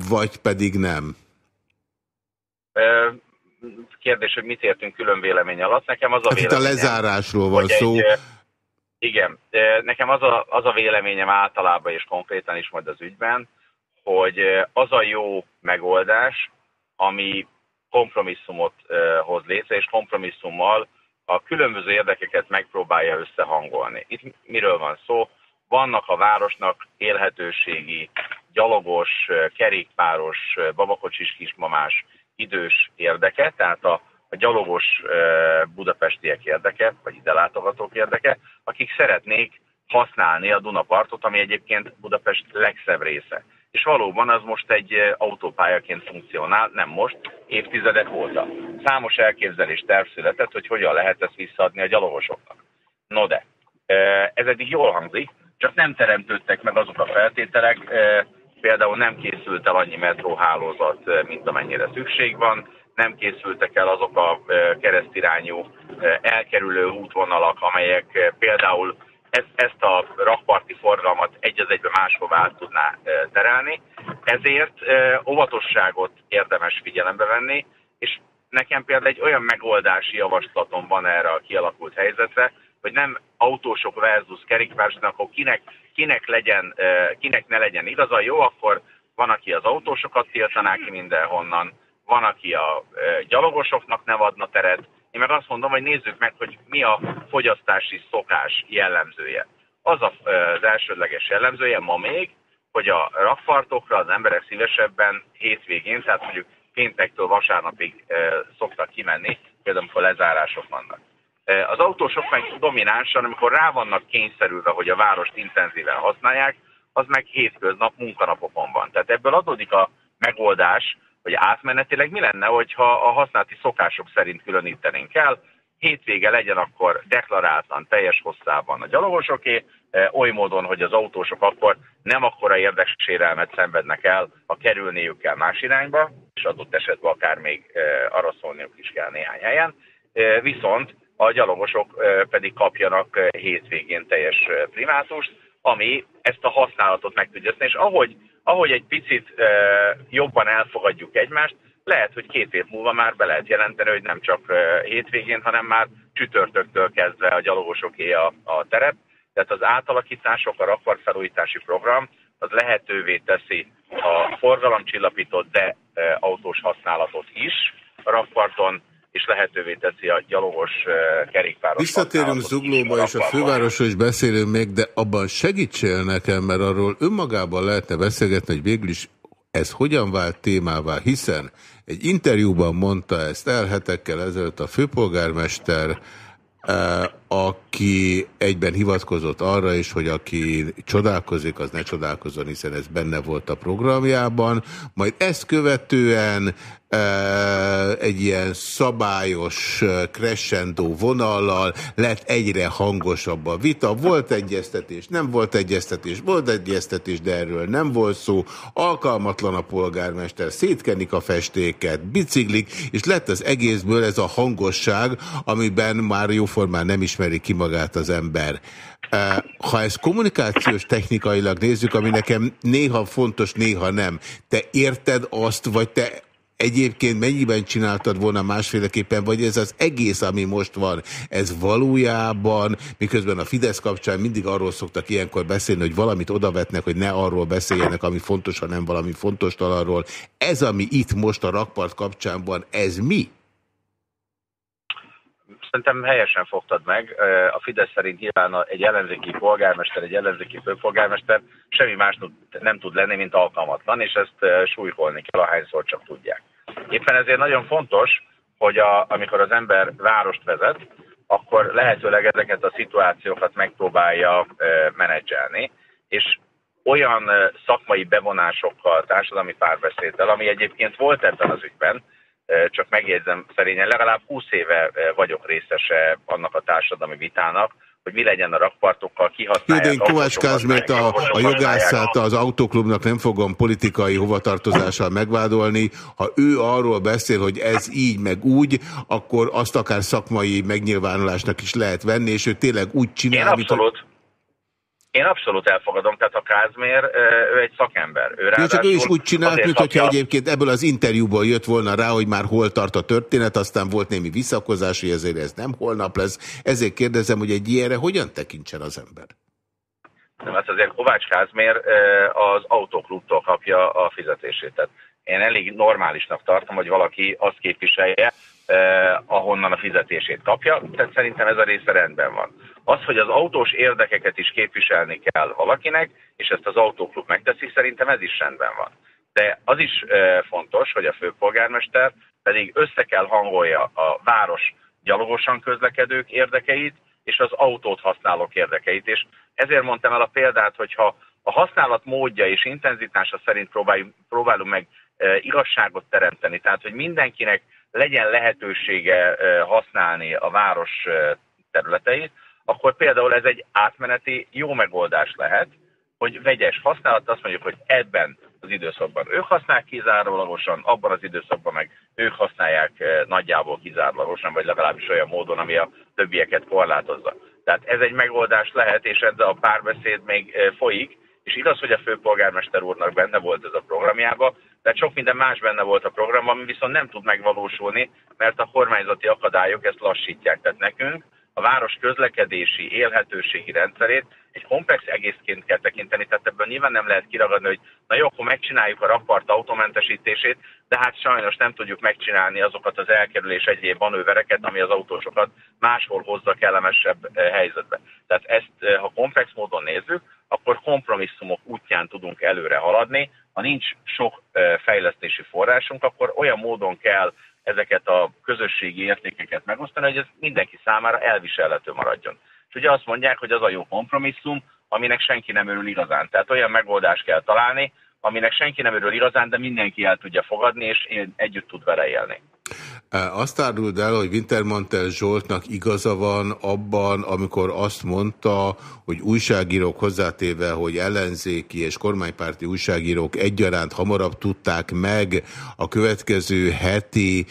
[SPEAKER 1] vagy pedig nem?
[SPEAKER 5] Kérdés, hogy mit értünk külön vélemény alatt. Nekem az a hát
[SPEAKER 1] véleményem... Itt a lezárásról van szó. Egy,
[SPEAKER 5] igen, nekem az a, az a véleményem általában és konkrétan is majd az ügyben, hogy az a jó megoldás, ami kompromisszumot hoz létre, és kompromisszummal a különböző érdekeket megpróbálja összehangolni. Itt miről van szó? Vannak a városnak élhetőségi, gyalogos, kerékpáros, babakocsis kismamás idős érdeke, tehát a, a gyalogos budapestiek érdeke, vagy ide látogatók érdeke, akik szeretnék használni a Dunapartot, ami egyébként Budapest legszebb része és valóban az most egy autópályaként funkcionál, nem most, évtizedek óta. Számos elképzelés terv született, hogy hogyan lehet ezt visszaadni a gyalogosoknak. No de, ez eddig jól hangzik, csak nem teremtődtek meg azok a feltételek, például nem készült el annyi metróhálózat, mint amennyire szükség van, nem készültek el azok a keresztirányú elkerülő útvonalak, amelyek például ezt a rakparti forgalmat egy az egybe máshova tudná terelni. Ezért óvatosságot érdemes figyelembe venni, és nekem például egy olyan megoldási javaslatom van erre a kialakult helyzetre, hogy nem autósok versus kerékpárosok, akkor kinek, kinek, legyen, kinek ne legyen igaza, jó, akkor van, aki az autósokat tiltaná ki mindenhonnan, van, aki a gyalogosoknak nem adna teret. Én meg azt mondom, hogy nézzük meg, hogy mi a fogyasztási szokás jellemzője. Az az elsődleges jellemzője ma még, hogy a rakpartokra az emberek szívesebben hétvégén, tehát mondjuk péntektől vasárnapig szoktak kimenni, például amikor lezárások vannak. Az autósok meg dominánsan, amikor rá vannak kényszerülve, hogy a várost intenzíven használják, az meg hétköznap munkanapokon van. Tehát ebből adódik a megoldás, hogy átmenetileg mi lenne, hogyha a használati szokások szerint különítenénk el, hétvége legyen akkor deklaráltan, teljes hosszában a gyalogosoké, oly módon, hogy az autósok akkor nem akkora érdeksérelmet szenvednek el, ha kerülniük kell más irányba, és adott esetben akár még arra szólniuk is kell néhány helyen. Viszont a gyalogosok pedig kapjanak hétvégén teljes primátust, ami ezt a használatot meg tudja és ahogy, ahogy egy picit jobban elfogadjuk egymást, lehet, hogy két év múlva már be lehet jelenteni, hogy nem csak hétvégén, hanem már csütörtöktől kezdve a gyalogosoké a, a terep. Tehát az átalakítások, a rakpartfelújítási program az lehetővé teszi a forgalomcsillapított, de autós használatot is a rakparton, és lehetővé teszi a gyalogos kerékpáros.
[SPEAKER 1] Visszatérünk Zuglóba, és a fővárosról is beszélünk még, de abban segítsél nekem, mert arról önmagában lehetne beszélgetni, hogy végül is ez hogyan vált témává, hiszen egy interjúban mondta ezt el hetekkel ezelőtt a főpolgármester, aki egyben hivatkozott arra is, hogy aki csodálkozik, az ne csodálkozzon, hiszen ez benne volt a programjában. Majd ezt követően egy ilyen szabályos crescendo vonallal lett egyre hangosabb a vita. Volt egyeztetés, nem volt egyeztetés, volt egyeztetés, de erről nem volt szó. Alkalmatlan a polgármester, szétkenik a festéket, biciklik, és lett az egészből ez a hangosság, amiben már jóformán nem ismeri ki magát az ember. Ha ezt kommunikációs technikailag nézzük, ami nekem néha fontos, néha nem, te érted azt, vagy te egyébként mennyiben csináltad volna másféleképpen, vagy ez az egész, ami most van, ez valójában, miközben a Fidesz kapcsán mindig arról szoktak ilyenkor beszélni, hogy valamit odavetnek, hogy ne arról beszéljenek, ami fontos, hanem valami fontos talarról. Ez, ami itt most a rakpart kapcsán van, ez mi?
[SPEAKER 5] Szerintem helyesen fogtad meg. A Fidesz szerint nyilván egy ellenzéki polgármester, egy ellenzéki főpolgármester semmi más nem tud lenni, mint alkalmatlan, és ezt súlykolni kell, ahányszor csak tudják. Éppen ezért nagyon fontos, hogy a, amikor az ember várost vezet, akkor lehetőleg ezeket a szituációkat megpróbálja menedzselni, és olyan szakmai bevonásokkal, társadalmi párbeszéddel, ami egyébként volt ebben az ügyben, csak megjegyzem szerényen, legalább 20 éve vagyok részese annak a társadalmi vitának, hogy mi legyen a rakpartokkal, kihasználják.
[SPEAKER 1] Én Kovács Kázmét a, a jogászát az autóklubnak nem fogom politikai hovatartozással megvádolni. Ha ő arról beszél, hogy ez így meg úgy, akkor azt akár szakmai megnyilvánulásnak is lehet venni, és ő tényleg úgy csinál,
[SPEAKER 5] Én abszolút. Mint, én abszolút elfogadom, tehát a Kázmér, ő egy szakember. Ő,
[SPEAKER 1] Jó, csak ő is úgy csinált, mint hogyha egyébként ebből az interjúból jött volna rá, hogy már hol tart a történet, aztán volt némi visszakozás, hogy ezért ez nem holnap lesz. Ezért kérdezem, hogy egy ilyenre hogyan tekintsen az ember?
[SPEAKER 5] Nem, hát azért Kovács Kázmér az autóklubtól kapja a fizetését. Tehát én elég normálisnak tartom, hogy valaki azt képviselje, eh, ahonnan a fizetését kapja, tehát szerintem ez a része rendben van. Az, hogy az autós érdekeket is képviselni kell valakinek, és ezt az autóklub megteszi, szerintem ez is rendben van. De az is eh, fontos, hogy a főpolgármester pedig össze kell hangolja a város gyalogosan közlekedők érdekeit, és az autót használók érdekeit. És ezért mondtam el a példát, hogyha a használat módja és intenzitása szerint próbáljuk, próbálunk meg igazságot teremteni, tehát hogy mindenkinek legyen lehetősége használni a város területeit, akkor például ez egy átmeneti jó megoldás lehet, hogy vegyes használat, azt mondjuk, hogy ebben az időszakban ők használják kizárólagosan, abban az időszakban meg ők használják nagyjából kizárólagosan, vagy legalábbis olyan módon, ami a többieket korlátozza. Tehát ez egy megoldás lehet, és ez a párbeszéd még folyik, és igaz, hogy a főpolgármester úrnak benne volt ez a programjában, de sok minden más benne volt a programban, ami viszont nem tud megvalósulni, mert a kormányzati akadályok ezt lassítják. Tehát nekünk a város közlekedési, élhetőségi rendszerét egy komplex egészként kell tekinteni, tehát ebből nyilván nem lehet kiragadni, hogy na jó, akkor megcsináljuk a rakpart automentesítését, de hát sajnos nem tudjuk megcsinálni azokat az elkerülés egyéb manővereket, ami az autósokat máshol hozza kellemesebb eh, helyzetbe. Tehát ezt, eh, ha komplex módon nézzük, akkor kompromisszumok útján tudunk előre haladni. Ha nincs sok fejlesztési forrásunk, akkor olyan módon kell ezeket a közösségi értékeket megosztani, hogy ez mindenki számára elviselhető maradjon. És ugye azt mondják, hogy az a jó kompromisszum, aminek senki nem örül igazán. Tehát olyan megoldást kell találni, aminek senki nem örül igazán, de mindenki el tudja fogadni, és együtt tud vele élni.
[SPEAKER 1] Azt áruld el, hogy Wintermantel Zsoltnak igaza van abban, amikor azt mondta, hogy újságírók hozzátéve, hogy ellenzéki és kormánypárti újságírók egyaránt hamarabb tudták meg a következő heti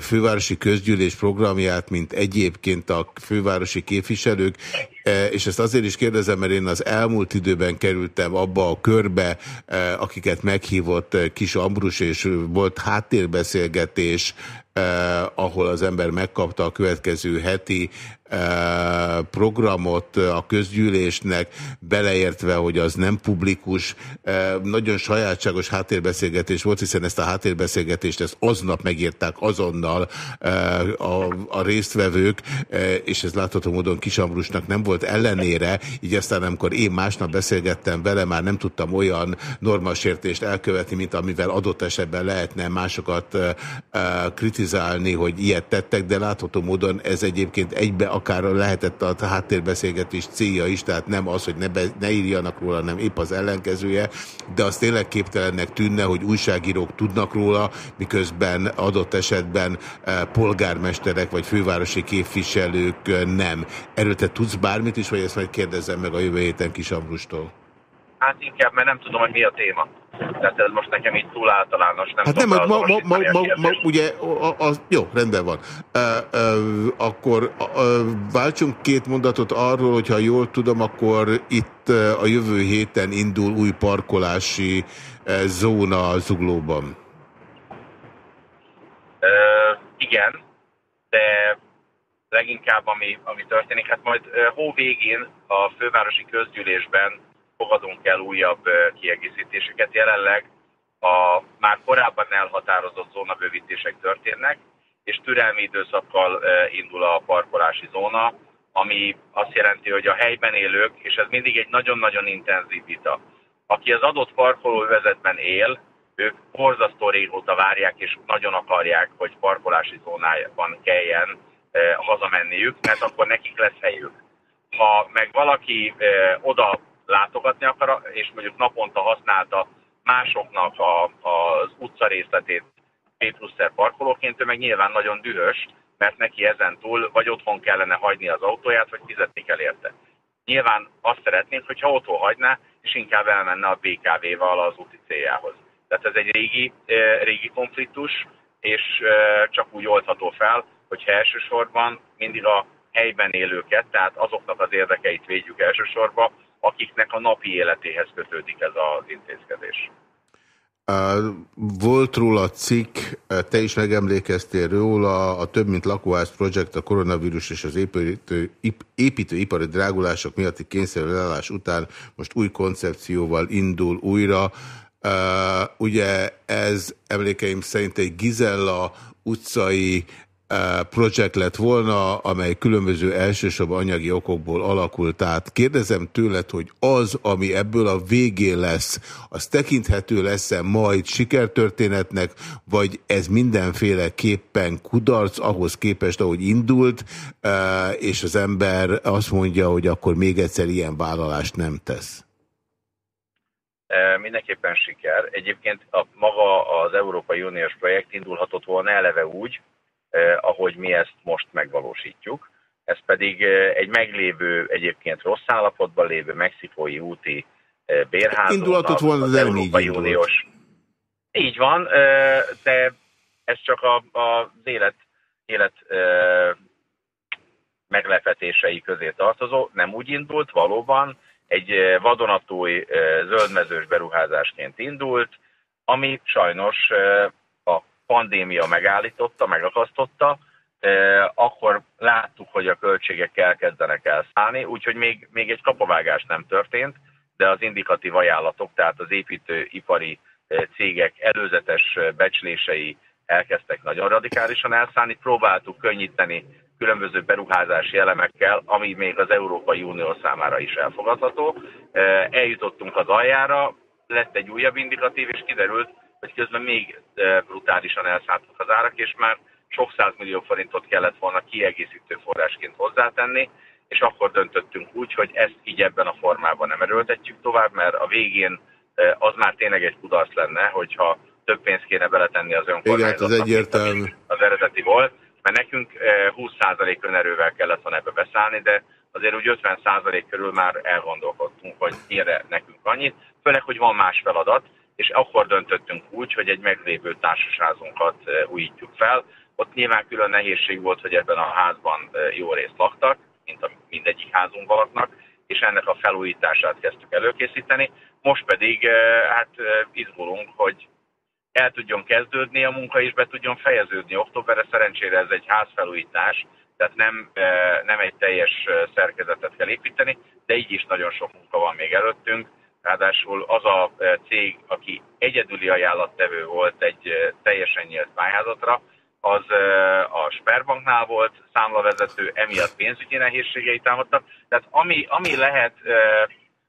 [SPEAKER 1] fővárosi közgyűlés programját, mint egyébként a fővárosi képviselők, és ezt azért is kérdezem, mert én az elmúlt időben kerültem abba a körbe, akiket meghívott Kis Ambrus, és volt háttérbeszélgetés ahol az ember megkapta a következő heti programot a közgyűlésnek, beleértve, hogy az nem publikus. Nagyon sajátságos háttérbeszélgetés volt, hiszen ezt a háttérbeszélgetést ezt aznap megírták azonnal a, résztvevők, és ez látható módon Kisambrusnak nem volt ellenére, így aztán amikor én másnap beszélgettem vele, már nem tudtam olyan normasértést elkövetni, mint amivel adott esetben lehetne másokat kritizálni, hogy ilyet tettek, de látható módon ez egyébként egybe akár lehetett a háttérbeszélgetés célja is, tehát nem az, hogy ne, be, ne írjanak róla, nem épp az ellenkezője, de az tényleg képtelennek tűnne, hogy újságírók tudnak róla, miközben adott esetben e, polgármesterek vagy fővárosi képviselők e, nem. Erről te tudsz bármit is, vagy ezt majd kérdezzem meg a jövő héten Kis Ambrustól?
[SPEAKER 5] Hát inkább, mert nem tudom, hogy mi a téma. Tehát ez most nekem így túl általános. Nem
[SPEAKER 1] hát nem, ma, ma, ma, ma, ma, ugye, az, jó, rendben van. E, e, akkor e, váltsunk két mondatot arról, hogyha jól tudom, akkor itt a jövő héten indul új parkolási zóna Zuglóban.
[SPEAKER 5] E, igen, de leginkább ami, ami történik, hát majd hó végén a fővárosi közgyűlésben fogadunk el újabb kiegészítéseket. Jelenleg a már korábban elhatározott zónabővítések történnek, és türelmi időszakkal indul a parkolási zóna, ami azt jelenti, hogy a helyben élők, és ez mindig egy nagyon-nagyon intenzív vita, aki az adott parkolóvezetben él, ők borzasztó régóta várják, és nagyon akarják, hogy parkolási zónájában kelljen hazamenniük, mert akkor nekik lesz helyük. Ha meg valaki oda látogatni akar, és mondjuk naponta használta másoknak a, az utca részletét P pluszer parkolóként, ő meg nyilván nagyon dühös, mert neki ezen túl vagy otthon kellene hagyni az autóját, vagy fizetni kell érte. Nyilván azt szeretnénk, hogyha otthon hagyná, és inkább elmenne a BKV-val az úti céljához. Tehát ez egy régi, régi konfliktus, és csak úgy oldható fel, hogyha elsősorban mindig a helyben élőket, tehát azoknak az érdekeit védjük elsősorban, akiknek a napi életéhez kötődik ez az intézkedés.
[SPEAKER 1] Volt róla cikk, te is megemlékeztél róla, a több mint lakóház projekt a koronavírus és az építő, építőipari drágulások miatti kényszerülelás után most új koncepcióval indul újra. Ugye ez emlékeim szerint egy Gizella utcai projekt lett volna, amely különböző elsősorban anyagi okokból alakult. Tehát kérdezem tőled, hogy az, ami ebből a végén lesz, az tekinthető lesz-e majd sikertörténetnek, vagy ez mindenféleképpen kudarc ahhoz képest, ahogy indult, és az ember azt mondja, hogy akkor még egyszer ilyen vállalást nem tesz?
[SPEAKER 5] Mindenképpen siker. Egyébként a, maga az Európai Uniós projekt indulhatott volna eleve úgy, ahogy mi ezt most megvalósítjuk. ez pedig egy meglévő, egyébként rossz állapotban lévő mexikói úti bérházunk.
[SPEAKER 1] Indulatot volna, az Európai Uniós.
[SPEAKER 5] Így van, de ez csak a, a, az élet, élet meglepetései közé tartozó, nem úgy indult, valóban egy vadonatúj zöldmezős beruházásként indult, ami sajnos pandémia megállította, megakasztotta, akkor láttuk, hogy a költségek elkezdenek elszállni, úgyhogy még, még egy kapavágás nem történt, de az indikatív ajánlatok, tehát az építőipari cégek előzetes becslései elkezdtek nagyon radikálisan elszállni. Próbáltuk könnyíteni különböző beruházási elemekkel, ami még az Európai Unió számára is elfogadható. Eljutottunk az aljára, lett egy újabb indikatív, és kiderült, hogy közben még brutálisan elszálltak az árak, és már sok millió forintot kellett volna kiegészítő forrásként hozzátenni, és akkor döntöttünk úgy, hogy ezt így ebben a formában nem erőltetjük tovább, mert a végén az már tényleg egy kudarc lenne, hogyha több pénzt kéne beletenni az önkormányzatnak,
[SPEAKER 1] Igen, az egyértelmű.
[SPEAKER 5] Az eredeti volt, mert nekünk 20% önerővel kellett volna ebbe beszállni, de azért úgy 50% körül már elgondolkodtunk, hogy ére nekünk annyit, főleg, hogy van más feladat, és akkor döntöttünk úgy, hogy egy meglévő társasházunkat újítjuk fel. Ott nyilván külön nehézség volt, hogy ebben a házban jó részt laktak, mint a mindegyik házunkban laknak, és ennek a felújítását kezdtük előkészíteni. Most pedig hát izgulunk, hogy el tudjon kezdődni a munka, és be tudjon fejeződni októberre. Szerencsére ez egy házfelújítás, tehát nem, nem egy teljes szerkezetet kell építeni, de így is nagyon sok munka van még előttünk. Ráadásul az a cég, aki egyedüli ajánlattevő volt egy teljesen nyílt pályázatra, az a Sperbanknál volt számlavezető, emiatt pénzügyi nehézségei támadtak. Tehát ami, ami lehet,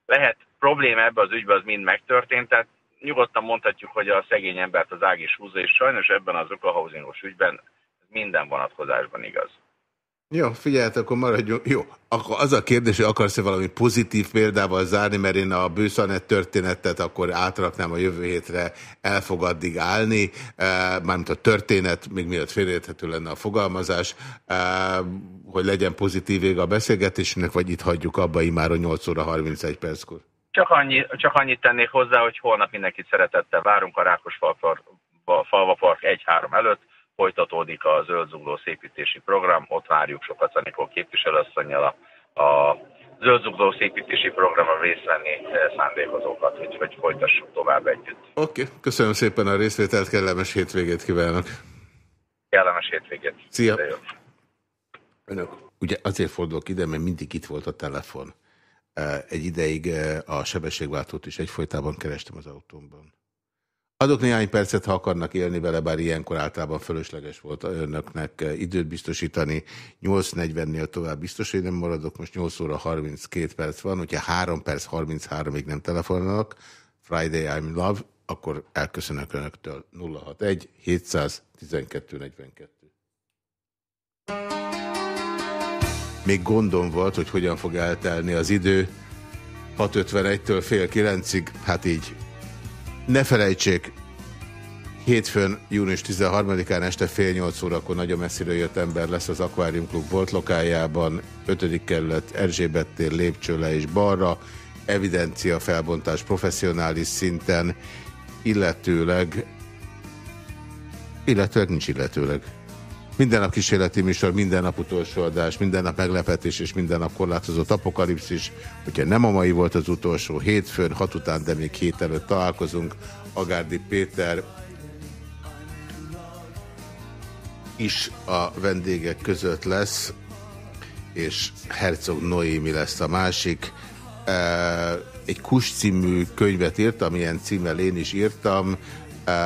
[SPEAKER 5] lehet probléma ebbe az ügybe, az mind megtörtént. Tehát nyugodtan mondhatjuk, hogy a szegény embert az ág is húzza, és sajnos ebben az ökohauzingos ügyben minden vonatkozásban igaz.
[SPEAKER 1] Jó, figyelj, akkor maradjunk. Jó, akkor az a kérdés, hogy akarsz-e valami pozitív példával zárni, mert én a bőszanet történetet akkor átraknám a jövő hétre, el fog addig állni, e, mármint a történet, még miatt félérthető lenne a fogalmazás, e, hogy legyen pozitív vég a beszélgetésnek, vagy itt hagyjuk abba imáron 8 óra 31 perckor.
[SPEAKER 5] Csak, annyi, csak annyit tennék hozzá, hogy holnap mindenkit szeretettel várunk a Rákosfalva Park 1-3 előtt, folytatódik a zöld zugló szépítési program, ott várjuk sokat Anikó képviselőasszonyjal a, a zöld zugló szépítési programra részt venni eh, szándékozókat, hogy, hogy folytassuk tovább együtt.
[SPEAKER 1] Oké, okay. köszönöm szépen a részvételt, kellemes hétvégét kívánok.
[SPEAKER 5] Kellemes hétvégét.
[SPEAKER 1] Szia. Önök, ugye azért fordulok ide, mert mindig itt volt a telefon. Eh, egy ideig eh, a sebességváltót is egyfolytában kerestem az autómban. Adok néhány percet, ha akarnak élni vele, bár ilyenkor általában fölösleges volt önöknek eh, időt biztosítani. 8.40-nél tovább biztos, hogy nem maradok, most 8 óra 32 perc van, hogyha 3 perc 33-ig nem telefonálnak, Friday I'm Love, akkor elköszönök önöktől 061 712 42. Még gondom volt, hogy hogyan fog eltelni az idő. 6.51-től fél 9-ig, hát így ne felejtsék, hétfőn, június 13-án este fél nyolc órakor nagyon messziről jött ember lesz az Aquarium Club volt lokájában, 5. kerület Erzsébet tér lépcső le és balra, evidencia felbontás professzionális szinten, illetőleg, illetőleg nincs illetőleg. Minden nap kísérleti műsor, minden nap utolsó adás, minden nap meglepetés és minden nap korlátozott apokalipszis. Hogyha nem a mai volt az utolsó hétfőn, hat után, de még hét előtt találkozunk. Agárdi Péter is a vendégek között lesz, és Herzog Noémi lesz a másik. Egy Kus című könyvet írtam, ilyen címmel én is írtam.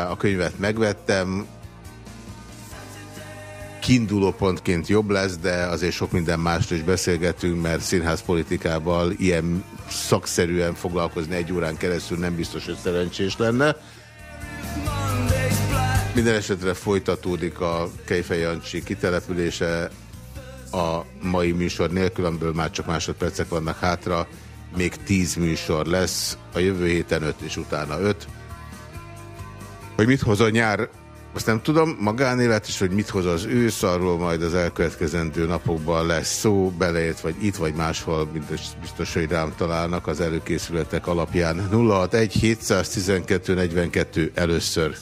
[SPEAKER 1] A könyvet megvettem, kiinduló pontként jobb lesz, de azért sok minden másról is beszélgetünk, mert színházpolitikával ilyen szakszerűen foglalkozni egy órán keresztül nem biztos, hogy szerencsés lenne. Minden esetre folytatódik a Kejfej Jancsi kitelepülése a mai műsor nélkül, amiből már csak másodpercek vannak hátra. Még tíz műsor lesz, a jövő héten öt és utána öt. Hogy mit hoz a nyár Azt nem tudom, magánélet is, hogy mit hoz az ősz, arról majd az elkövetkezendő napokban lesz szó, beleért, vagy itt, vagy máshol, biztos hogy rám találnak az előkészületek alapján. 061 712 42 először.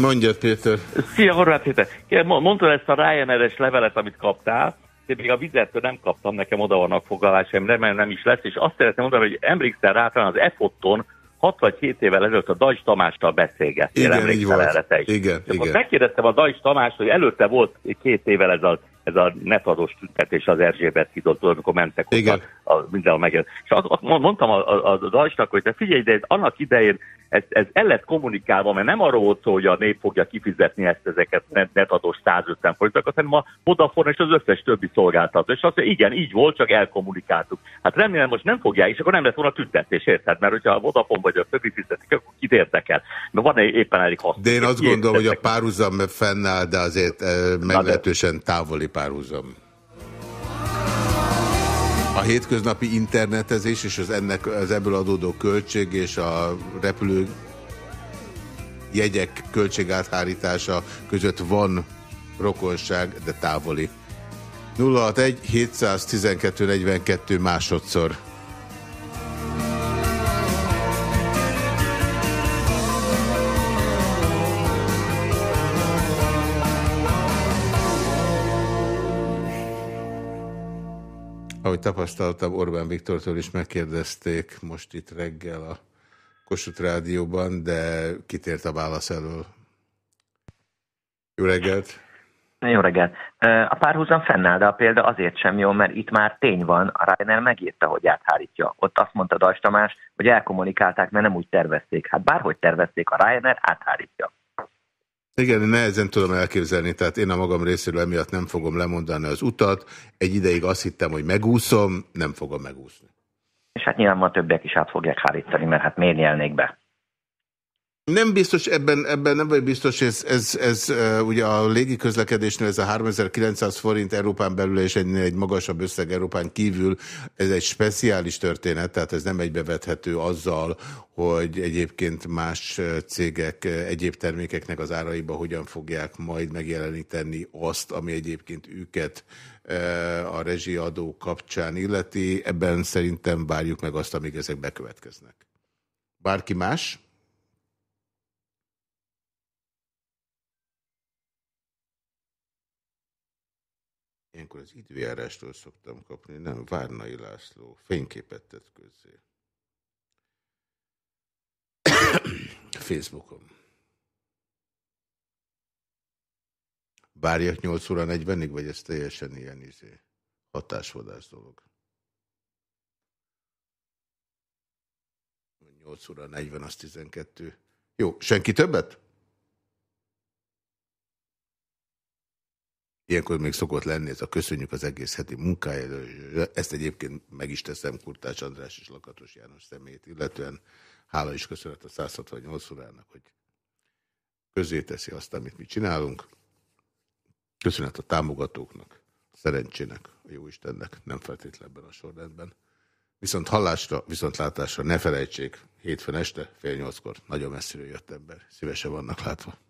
[SPEAKER 1] Mondjad, Péter.
[SPEAKER 6] Szia, Horváth Péter. Mondtad ezt a Ryanair-es levelet, amit kaptál, de még a vizettől nem kaptam, nekem oda vannak foglalásaim, remélem nem is lesz, és azt szeretném mondani, hogy emlékszel rá, talán az EFOT-on 6 vagy 7 évvel ezelőtt a Dajs Tamással beszélgettél,
[SPEAKER 1] igen, volt.
[SPEAKER 6] erre te is.
[SPEAKER 1] Igen,
[SPEAKER 6] és
[SPEAKER 1] igen.
[SPEAKER 6] megkérdeztem a Dajs Tamást, hogy előtte volt két évvel ez a ez a netadós tüntetés az Erzsébet hídott, amikor mentek
[SPEAKER 1] Igen.
[SPEAKER 6] a, a, mindenhol megjön. És azt mondtam a, a, a Dajsnak, hogy te figyelj, de ez annak idején ez, ez el lett kommunikálva, mert nem arról volt szó, hogy a nép fogja kifizetni ezt ezeket netadós 150 forintokat, hanem a Vodafone és az összes többi szolgáltató. És azt mondja, igen, így volt, csak elkommunikáltuk. Hát remélem most nem fogják, és akkor nem lesz volna tüntetés, érted? Mert hogyha a Vodafone vagy a többi fizetik, akkor kit érdekel. Mert van éppen elég hasznos.
[SPEAKER 1] De én azt gondolom, hogy a párhuzam fennáll, de azért eh, meglehetősen távoli párhuzam. A hétköznapi internetezés és az, ennek, az ebből adódó költség és a repülő jegyek költségáthárítása között van rokonság, de távoli. 061 712 42 másodszor. Ahogy tapasztaltam, Orbán Viktortól is megkérdezték most itt reggel a Kossuth Rádióban, de kitért a válasz elől. Jó reggelt!
[SPEAKER 7] Jó reggelt! A párhuzam fennáll, de a példa azért sem jó, mert itt már tény van, a Ryanair megírta, hogy áthárítja. Ott azt mondta Dajs Tamás, hogy elkommunikálták, mert nem úgy tervezték. Hát bárhogy tervezték, a Ryanair áthárítja.
[SPEAKER 1] Igen, nehezen tudom elképzelni, tehát én a magam részéről emiatt nem fogom lemondani az utat. Egy ideig azt hittem, hogy megúszom, nem fogom megúszni.
[SPEAKER 7] És hát nyilván a többiek is át fogják hárítani, mert hát miért nyelnék be?
[SPEAKER 1] Nem biztos, ebben, ebben nem vagy biztos, ez, ez, ez ugye a légiközlekedésnél ez a 3900 forint Európán belül és egy, egy magasabb összeg Európán kívül, ez egy speciális történet, tehát ez nem egybevethető azzal, hogy egyébként más cégek egyéb termékeknek az áraiba hogyan fogják majd megjeleníteni azt, ami egyébként őket a rezsiadó kapcsán illeti. Ebben szerintem várjuk meg azt, amíg ezek bekövetkeznek. Bárki más? Ilyenkor az időjárástól szoktam kapni, nem, Várnai László fényképet tett közzé. [coughs] Facebookon. Várjak 8 óra 40-ig, vagy ez teljesen ilyen izé, hatásvadász dolog? 8 óra 40, az 12. Jó, senki többet? Ilyenkor még szokott lenni ez a köszönjük az egész heti munkájára. Ezt egyébként meg is teszem Kurtács András és Lakatos János szemét, illetően hála is köszönet a 168 órának, hogy közé teszi azt, amit mi csinálunk. Köszönet a támogatóknak, szerencsének, a Jóistennek, nem feltétlenül ebben a sorrendben. Viszont hallásra, viszont látásra ne felejtsék, hétfőn este, fél nyolckor, nagyon messziről jött ember. Szívesen vannak látva.